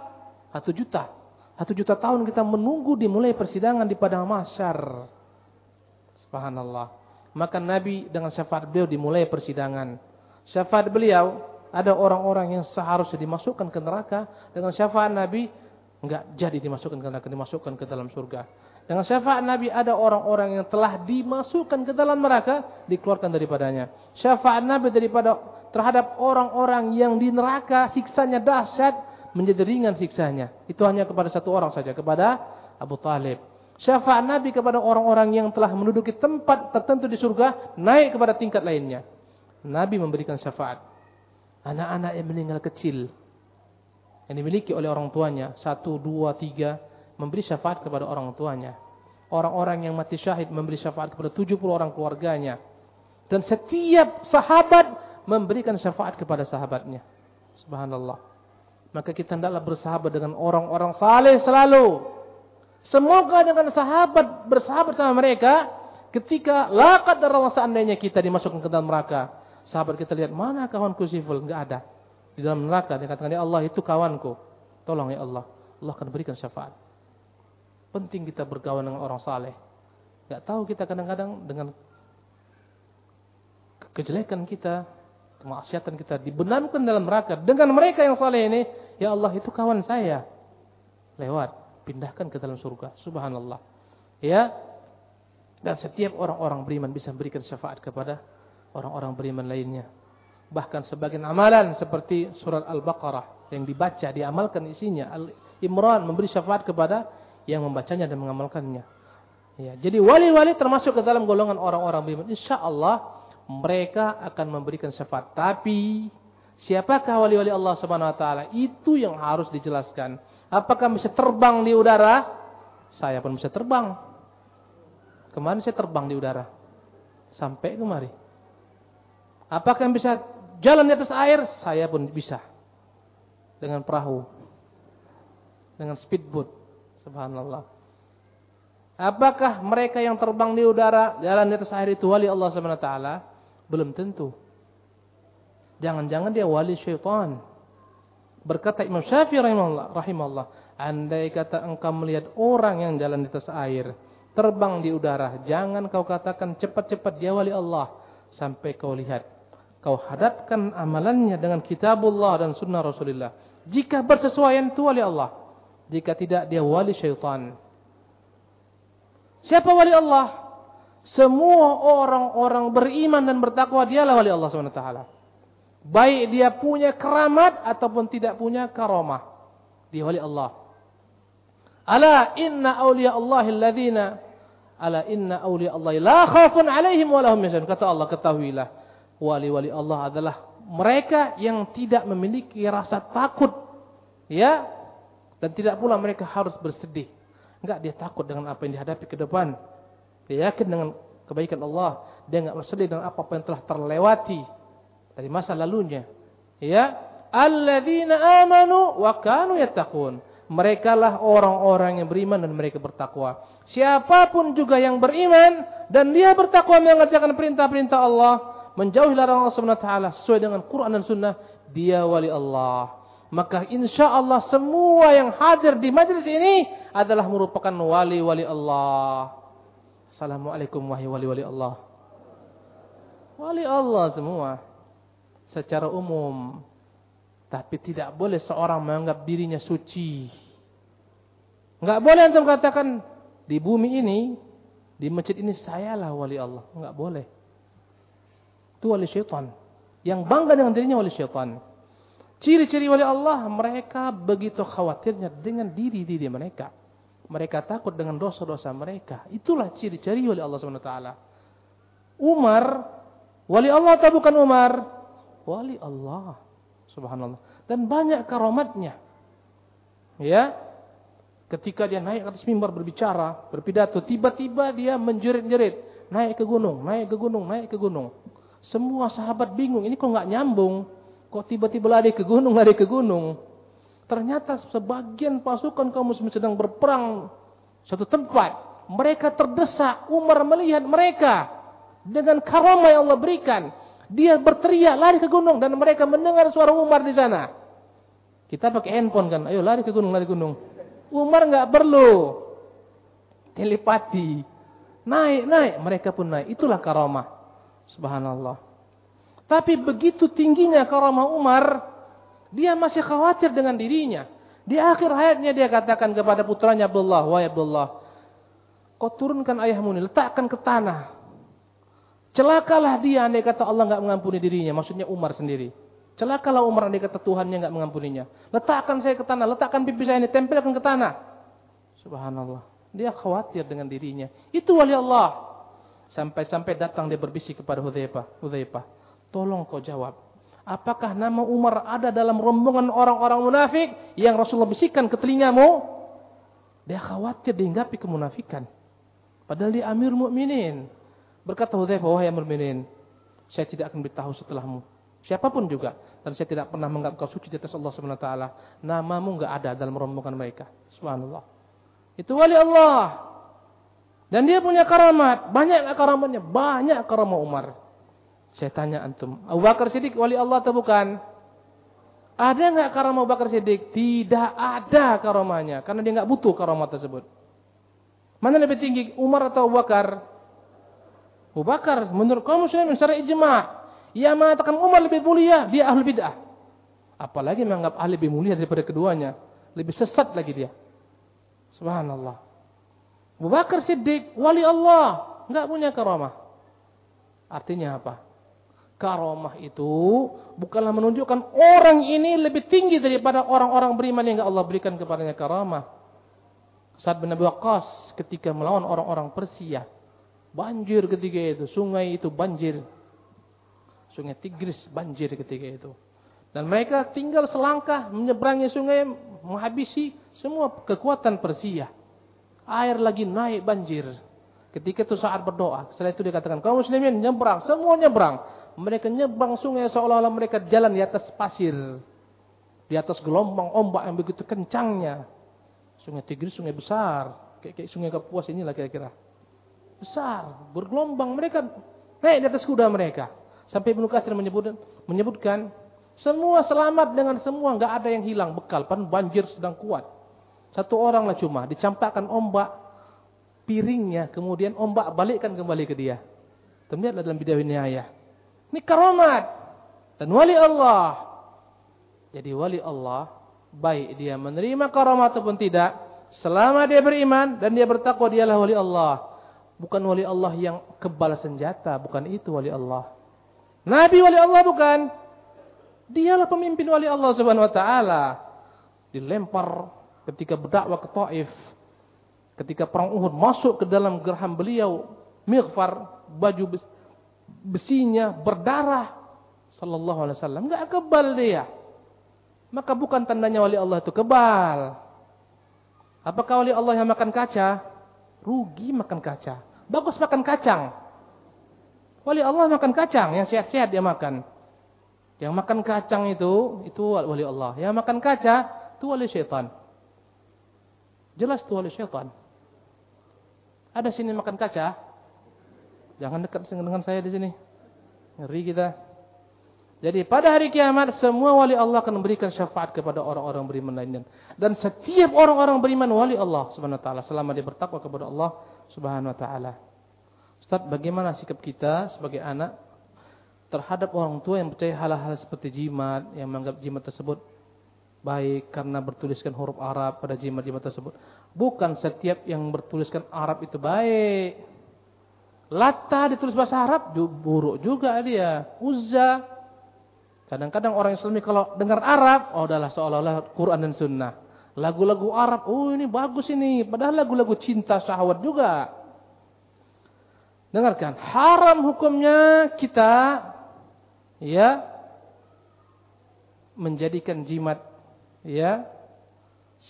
Satu juta. Satu juta tahun kita menunggu dimulai persidangan di padang mahsyar. Subhanallah. Maka Nabi dengan syafaat beliau dimulai persidangan. Syafaat beliau ada orang-orang yang seharusnya dimasukkan ke neraka dengan syafaat Nabi enggak jadi dimasukkan ke neraka, dimasukkan ke dalam surga. Dengan syafaat Nabi ada orang-orang yang telah dimasukkan ke dalam neraka dikeluarkan daripadanya. Syafaat Nabi daripada terhadap orang-orang yang di neraka siksanya dahsyat menjadi ringan siksanya. Itu hanya kepada satu orang saja, kepada Abu Talib. Syafaat Nabi kepada orang-orang yang telah menduduki tempat tertentu di surga naik kepada tingkat lainnya. Nabi memberikan syafaat. Anak-anak yang meninggal kecil yang dimiliki oleh orang tuanya satu, dua, tiga memberi syafaat kepada orang tuanya. Orang-orang yang mati syahid memberi syafaat kepada 70 orang keluarganya. Dan setiap sahabat memberikan syafaat kepada sahabatnya. Subhanallah. Maka kita hendaklah bersahabat dengan orang-orang saleh selalu. Semoga dengan sahabat bersahabat sama mereka ketika lakat darah seandainya kita dimasukkan ke dalam neraka. Sahabat kita lihat mana kawanku siful? Enggak ada. Di dalam neraka dia katakan ya Allah itu kawanku. Tolong ya Allah. Allah akan berikan syafaat. Penting kita berkawan dengan orang saleh. Enggak tahu kita kadang-kadang dengan kejelekan kita kemaksiatan kita dibenamkan dalam neraka dengan mereka yang saleh ini, ya Allah itu kawan saya. Lewat, pindahkan ke dalam surga. Subhanallah. Ya. Dan setiap orang-orang beriman bisa memberikan syafaat kepada orang-orang beriman lainnya. Bahkan sebagian amalan seperti surat Al-Baqarah yang dibaca, diamalkan isinya. Al-Imran memberi syafaat kepada yang membacanya dan mengamalkannya. Ya, jadi wali-wali termasuk ke dalam golongan orang-orang beriman. Insya Allah mereka akan memberikan syafaat. Tapi siapakah wali-wali Allah Subhanahu wa taala? Itu yang harus dijelaskan. Apakah bisa terbang di udara? Saya pun bisa terbang. Kemarin saya terbang di udara. Sampai kemari. Apakah yang bisa jalan di atas air? Saya pun bisa. Dengan perahu. Dengan speedboat. Subhanallah. Apakah mereka yang terbang di udara, jalan di atas air itu wali Allah SWT? Belum tentu. Jangan-jangan dia wali syaitan. Berkata Imam Syafi'i rahimahullah, rahimahullah, andai kata engkau melihat orang yang jalan di atas air, terbang di udara, jangan kau katakan cepat-cepat dia wali Allah sampai kau lihat. Kau hadapkan amalannya dengan kitabullah dan sunnah Rasulullah. Jika bersesuaian itu wali Allah. Jika tidak dia wali syaitan. Siapa wali Allah? Semua orang-orang beriman dan bertakwa dialah wali Allah SWT. Baik dia punya keramat ataupun tidak punya karamah. Dia wali Allah. Ala inna awliya Allah alladhina ala inna awliya Allah la khafun alaihim wa lahum yahzanun. Kata Allah ketahuilah wali-wali Allah adalah mereka yang tidak memiliki rasa takut ya dan tidak pula mereka harus bersedih. Enggak dia takut dengan apa yang dihadapi ke depan. Dia yakin dengan kebaikan Allah. Dia enggak bersedih dengan apa, apa yang telah terlewati dari masa lalunya. Ya, alladzina amanu wa kanu yattaqun. Mereka lah orang-orang yang beriman dan mereka bertakwa. Siapa pun juga yang beriman dan dia bertakwa mengerjakan perintah-perintah Allah, menjauhi larangan Allah Subhanahu wa taala sesuai dengan Quran dan Sunnah, dia wali Allah. Maka insya Allah semua yang hadir di majlis ini adalah merupakan wali-wali Allah. Assalamualaikum wahai wali-wali Allah. Wali Allah semua. Secara umum. Tapi tidak boleh seorang menganggap dirinya suci. Enggak boleh antum katakan di bumi ini, di masjid ini sayalah wali Allah. Enggak boleh. Itu wali syaitan. Yang bangga dengan dirinya wali syaitan. Ciri-ciri wali Allah, mereka begitu khawatirnya dengan diri-diri mereka. Mereka takut dengan dosa-dosa mereka. Itulah ciri-ciri wali Allah SWT. Umar, wali Allah atau bukan Umar? Wali Allah. Subhanallah. Dan banyak karomatnya. Ya. Ketika dia naik atas mimbar berbicara, berpidato, tiba-tiba dia menjerit-jerit. Naik ke gunung, naik ke gunung, naik ke gunung. Semua sahabat bingung, ini kok nggak nyambung? Kok tiba-tiba lari ke gunung, lari ke gunung? Ternyata sebagian pasukan kaum muslimin sedang berperang satu tempat. Mereka terdesak. Umar melihat mereka dengan karamah yang Allah berikan. Dia berteriak lari ke gunung dan mereka mendengar suara Umar di sana. Kita pakai handphone kan, ayo lari ke gunung, lari ke gunung. Umar nggak perlu telepati. Naik, naik, mereka pun naik. Itulah karamah. Subhanallah. Tapi begitu tingginya karamah Umar, dia masih khawatir dengan dirinya. Di akhir hayatnya dia katakan kepada putranya Abdullah, "Wahai Abdullah, kau turunkan ayahmu ini, letakkan ke tanah. Celakalah dia andai kata Allah enggak mengampuni dirinya, maksudnya Umar sendiri. Celakalah Umar andai kata Tuhannya enggak mengampuninya. Letakkan saya ke tanah, letakkan pipi saya ini, tempelkan ke tanah." Subhanallah. Dia khawatir dengan dirinya. Itu wali Allah. Sampai-sampai datang dia berbisik kepada Hudzaifah. Hudzaifah, Tolong kau jawab. Apakah nama Umar ada dalam rombongan orang-orang munafik yang Rasulullah bisikan ke telingamu? Dia khawatir dihinggapi kemunafikan. Padahal dia Amir Mukminin. Berkata Hudzaifah, wahai Amir Mukminin, saya tidak akan beritahu setelahmu. Siapa pun juga. Dan saya tidak pernah menganggap kau suci di atas Allah SWT. Namamu enggak ada dalam rombongan mereka. Subhanallah. Itu wali Allah. Dan dia punya karamat. Banyak karamatnya. Banyak karamat Umar. Saya tanya antum, Abu Bakar Siddiq wali Allah atau bukan? Ada nggak karamah Abu Bakar Siddiq? Tidak ada karamahnya, karena dia nggak butuh karamah tersebut. Mana lebih tinggi, Umar atau Abu Bakar? Abu Bakar, menurut kaum muslimin secara ijma, ia mengatakan Umar lebih mulia, dia ahli bid'ah. Apalagi menganggap ahli lebih mulia daripada keduanya, lebih sesat lagi dia. Subhanallah. Abu Bakar Siddiq, wali Allah, nggak punya karamah. Artinya apa? Karomah itu bukanlah menunjukkan orang ini lebih tinggi daripada orang-orang beriman yang Allah berikan kepadanya karamah. Saat bin Abi Waqqas ketika melawan orang-orang Persia, banjir ketika itu, sungai itu banjir. Sungai Tigris banjir ketika itu. Dan mereka tinggal selangkah menyeberangi sungai menghabisi semua kekuatan Persia. Air lagi naik banjir. Ketika itu saat berdoa, setelah itu dikatakan kaum muslimin nyebrang, semua nyebrang. Mereka nyebrang sungai seolah-olah mereka jalan di atas pasir. Di atas gelombang ombak yang begitu kencangnya. Sungai Tigris sungai besar, kayak, kayak sungai Kapuas inilah kira-kira. Besar, bergelombang mereka naik di atas kuda mereka. Sampai Ibnu Katsir menyebutkan, menyebutkan semua selamat dengan semua, nggak ada yang hilang bekal. Pan banjir sedang kuat. Satu orang lah cuma dicampakkan ombak piringnya, kemudian ombak balikkan kembali ke dia. Terlihatlah dalam video ini ayah. Ini karamat dan wali Allah. Jadi wali Allah baik dia menerima karamat ataupun tidak, selama dia beriman dan dia bertakwa dialah wali Allah. Bukan wali Allah yang kebal senjata, bukan itu wali Allah. Nabi wali Allah bukan. Dialah pemimpin wali Allah Subhanahu wa taala. Dilempar ketika berdakwah ke Taif. Ketika perang Uhud masuk ke dalam gerham beliau, mighfar, baju besinya berdarah sallallahu alaihi wasallam, enggak kebal dia. Maka bukan tandanya wali Allah itu kebal. Apakah wali Allah yang makan kaca? Rugi makan kaca. Bagus makan kacang. Wali Allah makan kacang, yang sehat-sehat dia makan. Yang makan kacang itu, itu wali Allah. Yang makan kaca, itu wali syaitan. Jelas itu wali syaitan. Ada sini makan kaca? Jangan dekat dengan saya di sini. Ngeri kita. Jadi pada hari kiamat semua wali Allah akan memberikan syafaat kepada orang-orang beriman lainnya. Dan setiap orang-orang beriman wali Allah Subhanahu wa taala selama dia bertakwa kepada Allah Subhanahu wa taala. Ustaz, bagaimana sikap kita sebagai anak terhadap orang tua yang percaya hal-hal seperti jimat, yang menganggap jimat tersebut baik karena bertuliskan huruf Arab pada jimat-jimat tersebut. Bukan setiap yang bertuliskan Arab itu baik. Lata ditulis bahasa Arab buruk juga dia. Uzza. Kadang-kadang orang Islam kalau dengar Arab, oh adalah seolah-olah Quran dan Sunnah. Lagu-lagu Arab, oh ini bagus ini. Padahal lagu-lagu cinta syahwat juga. Dengarkan, haram hukumnya kita ya menjadikan jimat ya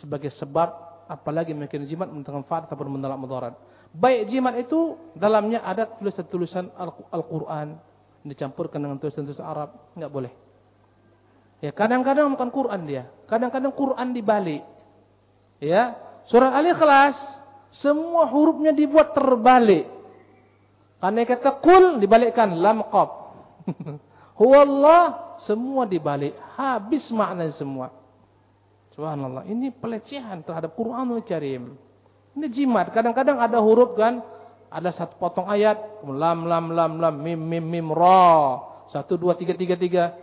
sebagai sebab apalagi mungkin jimat menentang manfaat ataupun menolak mudarat. Baik jimat itu dalamnya ada tulisan-tulisan Al-Qur'an dicampurkan dengan tulisan-tulisan Arab, enggak boleh. Ya, kadang-kadang bukan Quran dia, kadang-kadang Quran dibalik. Ya, surah Al-Ikhlas semua hurufnya dibuat terbalik. Karena kata kul dibalikkan lam qab. [LAUGHS] Huwallah semua dibalik. Habis makna semua. Subhanallah. Ini pelecehan terhadap Quranul Karim. Ini jimat. Kadang-kadang ada huruf kan. Ada satu potong ayat. Lam, lam, lam, lam. Mim, mim, mim, ra. Satu, dua, tiga, tiga, tiga.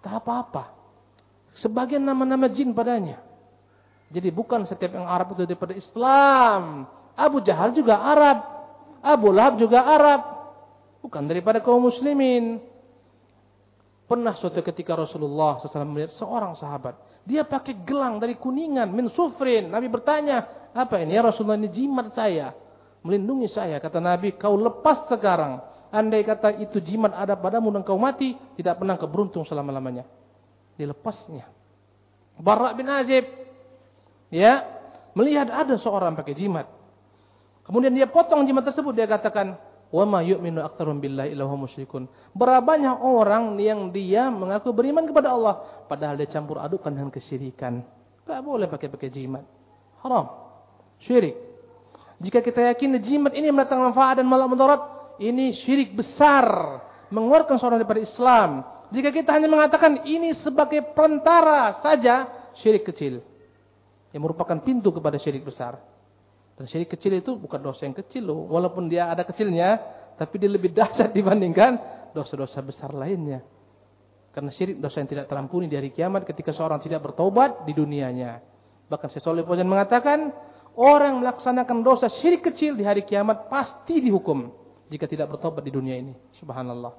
Tak apa-apa. Sebagian nama-nama jin padanya. Jadi bukan setiap yang Arab itu daripada Islam. Abu Jahal juga Arab. Abu Lahab juga Arab. Bukan daripada kaum muslimin. Pernah suatu ketika Rasulullah SAW melihat seorang sahabat. Dia pakai gelang dari kuningan, min sufrin. Nabi bertanya, apa ini? Ya Rasulullah ini jimat saya. Melindungi saya. Kata Nabi, kau lepas sekarang. Andai kata itu jimat ada padamu dan kau mati, tidak pernah keberuntung selama-lamanya. Dilepasnya. Barak bin Azib. Ya, melihat ada seorang pakai jimat. Kemudian dia potong jimat tersebut dia katakan, "Wa yu'minu aktsarum billahi illa musyrikun." Berapa banyak orang yang dia mengaku beriman kepada Allah padahal dia campur adukkan dengan kesyirikan. Enggak boleh pakai-pakai jimat. Haram. Syirik. Jika kita yakin jimat ini mendatangkan manfaat dan malah mudarat, ini syirik besar, mengeluarkan seorang daripada Islam. Jika kita hanya mengatakan ini sebagai perantara saja, syirik kecil. Yang merupakan pintu kepada syirik besar. Dan syirik kecil itu bukan dosa yang kecil loh. Walaupun dia ada kecilnya, tapi dia lebih dahsyat [LAUGHS] dibandingkan dosa-dosa besar lainnya. Karena syirik dosa yang tidak terampuni di hari kiamat ketika seorang tidak bertobat di dunianya. Bahkan Syaikhul Fauzan mengatakan, orang melaksanakan dosa syirik kecil di hari kiamat pasti dihukum jika tidak bertobat di dunia ini. Subhanallah.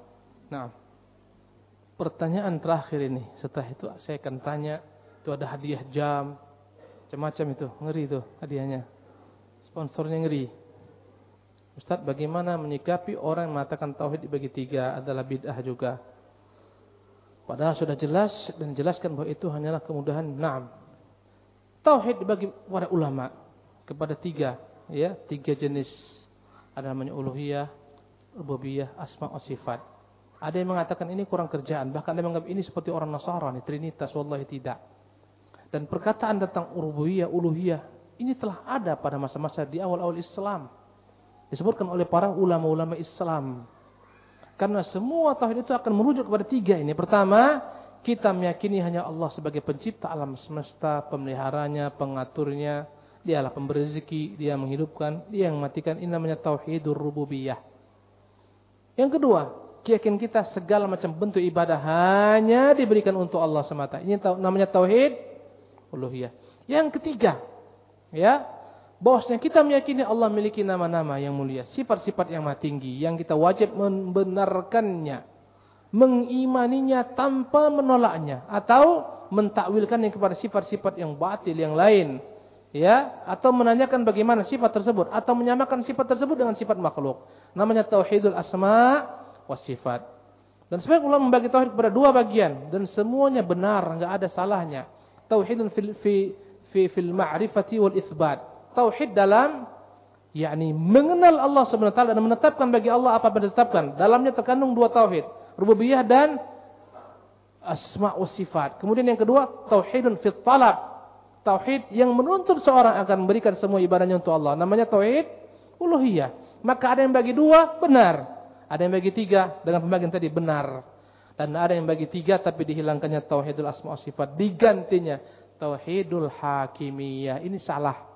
Nah, pertanyaan terakhir ini. Setelah itu saya akan tanya, itu ada hadiah jam, macam-macam itu, ngeri itu hadiahnya. Sponsornya ngeri. Ustaz, bagaimana menyikapi orang yang mengatakan tauhid dibagi tiga adalah bid'ah juga? Padahal sudah jelas dan jelaskan bahwa itu hanyalah kemudahan. Naam. Tauhid dibagi para ulama kepada tiga, ya, tiga jenis. Ada namanya uluhiyah, rububiyah, asma wa sifat. Ada yang mengatakan ini kurang kerjaan, bahkan ada yang menganggap ini seperti orang Nasrani, Trinitas, wallahi tidak. Dan perkataan tentang rububiyah, uluhiyah, ini telah ada pada masa-masa di awal-awal Islam. Disebutkan oleh para ulama-ulama Islam. Karena semua tauhid itu akan merujuk kepada tiga ini. Pertama, kita meyakini hanya Allah sebagai pencipta alam semesta, pemeliharanya, pengaturnya, dialah pemberi rezeki, dia menghidupkan, dia yang mematikan. Ini namanya tauhidur rububiyah. Yang kedua, keyakinan kita segala macam bentuk ibadah hanya diberikan untuk Allah semata. Ini namanya tauhid uluhiyah. Yang ketiga, ya, bahwasanya kita meyakini Allah memiliki nama-nama yang mulia, sifat-sifat yang maha tinggi yang kita wajib membenarkannya mengimaninya tanpa menolaknya atau mentakwilkannya kepada sifat-sifat yang batil yang lain. Ya? Atau menanyakan bagaimana sifat tersebut atau menyamakan sifat tersebut dengan sifat makhluk. Namanya tauhidul asma wa sifat. Dan sebagian ulama membagi tauhid kepada dua bagian dan semuanya benar enggak ada salahnya. Tauhidun fil fi fi fil ma'rifati wal itsbat tauhid dalam yakni mengenal Allah Subhanahu wa taala dan menetapkan bagi Allah apa yang ditetapkan dalamnya terkandung dua tauhid rububiyah dan asma wa sifat. Kemudian yang kedua, tauhidun fit talab. Tauhid yang menuntut seorang akan memberikan semua ibadahnya untuk Allah. Namanya tauhid uluhiyah. Maka ada yang bagi dua, benar. Ada yang bagi tiga, dengan pembagian tadi, benar. Dan ada yang bagi tiga, tapi dihilangkannya tauhidul asma wa sifat. Digantinya tauhidul hakimiyah. Ini salah.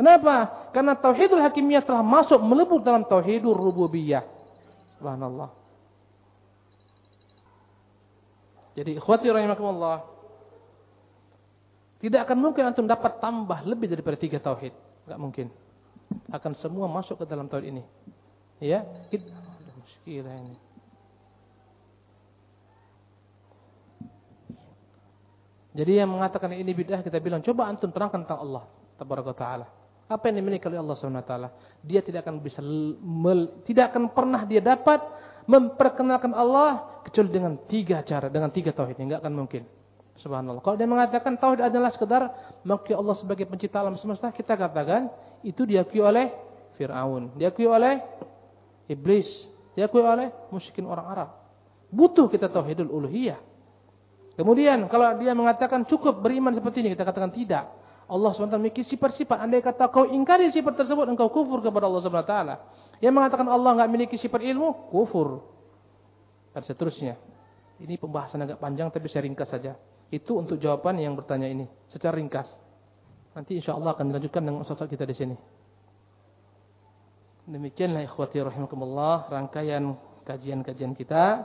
Kenapa? Karena tauhidul hakimiyah telah masuk melebur dalam tauhidul rububiyah. Subhanallah. Jadi ikhwati rahimakumullah. Tidak akan mungkin antum dapat tambah lebih daripada tiga tauhid. Enggak mungkin. Akan semua masuk ke dalam tauhid ini. Ya, kita ini. Jadi yang mengatakan ini bid'ah kita bilang coba antum terangkan tentang Allah tabaraka taala. Apa yang dimiliki oleh Allah Subhanahu wa taala? Dia tidak akan bisa tidak akan pernah dia dapat memperkenalkan Allah kecuali dengan tiga cara, dengan tiga tauhid. Enggak akan mungkin. Subhanallah. Kalau dia mengatakan tauhid adalah sekedar mengakui Allah sebagai pencipta alam semesta, kita katakan itu diakui oleh Fir'aun, diakui oleh iblis, diakui oleh musyrikin orang Arab. Butuh kita tauhidul uluhiyah. Kemudian kalau dia mengatakan cukup beriman seperti ini, kita katakan tidak. Allah SWT memiliki sifat-sifat. Andai kata kau ingkari sifat tersebut, engkau kufur kepada Allah SWT. Yang mengatakan Allah nggak memiliki sifat ilmu, kufur. Dan seterusnya. Ini pembahasan agak panjang tapi saya ringkas saja. Itu untuk jawaban yang bertanya ini. Secara ringkas. Nanti insya Allah akan dilanjutkan dengan ustaz kita di sini. Demikianlah ikhwati rahimakumullah rangkaian kajian-kajian kita.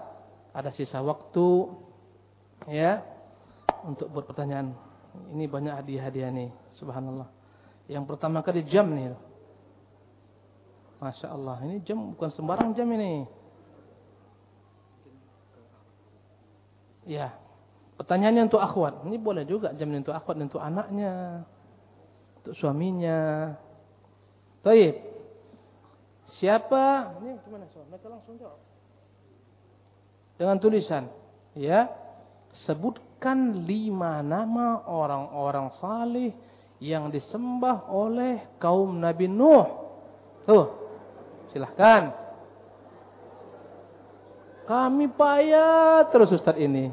Ada sisa waktu ya untuk berpertanyaan. Ini banyak hadiah-hadiah nih, subhanallah. Yang pertama kali jam nih. Masya Allah, ini jam bukan sembarang jam ini. Ya, pertanyaannya untuk akhwat. Ini boleh juga jam ini untuk akhwat untuk anaknya, untuk suaminya. Baik. Siapa? Ini gimana soal? Mereka langsung jawab. Dengan tulisan, ya, sebutkan lima nama orang-orang salih yang disembah oleh kaum Nabi Nuh. Tuh, Silahkan. Kami payah terus Ustaz ini.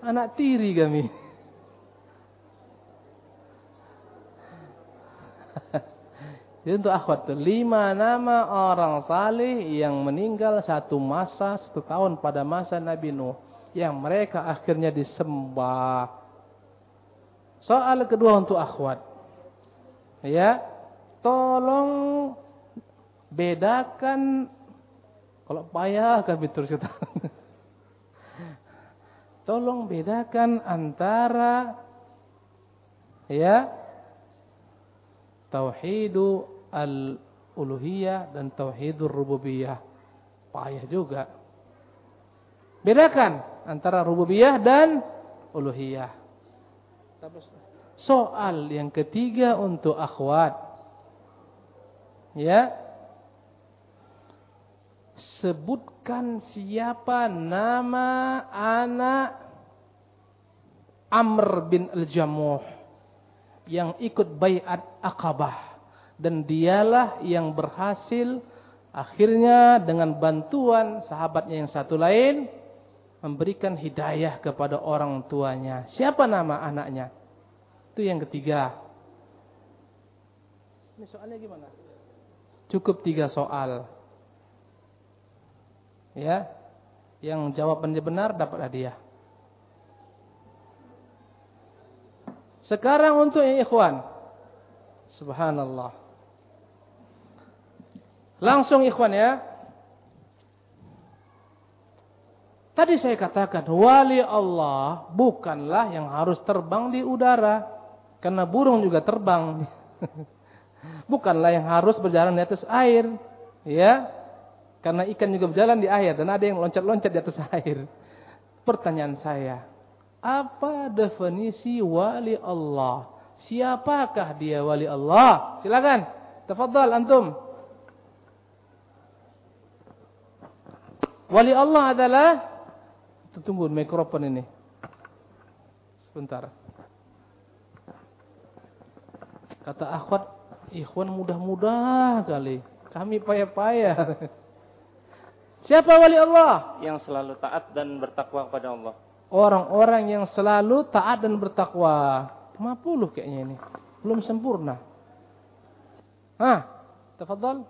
Anak tiri kami. [LAUGHS] Jadi untuk akhwat itu lima nama orang saleh yang meninggal satu masa satu tahun pada masa Nabi Nuh yang mereka akhirnya disembah. Soal kedua untuk akhwat. Ya, tolong bedakan kalau payah kami terus kita. Tolong bedakan antara ya tauhidu al-uluhiyah dan tauhidur rububiyah. Payah juga. Bedakan antara rububiyah dan uluhiyah. Soal yang ketiga untuk akhwat. Ya, sebutkan siapa nama anak Amr bin Al-Jamuh yang ikut bayat Aqabah dan dialah yang berhasil Akhirnya dengan bantuan sahabatnya yang satu lain memberikan hidayah kepada orang tuanya. Siapa nama anaknya? Itu yang ketiga. Ini soalnya gimana? Cukup tiga soal. Ya, yang jawabannya benar dapat hadiah. Sekarang untuk yang ikhwan. Subhanallah. Langsung ikhwan ya. Tadi saya katakan wali Allah bukanlah yang harus terbang di udara. Karena burung juga terbang. [LAUGHS] bukanlah yang harus berjalan di atas air. Ya. Karena ikan juga berjalan di air dan ada yang loncat-loncat di atas [LAUGHS] air. Pertanyaan saya, apa definisi wali Allah? Siapakah dia wali Allah? Silakan. Tafadhal antum. Wali Allah adalah tunggu mikrofon ini. Sebentar. Kata akhwat, ikhwan mudah-mudah kali. Kami payah-payah. [LAUGHS] Siapa wali Allah? Yang selalu taat dan bertakwa kepada Allah. Orang-orang yang selalu taat dan bertakwa. 50 kayaknya ini. Belum sempurna. Hah? Tafadhal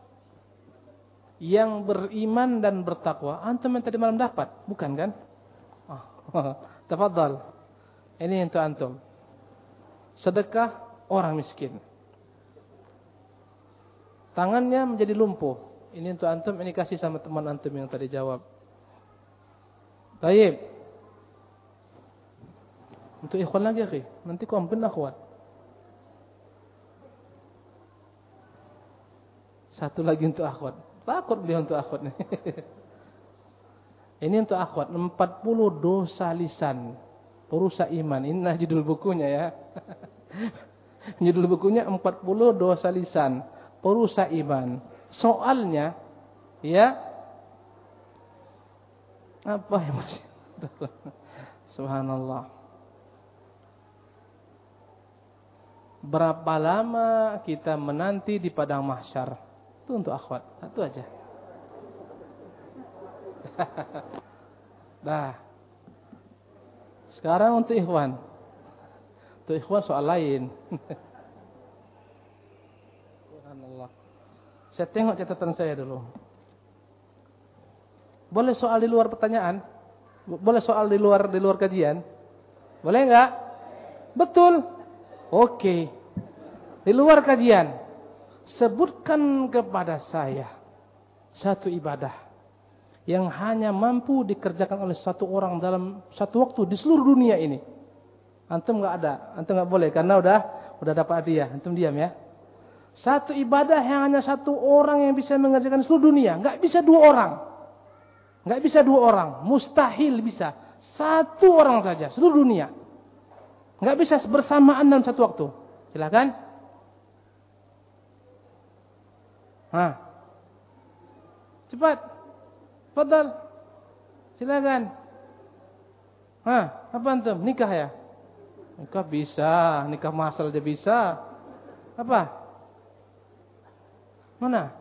yang beriman dan bertakwa. Antum yang tadi malam dapat, bukan kan? [LAUGHS] Tafadhal. Ini untuk antum. Sedekah orang miskin. Tangannya menjadi lumpuh. Ini untuk antum, ini kasih sama teman antum yang tadi jawab. Baik. Untuk ikhwan lagi, akhi. Nanti komplain akhwat. Satu lagi untuk akhwat. Takut beliau untuk akhwat nih. [LAUGHS] Ini untuk akhwat 40 dosa lisan perusak iman. Ini judul bukunya ya. [LAUGHS] judul bukunya 40 dosa lisan perusak iman. Soalnya ya apa ya Mas? [LAUGHS] Subhanallah. Berapa lama kita menanti di padang mahsyar? Itu untuk akhwat. Satu aja. [LAUGHS] Nah. Sekarang untuk ikhwan. Untuk ikhwan soal lain. [LAUGHS] Subhanallah. Saya tengok catatan saya dulu. Boleh soal di luar pertanyaan? Boleh soal di luar di luar kajian? Boleh enggak? Betul. Oke. Di luar kajian sebutkan kepada saya satu ibadah yang hanya mampu dikerjakan oleh satu orang dalam satu waktu di seluruh dunia ini. Antum nggak ada, antum nggak boleh karena udah udah dapat hadiah. Antum diam ya. Satu ibadah yang hanya satu orang yang bisa mengerjakan seluruh dunia, nggak bisa dua orang, nggak bisa dua orang, mustahil bisa satu orang saja seluruh dunia, nggak bisa bersamaan dalam satu waktu. Silakan. Hah. Cepat. Fadal. Silakan. Hah, apa antum? Nikah ya? Nikah bisa, nikah masal dia bisa. Apa? Mana?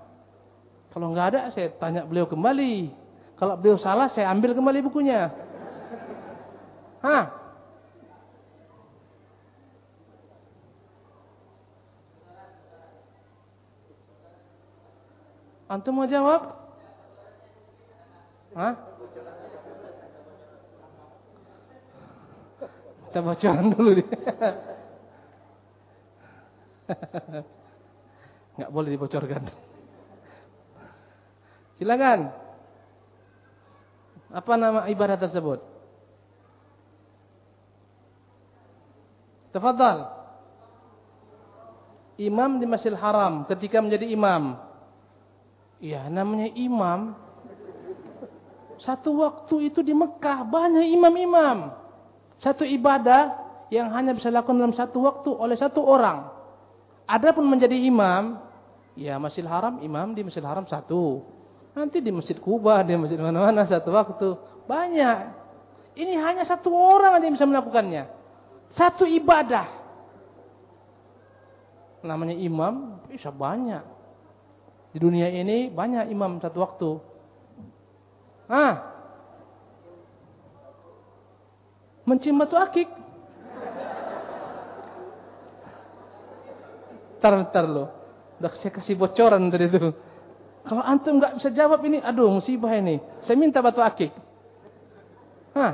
Kalau nggak ada saya tanya beliau kembali. Kalau beliau salah saya ambil kembali bukunya. Hah? Antum mau jawab? Hah? Kita bocoran dulu nih. [LAUGHS] Nggak boleh dibocorkan. Silakan. Apa nama ibadah tersebut? Tafadhal. Imam di Masjidil Haram ketika menjadi imam Ya namanya imam. Satu waktu itu di Mekah banyak imam-imam. Satu ibadah yang hanya bisa dilakukan dalam satu waktu oleh satu orang. Adapun menjadi imam, ya Masjidil Haram imam di Masjidil Haram satu. Nanti di Masjid Kuba, di masjid mana-mana satu waktu. Banyak. Ini hanya satu orang aja yang bisa melakukannya. Satu ibadah. Namanya imam bisa banyak. Di dunia ini banyak imam satu waktu. Ah. Mencium batu akik. Ntar, ntar lo. Udah saya kasih bocoran dari itu. Kalau antum nggak bisa jawab ini, aduh musibah ini. Saya minta batu akik. Hah?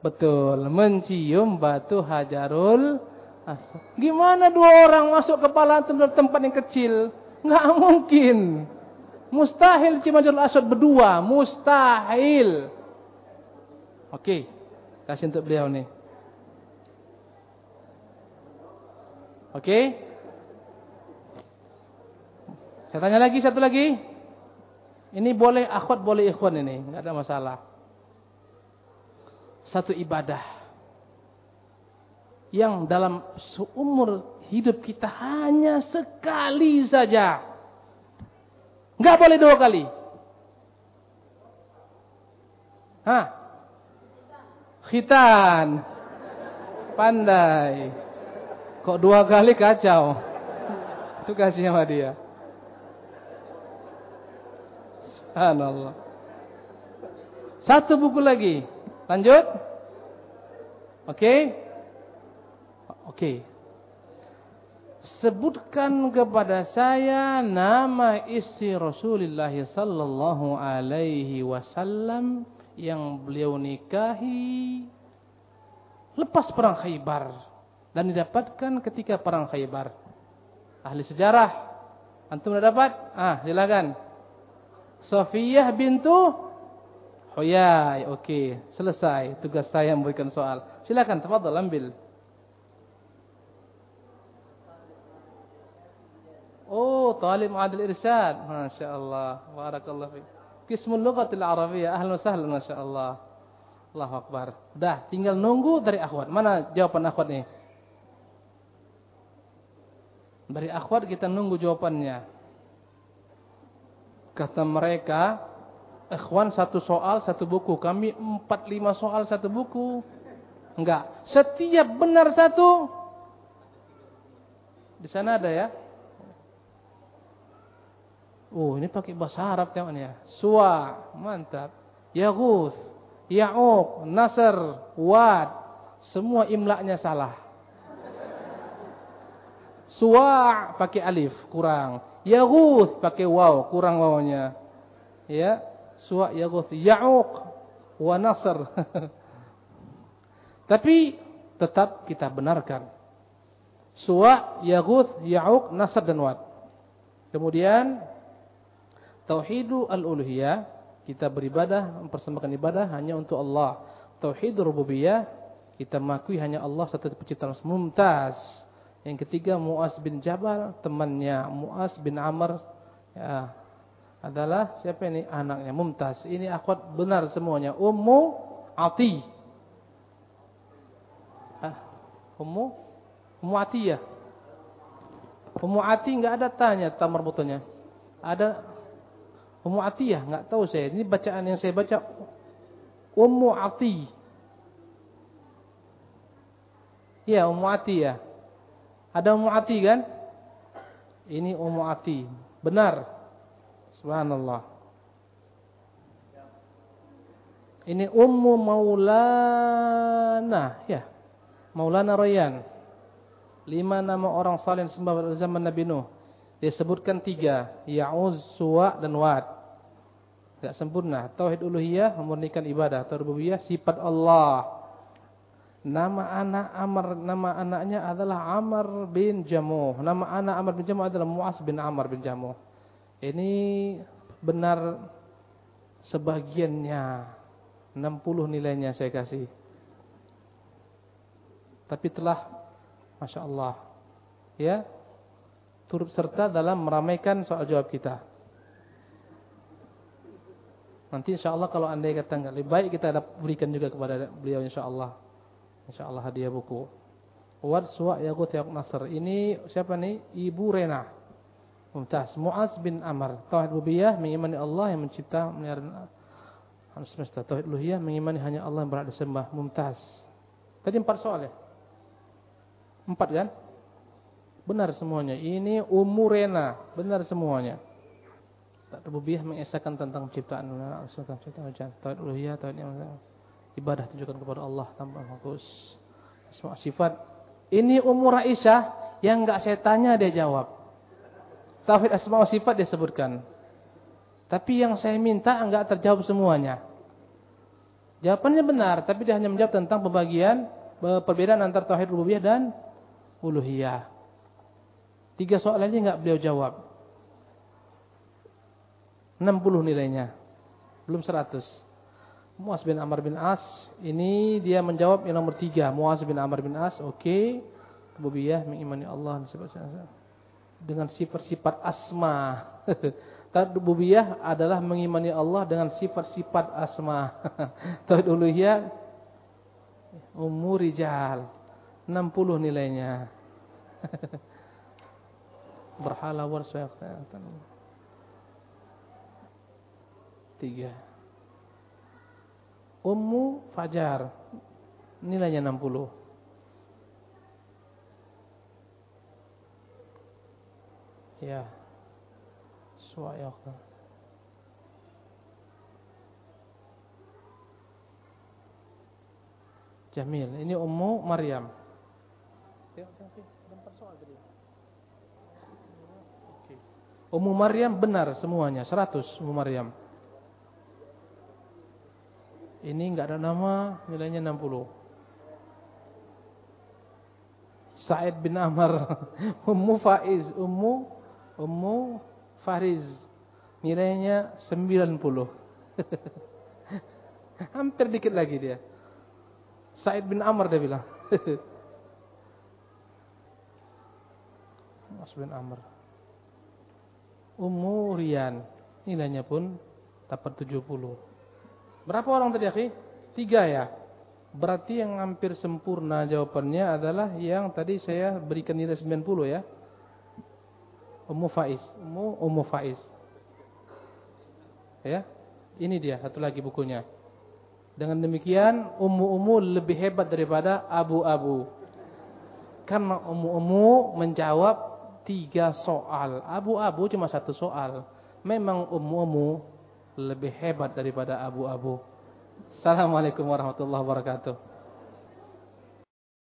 Betul, mencium batu hajarul. Gimana dua orang masuk kepala antum dalam tempat yang kecil? Nggak mungkin. Mustahil hajarul aswad berdua, mustahil. Oke, kasih untuk beliau nih. Oke? Saya tanya lagi satu lagi. Ini boleh akhwat, boleh ikhwan ini, enggak ada masalah. Satu ibadah yang dalam seumur hidup kita hanya sekali saja. Enggak boleh dua kali. Hah? Khitan. Pandai. Kok dua kali kacau? Itu kasih sama dia. Subhanallah. Satu buku lagi. Lanjut. Oke. Okay. Oke. Okay. Sebutkan kepada saya nama istri Rasulullah sallallahu alaihi wasallam yang beliau nikahi lepas perang Khaybar dan didapatkan ketika perang Khaybar. Ahli sejarah, antum sudah dapat? Ah, silakan. Sofiyah bintu Huyai. Oke, selesai tugas saya memberikan soal. Silakan, tafadhol ambil. Oh, talib adil irsyad. Masya Allah. Barakallah. Kismul lughatil arabiyyah. Ahlan sahlan, Masya Allah. Allahu Akbar. Dah, tinggal nunggu dari akhwat. Mana jawaban akhwat nih? Dari akhwat kita nunggu jawabannya. Kata mereka, ikhwan satu soal satu buku. Kami empat lima soal satu buku. Enggak. Setiap benar satu. Di sana ada ya. Oh, ini pakai bahasa Arab temannya. Suwa, mantap. Yaguth, Ya'uq, Nasr, Wad. Semua imlaknya salah. Suwa' pakai alif, kurang. Yaghuth pakai waw, kurang wawnya. Ya, suwa' yaghuth. Ya'uq wa nasr. [LAUGHS] Tapi tetap kita benarkan. Suwa', yaghuth, ya'uq, nasr dan wad. Kemudian tauhidu al-uluhiyah, kita beribadah, mempersembahkan ibadah hanya untuk Allah. Tauhidur rububiyah, kita mengakui hanya Allah satu pencipta mumtaz yang ketiga Muaz bin Jabal, temannya Muaz bin Amr ya, adalah siapa ini? Anaknya Mumtaz. Ini akhwat benar semuanya. Ummu Ati. Ah, Ummu Ummu ya. Ummu Ati enggak ada tanya tamar butuhnya. Ada Ummu ya, enggak tahu saya. Ini bacaan yang saya baca Ummu Ati. Ya, Ummu ya. Ada Ummu Ati kan? Ini Ummu Ati. Benar. Subhanallah. Ini Ummu Maulana. Ya. Maulana Royan. Lima nama orang saleh sembah zaman Nabi Nuh. Dia sebutkan tiga. Ya'uz, Suwa, dan Wad. Tidak sempurna. Tauhid uluhiyah memurnikan ibadah. Tauhid sifat Allah. Nama anak Amr, nama anaknya adalah Amr bin Jamuh. Nama anak Amr bin Jamuh adalah Muas bin Amr bin Jamuh. Ini benar sebagiannya. 60 nilainya saya kasih. Tapi telah Masya Allah. Ya. Turut serta dalam meramaikan soal jawab kita. Nanti insya Allah kalau anda kata enggak lebih baik kita berikan juga kepada beliau insya Allah. InsyaAllah hadiah buku. Wad Suwa Yagut Yagut Nasr. Ini siapa nih? Ibu Rena. Mumtaz. Muaz bin Amr. Tauhid Rubiyah mengimani Allah yang mencipta melihara alam semesta. Tauhid Luhiyah mengimani hanya Allah yang berhak disembah. Mumtaz. Tadi empat soal ya? Empat kan? Benar semuanya. Ini umurena. Benar semuanya. Rububiyah mengesahkan tentang penciptaan tentang penciptaan hujan. Tauhid uluhiyah, tauhid ibadah tujukan kepada Allah tanpa fokus. Semua sifat. Ini umur Aisyah yang enggak saya tanya dia jawab. Tauhid asma wa sifat dia sebutkan. Tapi yang saya minta enggak terjawab semuanya. Jawabannya benar, tapi dia hanya menjawab tentang pembagian perbedaan antara tauhid rububiyah dan uluhiyah. Tiga soal aja enggak beliau jawab. 60 nilainya. Belum 100. Muaz bin Amr bin As. Ini dia menjawab yang nomor tiga. Muaz bin Amr bin As. Oke. Okay. Mengimani Allah. Dengan sifat-sifat asma. [LAUGHS] Rububiyah adalah mengimani Allah dengan sifat-sifat asma. [LAUGHS] Tauhid uluhiyah umur rijal. 60 nilainya. [LAUGHS] Berhala warsyaitan. Tiga. Ummu Fajar. Nilainya 60. Ya. Suayakna. Jamil. Ini Ummu Maryam. Ummu Maryam benar semuanya. 100 Ummu Maryam. Ini enggak ada nama, nilainya 60. Said bin Amr, [LAUGHS] Ummu Faiz, Ummu Ummu Fariz. Nilainya 90. [LAUGHS] Hampir dikit lagi dia. Said bin Amr dia bilang. [LAUGHS] Mas bin Amr. Ummu Rian. Nilainya pun dapat 70. Berapa orang tadi, akhi? Tiga ya. Berarti yang hampir sempurna jawabannya adalah yang tadi saya berikan nilai 90 ya. Ummu Faiz. Ummu Ummu Faiz. Ya. Ini dia satu lagi bukunya. Dengan demikian Ummu-Ummu lebih hebat daripada Abu-Abu. Karena Ummu-Ummu menjawab tiga soal. Abu-Abu cuma satu soal. Memang Ummu-Ummu lebih hebat daripada abu-abu. Assalamualaikum warahmatullahi wabarakatuh.